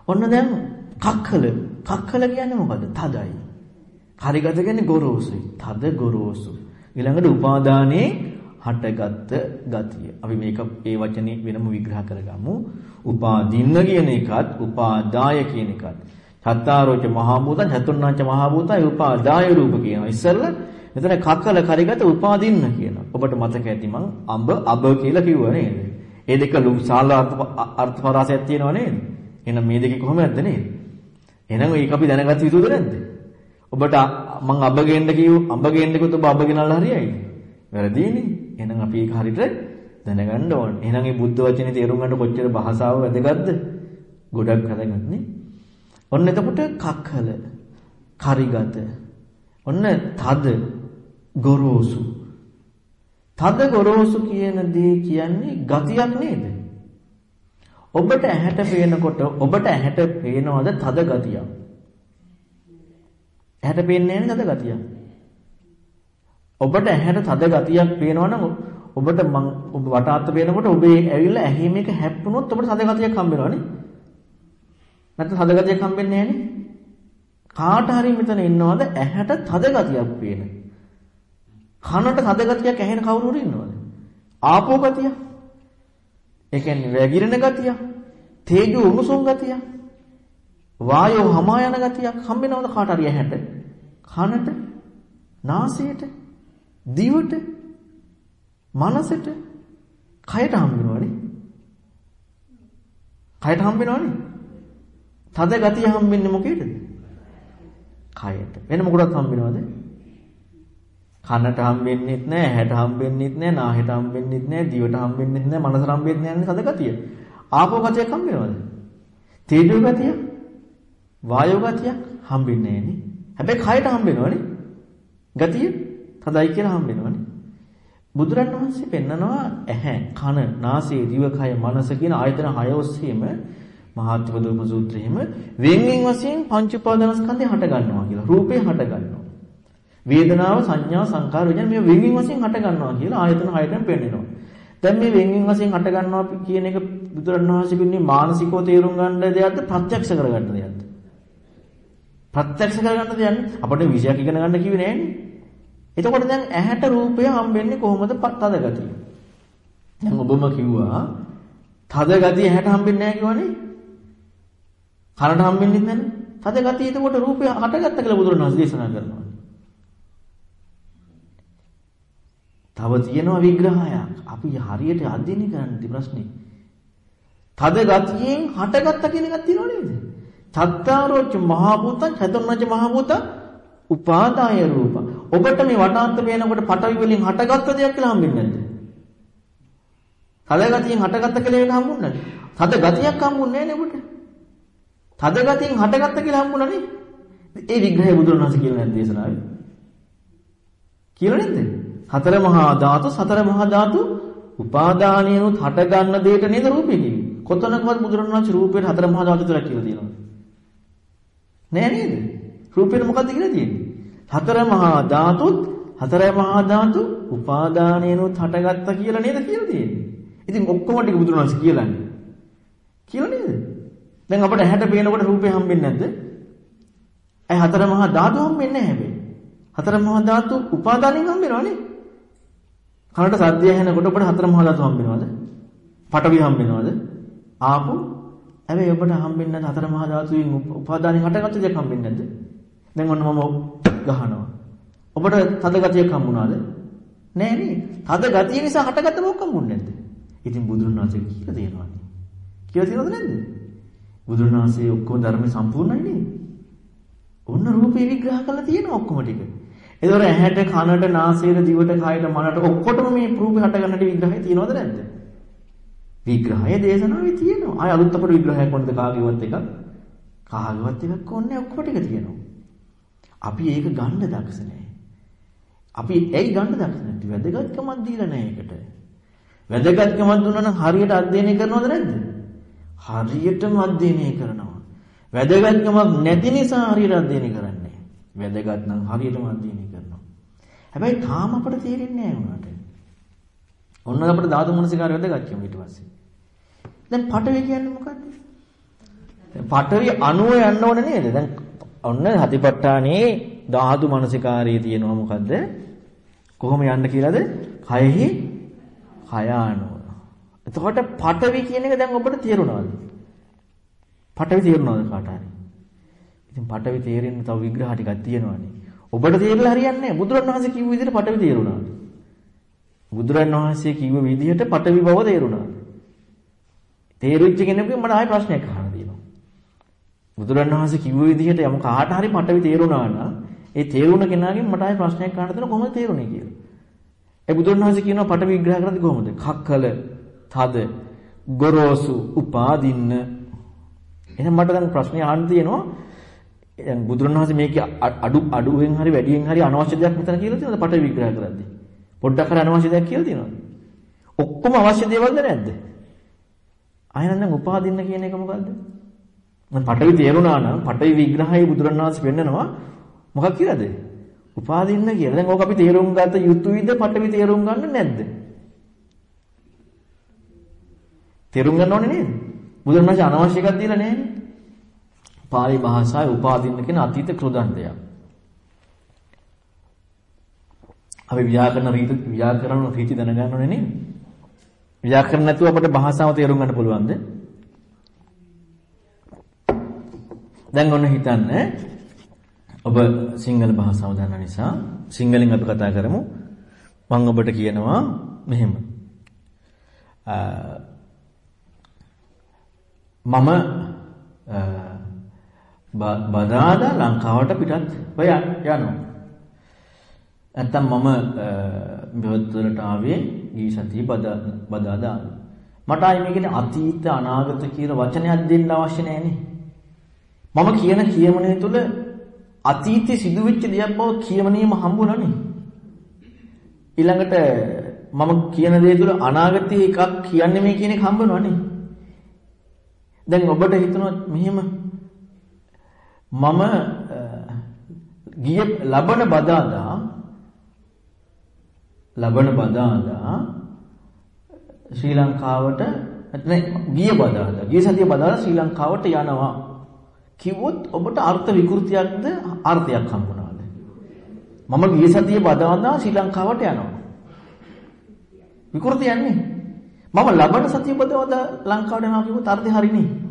ඔන්න දැන් කක්කල කක්කල කියන්නේ මොකද්ද? තදයි. හරිගත කියන්නේ ගොරෝසුයි. තද ගොරෝසු. ඊළඟට උපාදානයේ හටගත් ගතිය. අපි මේක ඒ වචනේ වෙනම විග්‍රහ කරගමු. උපාදින්න කියන එකත් උපාදාය කියන එකත්. චත්තාරෝච මහා භූතං චතුර්ණාච මහා භූතයි උපාදාය රූප කියනවා. ඉස්සෙල්ලා මෙතන කක්කල කරගත උපාදින්න කියනවා. ඔබට මතක ඇති මං අඹ අබ කියලා කිව්වා නේද? ඒ දෙක ලුසාල අර්ථ පරාසයක් තියෙනව නේද? එහෙනම් මේ දෙකේ කොහොමද නේද? එහෙනම් ඒක අපි දැනගත යුතුද නැද්ද? ඔබට මං අබ ගේන්න කිව්ව අඹ ගේන්න කිව්වොත් ඔබ අබ ගෙනල්ලා හරියයිද? වැරදීනේ. එහෙනම් අපි ඒක හරියට දැනගන්න ඕනේ. එහෙනම් මේ බුද්ධ වචනේ තේරුම් ගන්න කොච්චර භාෂාව වැදගත්ද? ගොඩක් වැදගත් නේ. ඔන්න එතකොට කක්කල, කරිගත. ඔන්න තද, ගොරෝසු. තද ගොරෝසු කියන දේ කියන්නේ ගතියක් නේද? ඔබට ඇහැට පේනකොට ඔබට ඇහැට පේනවද තද ගතියක්? ඇහැට පේන්නේ නැහැ තද ගතියක්. ඔබට ඇහැට තද ගතියක් පේනවනම් ඔබට මං ඔබ වටාත්ත පේනකොට ඔබේ ඇවිල්ලා ඇහි මේක හැප්පුණොත් ඔබට තද ගතියක් හම්බ වෙනවනේ. නැත්නම් තද ගතියක් හම්බෙන්නේ නැහනේ. කාට හරි මෙතන ඉන්නවද ඇහැට තද ගතියක් පේන. කනට තද ගතියක් ඇහෙන කවුරු හරි ඉන්නවද? ආපෝ ගතිය. ඒ කියන්නේ වැగిරෙන ගතිය. තේජෝ උණුසුම් ගතිය. වායෝ හමා යන ගතියක් හම්බෙනවද කාට හරි ඇහැට? කනට, නාසයට, දිවට, මනසට, කයට හම්බෙනවනේ. කයට හම්බෙනවනේ. තද ගතිය හම්බෙන්නේ මොකේද? කයට. වෙන මොකටද හම්බෙනවද? කනට හම්බෙන්නෙත් නැහැ, ඇහැට හම්බෙන්නෙත් නැහැ, නාහෙට හම්බෙන්නෙත් නැහැ, දිවට හම්බෙන්නෙත් නැහැ, මනසට හම්බෙන්නේ නැහැ තද ගතිය. ආපෝ ගතියක් හම්බෙනවද? තේජෝ ගතිය? වායෝ ගතියක් හම්බෙන්නේ නැහනේ. හැබැයි කයට හම්බෙනවනේ. ගතිය තදයි කියලා හම්බෙනවනේ. බුදුරන් වහන්සේ පෙන්නනවා ඇහැ, කන, නාසය, දිව, කය, මනස කියන ආයතන හය ඔස්සේම මහත්වදූප සූත්‍රයේම වෙන් වෙන් වශයෙන් පංච උපාදානස්කන්ධය හට ගන්නවා කියලා. රූපේ හට ගන්නවා. වේදනාව, සංඥා, සංකාර, විඥාන මේ වෙන් වෙන් වශයෙන් හට ගන්නවා කියලා ආයතන හයටම පෙන්නනවා. දැන් මේ වෙන් වෙන් වශයෙන් හට ගන්නවා කියන එක බුදුරණවහන්සේ කියන්නේ මානසිකව තේරුම් ගන්න දෙයක්ද ප්‍රත්‍යක්ෂ කරගන්න දෙයක්ද? ප්‍රත්‍යක්ෂ කරගන්න දෙයක් අපිට විෂයක් ඉගෙන ගන්න කිව්වේ නෑනේ. එතකොට දැන් ඇහැට රූපය හම්බෙන්නේ කොහොමද තද ගතිය? දැන් ඔබම කිව්වා තද ගතිය ඇහැට හම්බෙන්නේ නැහැ කිව්වනේ. කනට හම්බෙන්නේ නැන්නේ. තද ගතිය එතකොට රූපය හටගත්ත කියලා බුදුරණවහන්සේ දේශනා කරනවා. තව තියෙනවා විග්‍රහයක්. අපි හරියට අධ්‍යයනය කරන්න ති ප්‍රශ්නේ. තද ගතියෙන් හටගත්ත කියන එකක් තියෙනව නේද? තත්තාරෝච මහා භූතං චතුර්ණජ මහා භූතං උපාදාය රූප. ඔබට මේ වටාන්ත පේනකොට පටවි වලින් හටගත්ත දෙයක් කියලා හම්බෙන්නේ නැද්ද? තද ගතියෙන් හටගත්ත කියලා එක හම්බුන්නේ නැද්ද? තද ගතියක් හම්බුන්නේ නැහැ නේ ඔබට. තද ගතියෙන් හටගත්ත කියලා හම්බුණා නේ. ඒ විග්‍රහය බුදුරණවහන්සේ කියලා නැද්ද දේශනාවේ? කියලා නැද්ද? හතර මහා ධාතු සතර මහා ධාතු උපාදානියනුත් හට ගන්න දෙයට නේද රූපේ කිව්වේ. කොතනකවත් බුදුරණවහන්සේ රූපේට හතර මහා ධාතු කියලා කියලා තියෙනවා. නෑ නේද? රූපේට මොකද්ද කියලා තියෙන්නේ? හතර මහා ධාතුත් හතර මහා ධාතු උපාදානියනුත් හටගත්තා කියලා නේද කියලා තියෙන්නේ. ඉතින් ඔක්කොම ටික බුදුරණවහන්සේ කියලානේ. කියලා නේද? දැන් අපිට ඇහැට පේනකොට රූපේ හම්බෙන්නේ නැද්ද? ඇයි හතර මහා ධාතු හම්බෙන්නේ නැහැ හැබැයි. හතර මහා ධාතු උපාදානෙන් හම්බෙනවනේ. කනට සද්දය ඇහෙනකොට ඔබට හතර මහා ධාතු හම්බෙනවද? පඨවි හම්බෙනවද? ආපෝ හැබැයි ඔබට හම්බෙන්නේ නැද්ද හතර මහා ධාතුයෙන් උපාදානෙන් හටගත්ත දෙයක් හම්බෙන්නේ නැද්ද? දැන් ඔන්න මම ගහනවා. ඔබට තද ගතියක් හම්බුණාද? නෑ නේ. තද ගතිය නිසා හටගත්ත මොකක් හම්බුන්නේ නැද්ද? ඉතින් බුදුන් වහන්සේ කියලා දෙනවානේ. කියලා තියෙනවද නැද්ද? බුදුන් වහන්සේ ඔක්කොම ධර්ම සම්පූර්ණයි නේ. ඔන්න රූපේ විග්‍රහ කරලා තියෙන ඔක්කොම ටික. ඒතකොට ඇහැට, කනට, නාසයට, දිවට, කයට, මනට ඔක්කොටම මේ රූපේ හට ගන්නට විග්‍රහය තියෙනවද නැද්ද? විග්‍රහය දේශනාවේ තියෙනවා. ආය අලුත් අපට විග්‍රහයක් වුණද කාගේවත් එකක්? කාගේවත් එකක් ඕනේ ඔක්කොම ටික තියෙනවා. අපි ඒක ගන්න දක්ෂ නැහැ. අපි ඇයි ගන්න දක්ෂ නැති? වැදගත්කමක් දීලා නැහැ ඒකට. වැදගත්කමක් දුන්නා නම් හරියට අධ්‍යයනය කරනවද නැද්ද? හරියටම අධ්‍යයනය කරනවා. වැදගත්කමක් නැති නිසා හරියට අධ්‍යයනය කරන්නේ. වැදගත් නම් හරියටම අධ්‍යයනය කරනවා. හැබැයි තාම අපට තේරෙන්නේ නැහැ උනාට. ඔන්න අපිට ධාතු මනසිකාරය වැදගත් කියමු ඊට පස්සේ. දැන් පඨවි කියන්නේ මොකද්ද? දැන් පඨවි අණුව යන්න ඕනේ නේද? දැන් ඔන්න හතිපට්ඨානේ ධාතු මනසිකාරයේ තියෙනවා මොකද්ද? කොහොම යන්න කියලාද? කයෙහි කය අණුව. එතකොට පඨවි කියන එක දැන් ඔබට තේරුණාද? පඨවි තේරුණාද කාට හරි? ඉතින් පඨවි තේරෙන්න තව විග්‍රහ ටිකක් තියෙනවානේ. ඔබට තේරෙලා හරියන්නේ නැහැ. බුදුරණවහන්සේ කිව්ව විදිහට පඨවි තේරුණාද? බුදුරණවහන්සේ කිව්ව විදිහට පඨවි බව තේරුණාද? තේරුච්ච කෙනෙකුගෙන් මට ආයෙ ප්‍රශ්නයක් අහන්න තියෙනවා. බුදුරණවහන්සේ කිව්ව විදිහට යම් කාට හරි පඨවි තේරුණා නම් ඒ තේරුණ කෙනාගෙන් මට ආයෙ ප්‍රශ්නයක් අහන්න තියෙනවා කොහොමද තේරුනේ කියලා. ඒ බුදුරණවහන්සේ කියනවා පඨවි විග්‍රහ කරද්දී කොහොමද? කක්කල තද ගොරෝසු උපාදින්න එහෙනම් මට දැන් ප්‍රශ්නේ අහන්න තියෙනවා දැන් බුදුරණවහන්සේ මේක අඩු අඩුවෙන් හරි වැඩියෙන් හරි අනවශ්‍ය දෙයක් මෙතන කියලා තියෙනවද? පට විග්‍රහ කරද්දී. පොඩ්ඩක් හරි අනවශ්‍ය දෙයක් කියලා තියෙනවද? ඔක්කොම අවශ්‍ය දේවල්ද නැද්ද? ආයෙනම් දැන් උපාදින්න කියන එක මොකද්ද? මම පටවි තේරුණා නම් පටවි විග්‍රහයේ බුදුරණවහන්සේ පෙන්නනවා. මොකක් කියලාද? උපාදින්න කියලා. දැන් ඕක අපි තේරුම් ගත යුතුයිද? පටවි තේරුම් ගන්න නැද්ද? තේරුම් ගන්න ඕනේ නේද? බුදුන් වහන්සේ අනවශ්‍ය එකක් දීලා නැහැනේ. පාලි භාෂාවේ උපාදින්න කියන අතීත කෘදන්තයක්. අපි ව්‍යාකරණ රීති ව්‍යාකරණ රීති දැනගන්න ඕනේ නේද? ව්‍යාකරණ නැතුව අපිට භාෂාව තේරුම් ගන්න පුළුවන්ද? දැන් ඔන්න හිතන්න ඔබ සිංහල භාෂාව දන්න නිසා සිංහලෙන් අපි කතා කරමු. මම ඔබට කියනවා මෙහෙම. මම බදාදා ලංකාවට පිටත් ඔය යනවා. නැත්තම් මම මෙවත්වලට ආවේ ගිය සතියේ බදාදා මට ආයේ මේකේ අතීත අනාගත කියලා වචනයක් දෙන්න අවශ්‍ය නැහැනේ. මම කියන කියමනේ තුල අතීතේ සිදුවෙච්ච දෙයක් බව කියමනේම හම්බුණානේ. ඊළඟට මම කියන දේ තුල අනාගතයේ එකක් කියන්නේ මේ කියන එක හම්බුණානේ. දැන් ඔබට හිතනොත් මෙහෙම මම ගිය ලබන බදාදා ලබන බදාදා ශ්‍රී ලංකාවට නැත්නම් ගිය බදාදා ගිය සතිය බදාදා ශ්‍රී ලංකාවට යනවා. කිව්වොත් ඔබට අර්ථ විකෘතියක්ද අර්ථයක් හම්බුණාද? මම ගිය සතිය බදාදා ශ්‍රී ලංකාවට යනවා. විකෘතියක් නේ. මම ලබන සතිය බදාදා ලංකාවට යනවා කිව්වොත් අර්ථය හරිනේ.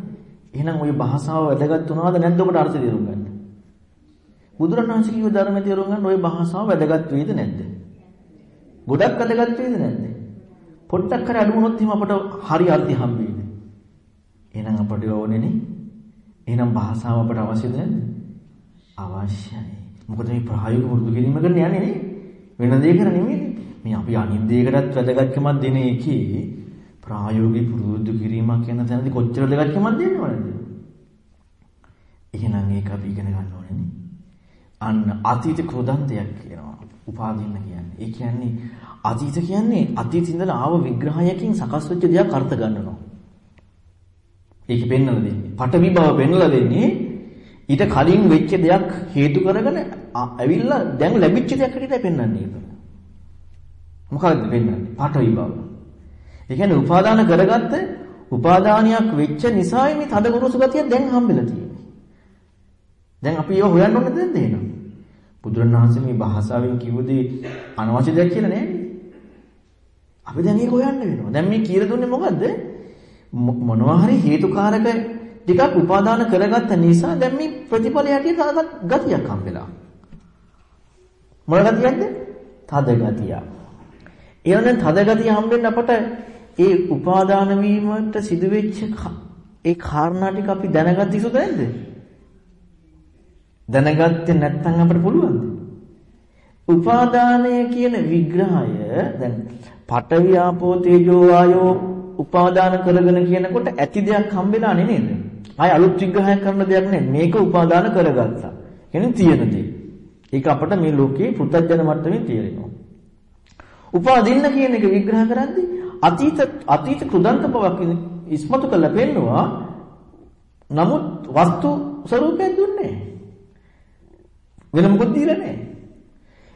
එහෙනම් ওই භාෂාව වැදගත් වුණාද නැද්ද ඔබට අර්ථය තේරුම් ගන්න බුදුරණවහන්සේ කිව්ව ධර්මය තේරුම් ගන්න ওই භාෂාව වැදගත් වේද නැද්ද ගොඩක් වැදගත් වේද නැද්ද? පොඩ්ඩක් හරි අඩු වුණොත් එහෙම අපට හරි අර්ථය හම්බෙන්නේ. එහෙනම් අපට ඕනේ නේ. එහෙනම් භාෂාව අපට අවශ්‍යද නැද්ද? අවශ්‍යයි. මොකද මේ ප්‍රායෝගික වෘදු කිරීම කරන්න යන්නේ නේ. වෙන දෙයකට නෙමෙයි. මේ අපි අනිත් දෙයකටත් වැදගත්කමක් දෙන එකේ ප්‍රායෝගික වෘදු කිරීමක් කියන තැනදී කොච්චර වැදගත්කමක් දෙන්න ඕනද? එහෙනම් ඒක අපි ඉගෙන ගන්න ඕනේ නේ. අන්න අතීත ක්‍රෝධන්තයක් කියනවා. උපාදින්න කියන්නේ. ඒ කියන්නේ අතීත කියන්නේ අතීත ඉඳලා ආව විග්‍රහයකින් සකස් වෙච්ච දෙයක් අර්ථ ගන්නවා. ඒක පෙන්වලා දෙන්නේ. පටවි බව පෙන්වලා දෙන්නේ ඊට කලින් වෙච්ච දෙයක් හේතු කරගෙන ඇවිල්ලා දැන් ලැබිච්ච දෙයක් හැටියට පෙන්වන්නේ ඒක. මොකක්ද පෙන්වන්නේ? පටවි බව. ඒ කියන්නේ උපාදාන කරගත්ත උපාදානියක් වෙච්ච නිසා මේ තදගුරුසු ගතිය දැන් හම්බෙලා තියෙන්නේ. දැන් අපි ඒව හොයන්න ඕනේ දැන් දෙනවා. බුදුරණවහන්සේ මේ භාෂාවෙන් කිව්වදී අනවශ්‍ය දෙයක් කියලා නෑනේ. අපි දැන් ඒක හොයන්න වෙනවා. දැන් මේ කියලා දුන්නේ මොකද්ද? මොනවා හරි හේතුකාරක ටිකක් උපාදාන කරගත්ත නිසා දැන් මේ ප්‍රතිඵලය හැටියට ගතියක් හම්බෙලා. මොන ගතියක්ද? තද ගතිය. එවනම් තද ගතිය හම්බෙන්න අපට ඒ උපාදාන වීමට සිදුවෙච්ච ඒ කාරණා ටික අපි දැනගත් ඉසුද නැද්ද? දැනගත්තේ නැත්නම් අපිට පුළුවන්ද? උපාදානය කියන විග්‍රහය දැන් පඨවි ආපෝ තේජෝ වායෝ උපාදාන කරගෙන කියනකොට ඇති දෙයක් හම්බෙලා නේද? ආය අලුත් විග්‍රහයක් කරන දෙයක් නෙමෙයි. මේක උපාදාන කරගත්තා. කියන්නේ තියෙන දේ. ඒක අපිට මේ ලෝකේ පෘථජන මට්ටමේ තේරෙනවා. උපාදින්න කියන එක විග්‍රහ කරද්දී අතීත අතීත කෘදන්ත බවක් ඉස්මතු කළ පෙන්නවා. නමුත් වස්තු ස්වરૂපයක් දුන්නේ නැහැ. වෙන මොකුත් දීලා නැහැ.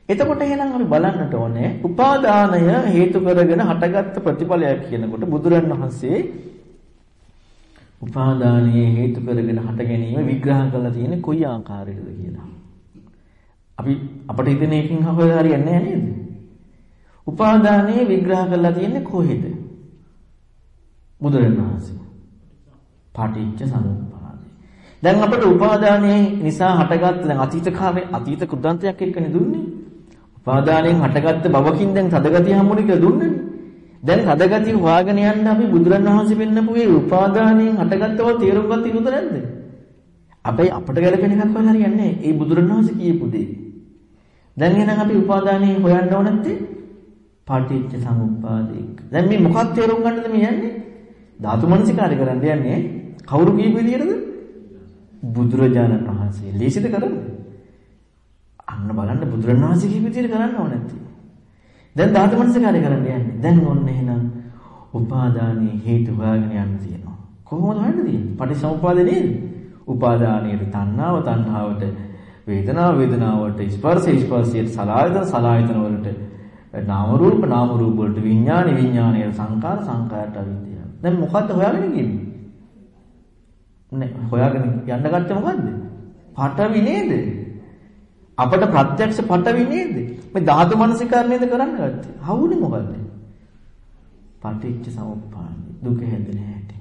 එතකොට එහෙනම් අපි බලන්නට ඕනේ උපාදානය හේතු කරගෙන හටගත්ත ප්‍රතිඵලයක් කියනකොට බුදුරන් වහන්සේ උපාදානයේ හේතු කරගෙන හට ගැනීම විග්‍රහ කරලා තියෙන්නේ කොයි ආකාරයකද කියලා. අපි අපිට හිතෙන එකකින් හොයලා හරියන්නේ නැහැ නේද? උපාදානයේ විග්‍රහ කරලා තියෙන්නේ කොහෙද? බුදුරන් වහන්සේ. පාටිච්ච සමුප්පාද දැන් අපිට උපාදානයේ නිසා හටගත්ත දැන් අතීත කාලේ අතීත කුද්දන්තයක් එක්කනේ දුන්නේ. උපාදානයෙන් හටගත්ත බවකින් දැන් තදගතිය හම්බුනේ කියලා දුන්නනේ. දැන් තදගතිය හොයාගෙන යන්න අපි බුදුරණවහන්සේ පෙන්නපු මේ උපාදානයෙන් හටගත්තව තේරුම් ගන්න ඉරුද නැද්ද? අපේ අපට ගැලපෙන එකක් හොයලා හරියන්නේ ඒ බුදුරණවහන්සේ කියපු දේ. දැන් එහෙනම් අපි උපාදානයේ හොයන්න ඕන නැත්තේ පාටිච්ච සමුප්පාදේ. දැන් මේ මොකක්ද තේරුම් ගන්නද මේ යන්නේ? ධාතු මනසිකාරය කරන්න යන්නේ කවුරු කියපු විදියටද? බුදුරජාණන් වහන්සේ ලේසිද කරන්නේ? අන්න බලන්න බුදුරණවහන්සේ කියපු විදිහට කරන්න ඕන නැත්තේ. දැන් ධාතු මනසකාරය කරන්න යන්නේ. දැන් ඔන්න එහෙනම් උපාදානයේ හේතු හොයාගෙන යන්න තියෙනවා. කොහොමද හොයන්න තියෙන්නේ? පටිසමුපාද නේද? උපාදානයේ තණ්හාව තණ්හාවට වේදනාව වේදනාවට ස්පර්ශ ස්පර්ශයට සලආයතන සලආයතන වලට නාම රූප නාම රූප වලට විඥාන විඥානයේ සංකාර සංකාරට අවිද්‍යාව. දැන් මොකද්ද හොයාගෙන ඉන්නේ? නේ හොයාගෙන යන්න ගත්තේ මොකද්ද? පටවි නේද? අපට ප්‍රත්‍යක්ෂ පටවි නේද? මේ ධාතු මනසිකාරණයද කරන්න ගත්තේ. හවුනේ මොකද්ද? පටිච්ච සමුප්පාදේ දුක හැදෙන හැටි.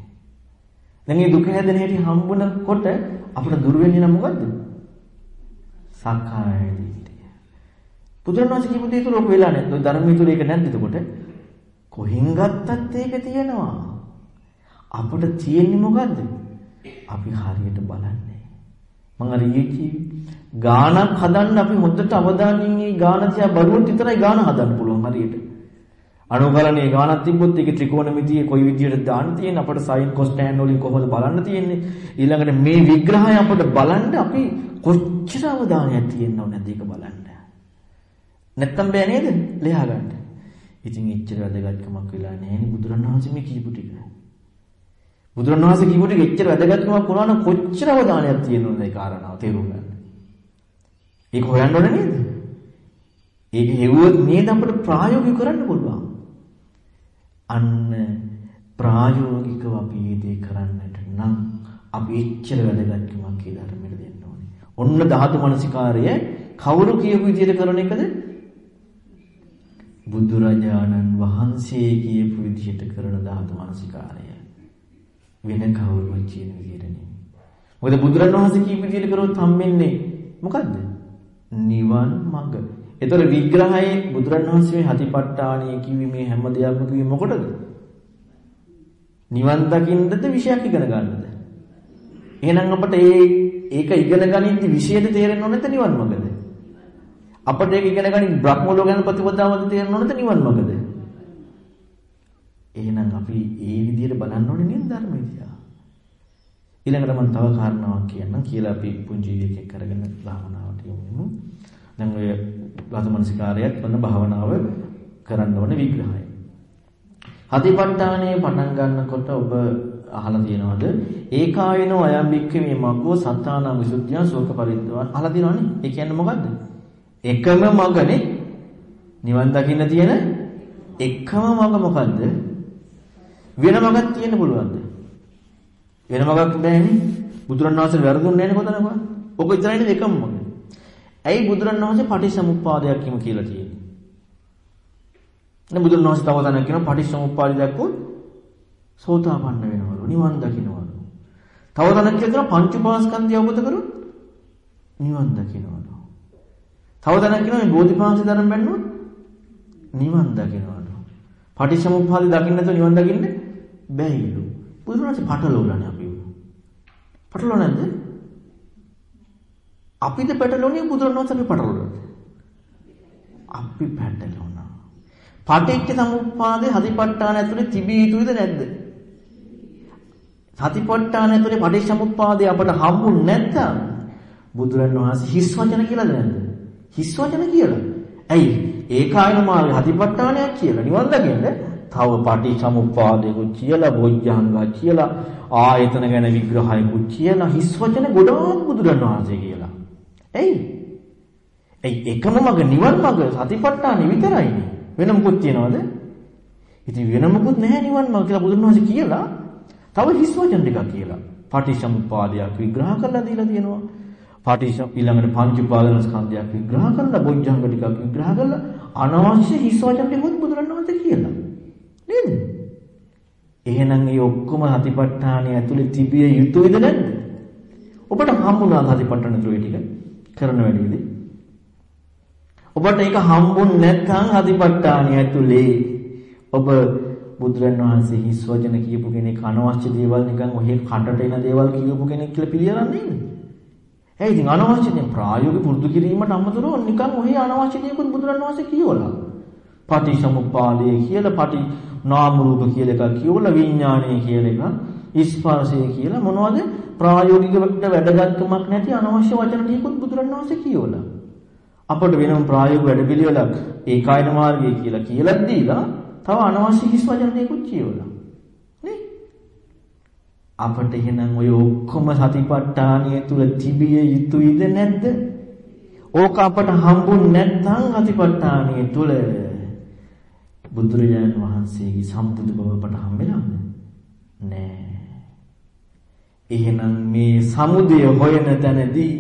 දැන් මේ දුක හැදෙන හැටි හම්බුනකොට අපිට දුර වෙන්නේ නම් මොකද්ද? සක්කාය දිට්ඨිය. බුදුරණවහන්සේ කියපු දේ තුල ඔක වෙලා නැද්ද? ඔය ධර්මයේ තුල ඒක නැද්ද එතකොට? කොහෙන් ගත්තත් ඒක තියෙනවා. අපිට තියෙන්නේ මොකද්ද? අපි හරියට බලන්නේ. මම අර ඊයේ ගානක් හදන්න අපි හොඳට අවධානයෙන් මේ ගාන තියා බලුවොත් විතරයි ගාන හදන්න පුළුවන් හරියට. අනුකරණයේ ගානක් තිබ්බොත් ඒකේ ත්‍රිකෝණමිතිය කොයි විදියට දාන්න තියෙන අපිට සයින් කොස්ටෑන් වලින් කොහොමද බලන්න තියෙන්නේ ඊළඟට මේ විග්‍රහය අපිට බලන්න අපි කොච්චර අවධානයක් තියෙනව නැද්ද ඒක බලන්න නැත්තම් බෑ නේද? ලියා ගන්න ඉතින් එච්චර වැදගත්කමක් වෙලා නැහැ නේ බුදුරණවහන්සේ මේ කියපු ටික. බුදුරණවහන්සේ කියපු ටික එච්චර වැදගත්කමක් වුණා නම් කොච්චර අවධානයක් තියෙනවද ඒ කාරණාව තේරුම් ගන්න? ඒක හොයන්න ඕනේ නේද? ඒක හෙව්වොත් නේද අපිට ප්‍රායෝගික කරන්න පුළුවන්? අන්න ප්‍රායෝගිකව අපි මේ දේ කරන්නට නම් අපි එච්චර වැදගත්කමක් ඒ ධර්මයට දෙන්න ඕනේ. ඔන්න ධාතු මනසිකාරය කවුරු කියපු විදිහට කරන එකද? බුදුරජාණන් වහන්සේ කියපු විදිහට කරන ධාතු මනසිකාරය. වෙන කවුරුවත් කියන විදිහට නෙමෙයි. මොකද බුදුරජාණන් වහන්සේ කියපු විදිහට කරොත් හම්බෙන්නේ මොකද්ද? නිවන් මඟ. ඒතර විග්‍රහයේ බුදුරණවහන්සේ මේ හතිපට්ඨානිය කිව්වේ මේ හැම දෙයක්ම කිව්වේ මොකටද? නිවන් දකින්නද විශයක් ඉගෙන ගන්නද? එහෙනම් අපට ඒ ඒක ඉගෙන ගනිද්දි විශේෂද තේරෙන්න ඕනද නිවන් මඟද? අපට ඒක ඉගෙන ගනින් බ්‍රහ්ම ලෝකයන් ප්‍රතිපදාවද තේරෙන්න ඕනද නිවන් මඟද? එහෙනම් අපි ඒ විදිහට බලන්න ඕනේ නේද ධර්මය දිහා. ඊළඟට මම තව කාරණාවක් කියන්නම් කියලා අපි පුංචි එකක් අරගෙන භාවනාවට යමු. දැන් ඔය ලසමනසිකාරයත් වන භාවනාව කරන්න ඕන විග්‍රහය. හතිපට්ඨානයේ පටන් ගන්නකොට ඔබ අහලා තියෙනවද? ඒකායනෝ අයම් බික්කමේ මග්ගෝ සත්තාන විසුද්ධිය ශෝක පරිද්දවන් අහලා තියෙනවනේ. ඒ කියන්නේ මොකද්ද? එකම මගනේ නිවන් දකින්න තියෙන එකම මග මොකද්ද? වෙන මගක් තියෙන්න පුළුවන්ද? වෙන මගක් බෑනේ. බුදුරණවහන්සේ වැරදුන්නේ නැහැ නේ කොතනකවත්. ඔක විතරයි එකම මග. ඇයි බුදුරණවහන්සේ පටිච්චසමුප්පාදයක් කියමු කියලා තියෙන්නේ? නේ බුදුරණවහන්සේ තව තැනක් කියනවා පටිච්චසමුප්පාදය දැක්කොත් සෝතාපන්න වෙනවලු නිවන් දකින්නවලු. තව තැනක් කියනවා පංච උපාස්කන්ධය අවබෝධ කරොත් නිවන් දකින්නවලු. තව තැනක් කියනවා මේ බෝධිපාක්ෂ ධර්ම බැන්නොත් නිවන් දකින්නවලු. පටිච්චසමුප්පාදය දකින්න නැතුව නිවන් දකින්න බැයිලු. බුදුරණවහන්සේ පටලවලානේ අපි. පටලව නැද්ද? අපිද පැටලුණේ බුදුරණවහන්සේ අපි පැටලුණා. අපි පැටලුණා. පටිච්ච සමුප්පාදේ හදිපට්ඨාන ඇතුලේ තිබිය යුතුද නැද්ද? සතිපට්ඨාන ඇතුලේ පටිච්ච සමුප්පාදේ අපට හම්බුනේ නැත්තම් බුදුරණවහන්සේ හිස් වචන කියලාද නැද්ද? හිස් වචන කියලා. ඇයි? ඒකායන මාර්ග හදිපට්ඨානයක් කියලා නිවන් දකින්න තව පටිච්ච සමුප්පාදේකුත් කියලා බොජ්ජංගා කියලා ආයතන ගැන විග්‍රහයකුත් කියලා හිස් වචන ගොඩාක් බුදුරණවහන්සේ කියලා. ඇයි? ඇයි එකම මග නිවන් මග සතිපට්ඨානෙ විතරයිනේ. වෙන මොකුත් තියනවද? ඉතින් වෙන මොකුත් නැහැ නිවන් මග කියලා බුදුන් වහන්සේ කියලා තව හිස් වචන ටිකක් කියලා. පටිච්චසමුප්පාදයක් විග්‍රහ කරලා දීලා තියෙනවා. පටිච්ච ඊළඟට පංච උපාදාන ස්කන්ධයක් විග්‍රහ කරලා බොජ්ජංග ටිකක් විග්‍රහ කරලා අනවශ්‍ය හිස් වචන ටිකුත් බුදුරන් වහන්සේ කියලා. නේද? එහෙනම් මේ ඔක්කොම සතිපට්ඨානය ඇතුලේ තිබිය යුතුයිද නැද්ද? ඔබට හම්බුණා සතිපට්ඨාන ත්‍රිවිධ ටික? කරන වැඩේදී. ඔබට ඒක හම්බුනේ නැත්නම් අධිපට්ඨානිය ඇතුලේ ඔබ බුදුරන් වහන්සේ හිස් වචන කියපු කෙනෙක් අනවශ්‍ය දේවල් නිකන් ඔහේ කටට එන දේවල් කියපු කෙනෙක් කියලා පිළිගන්නේ නේද? ඒ ඉතින් අනවශ්‍ය දේ ප්‍රායෝගික පුරුදු කිරීමට අමතරව නිකන් ඔහේ අනවශ්‍ය දේකුත් බුදුරන් වහන්සේ කියවලා. පටිසමුප්පාදය කියලා පටි නාම රූප කියලා එකක් කියවලා විඥානය කියලා එකක් ස්පර්ශය කියලා මොනවද ප්‍රායෝගිකව වැඩගත්කමක් නැති අනවශ්‍ය වචන ටිකකුත් බුදුරණවහන්සේ කියවලා. අපට වෙනම ප්‍රායෝගික වැඩපිළිවෙලක් ඒකායන මාර්ගය කියලා කියලා දීලා තව අනවශ්‍ය හිස් වචන ටිකකුත් කියවලා. නේ? අපට එහෙනම් ඔය ඔක්කොම සතිපට්ඨානිය තුල තිබිය යුතුයිද නැද්ද? ඕක අපට හම්බුනේ නැත්නම් සතිපට්ඨානිය තුල බුදුරජාණන් වහන්සේගේ සම්බුදු බව අපට හම්බෙලාද? නෑ. එහෙනම් මේ සමුදය හොයන තැනදී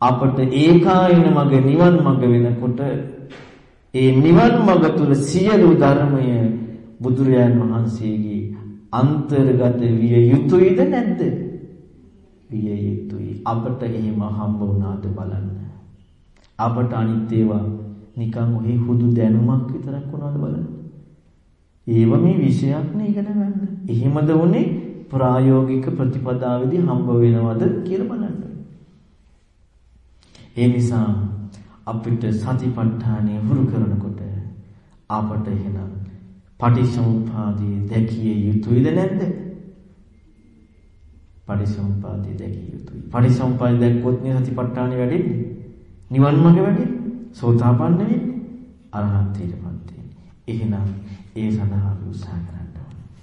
අපට ඒකායන මඟ නිවන් මඟ වෙනකොට ඒ නිවන් මඟ තුල සියලු ධර්මය බුදුරයන් වහන්සේගේ අන්තර්ගත විය යුතුයද නැද්ද? විය යුතුයි. අපට එහෙම හම්බ වුණාද බලන්න. අපට අනිත් ඒවා නිකන් ඔහි හුදු දැනුමක් විතරක් වුණාද බලන්න. ඒව මේ විෂයක් නේ ඉගෙන ගන්න. එහෙමද උනේ ප්‍රායෝගික ප්‍රතිපදාවේදී හම්බ වෙනවද කියලා බලන්න. ඒ නිසා අපිට සතිපට්ඨානය හුරු කරනකොට අපට එහෙනම් පටිසමුපාදයේ දැකිය යුතුයද නැද්ද? පටිසමුපාදයේ දැකිය යුතුයි. පටිසමුපාදය දැක්කොත් නේ සතිපට්ඨානෙ වැඩෙන්නේ. නිවන් මාර්ග වැඩෙන්නේ. සෝතාපන්න වෙන්නේ. අරහත් ත්‍රිපත් වෙන්නේ. එහෙනම් ඒ සඳහා උත්සාහ කරන්න.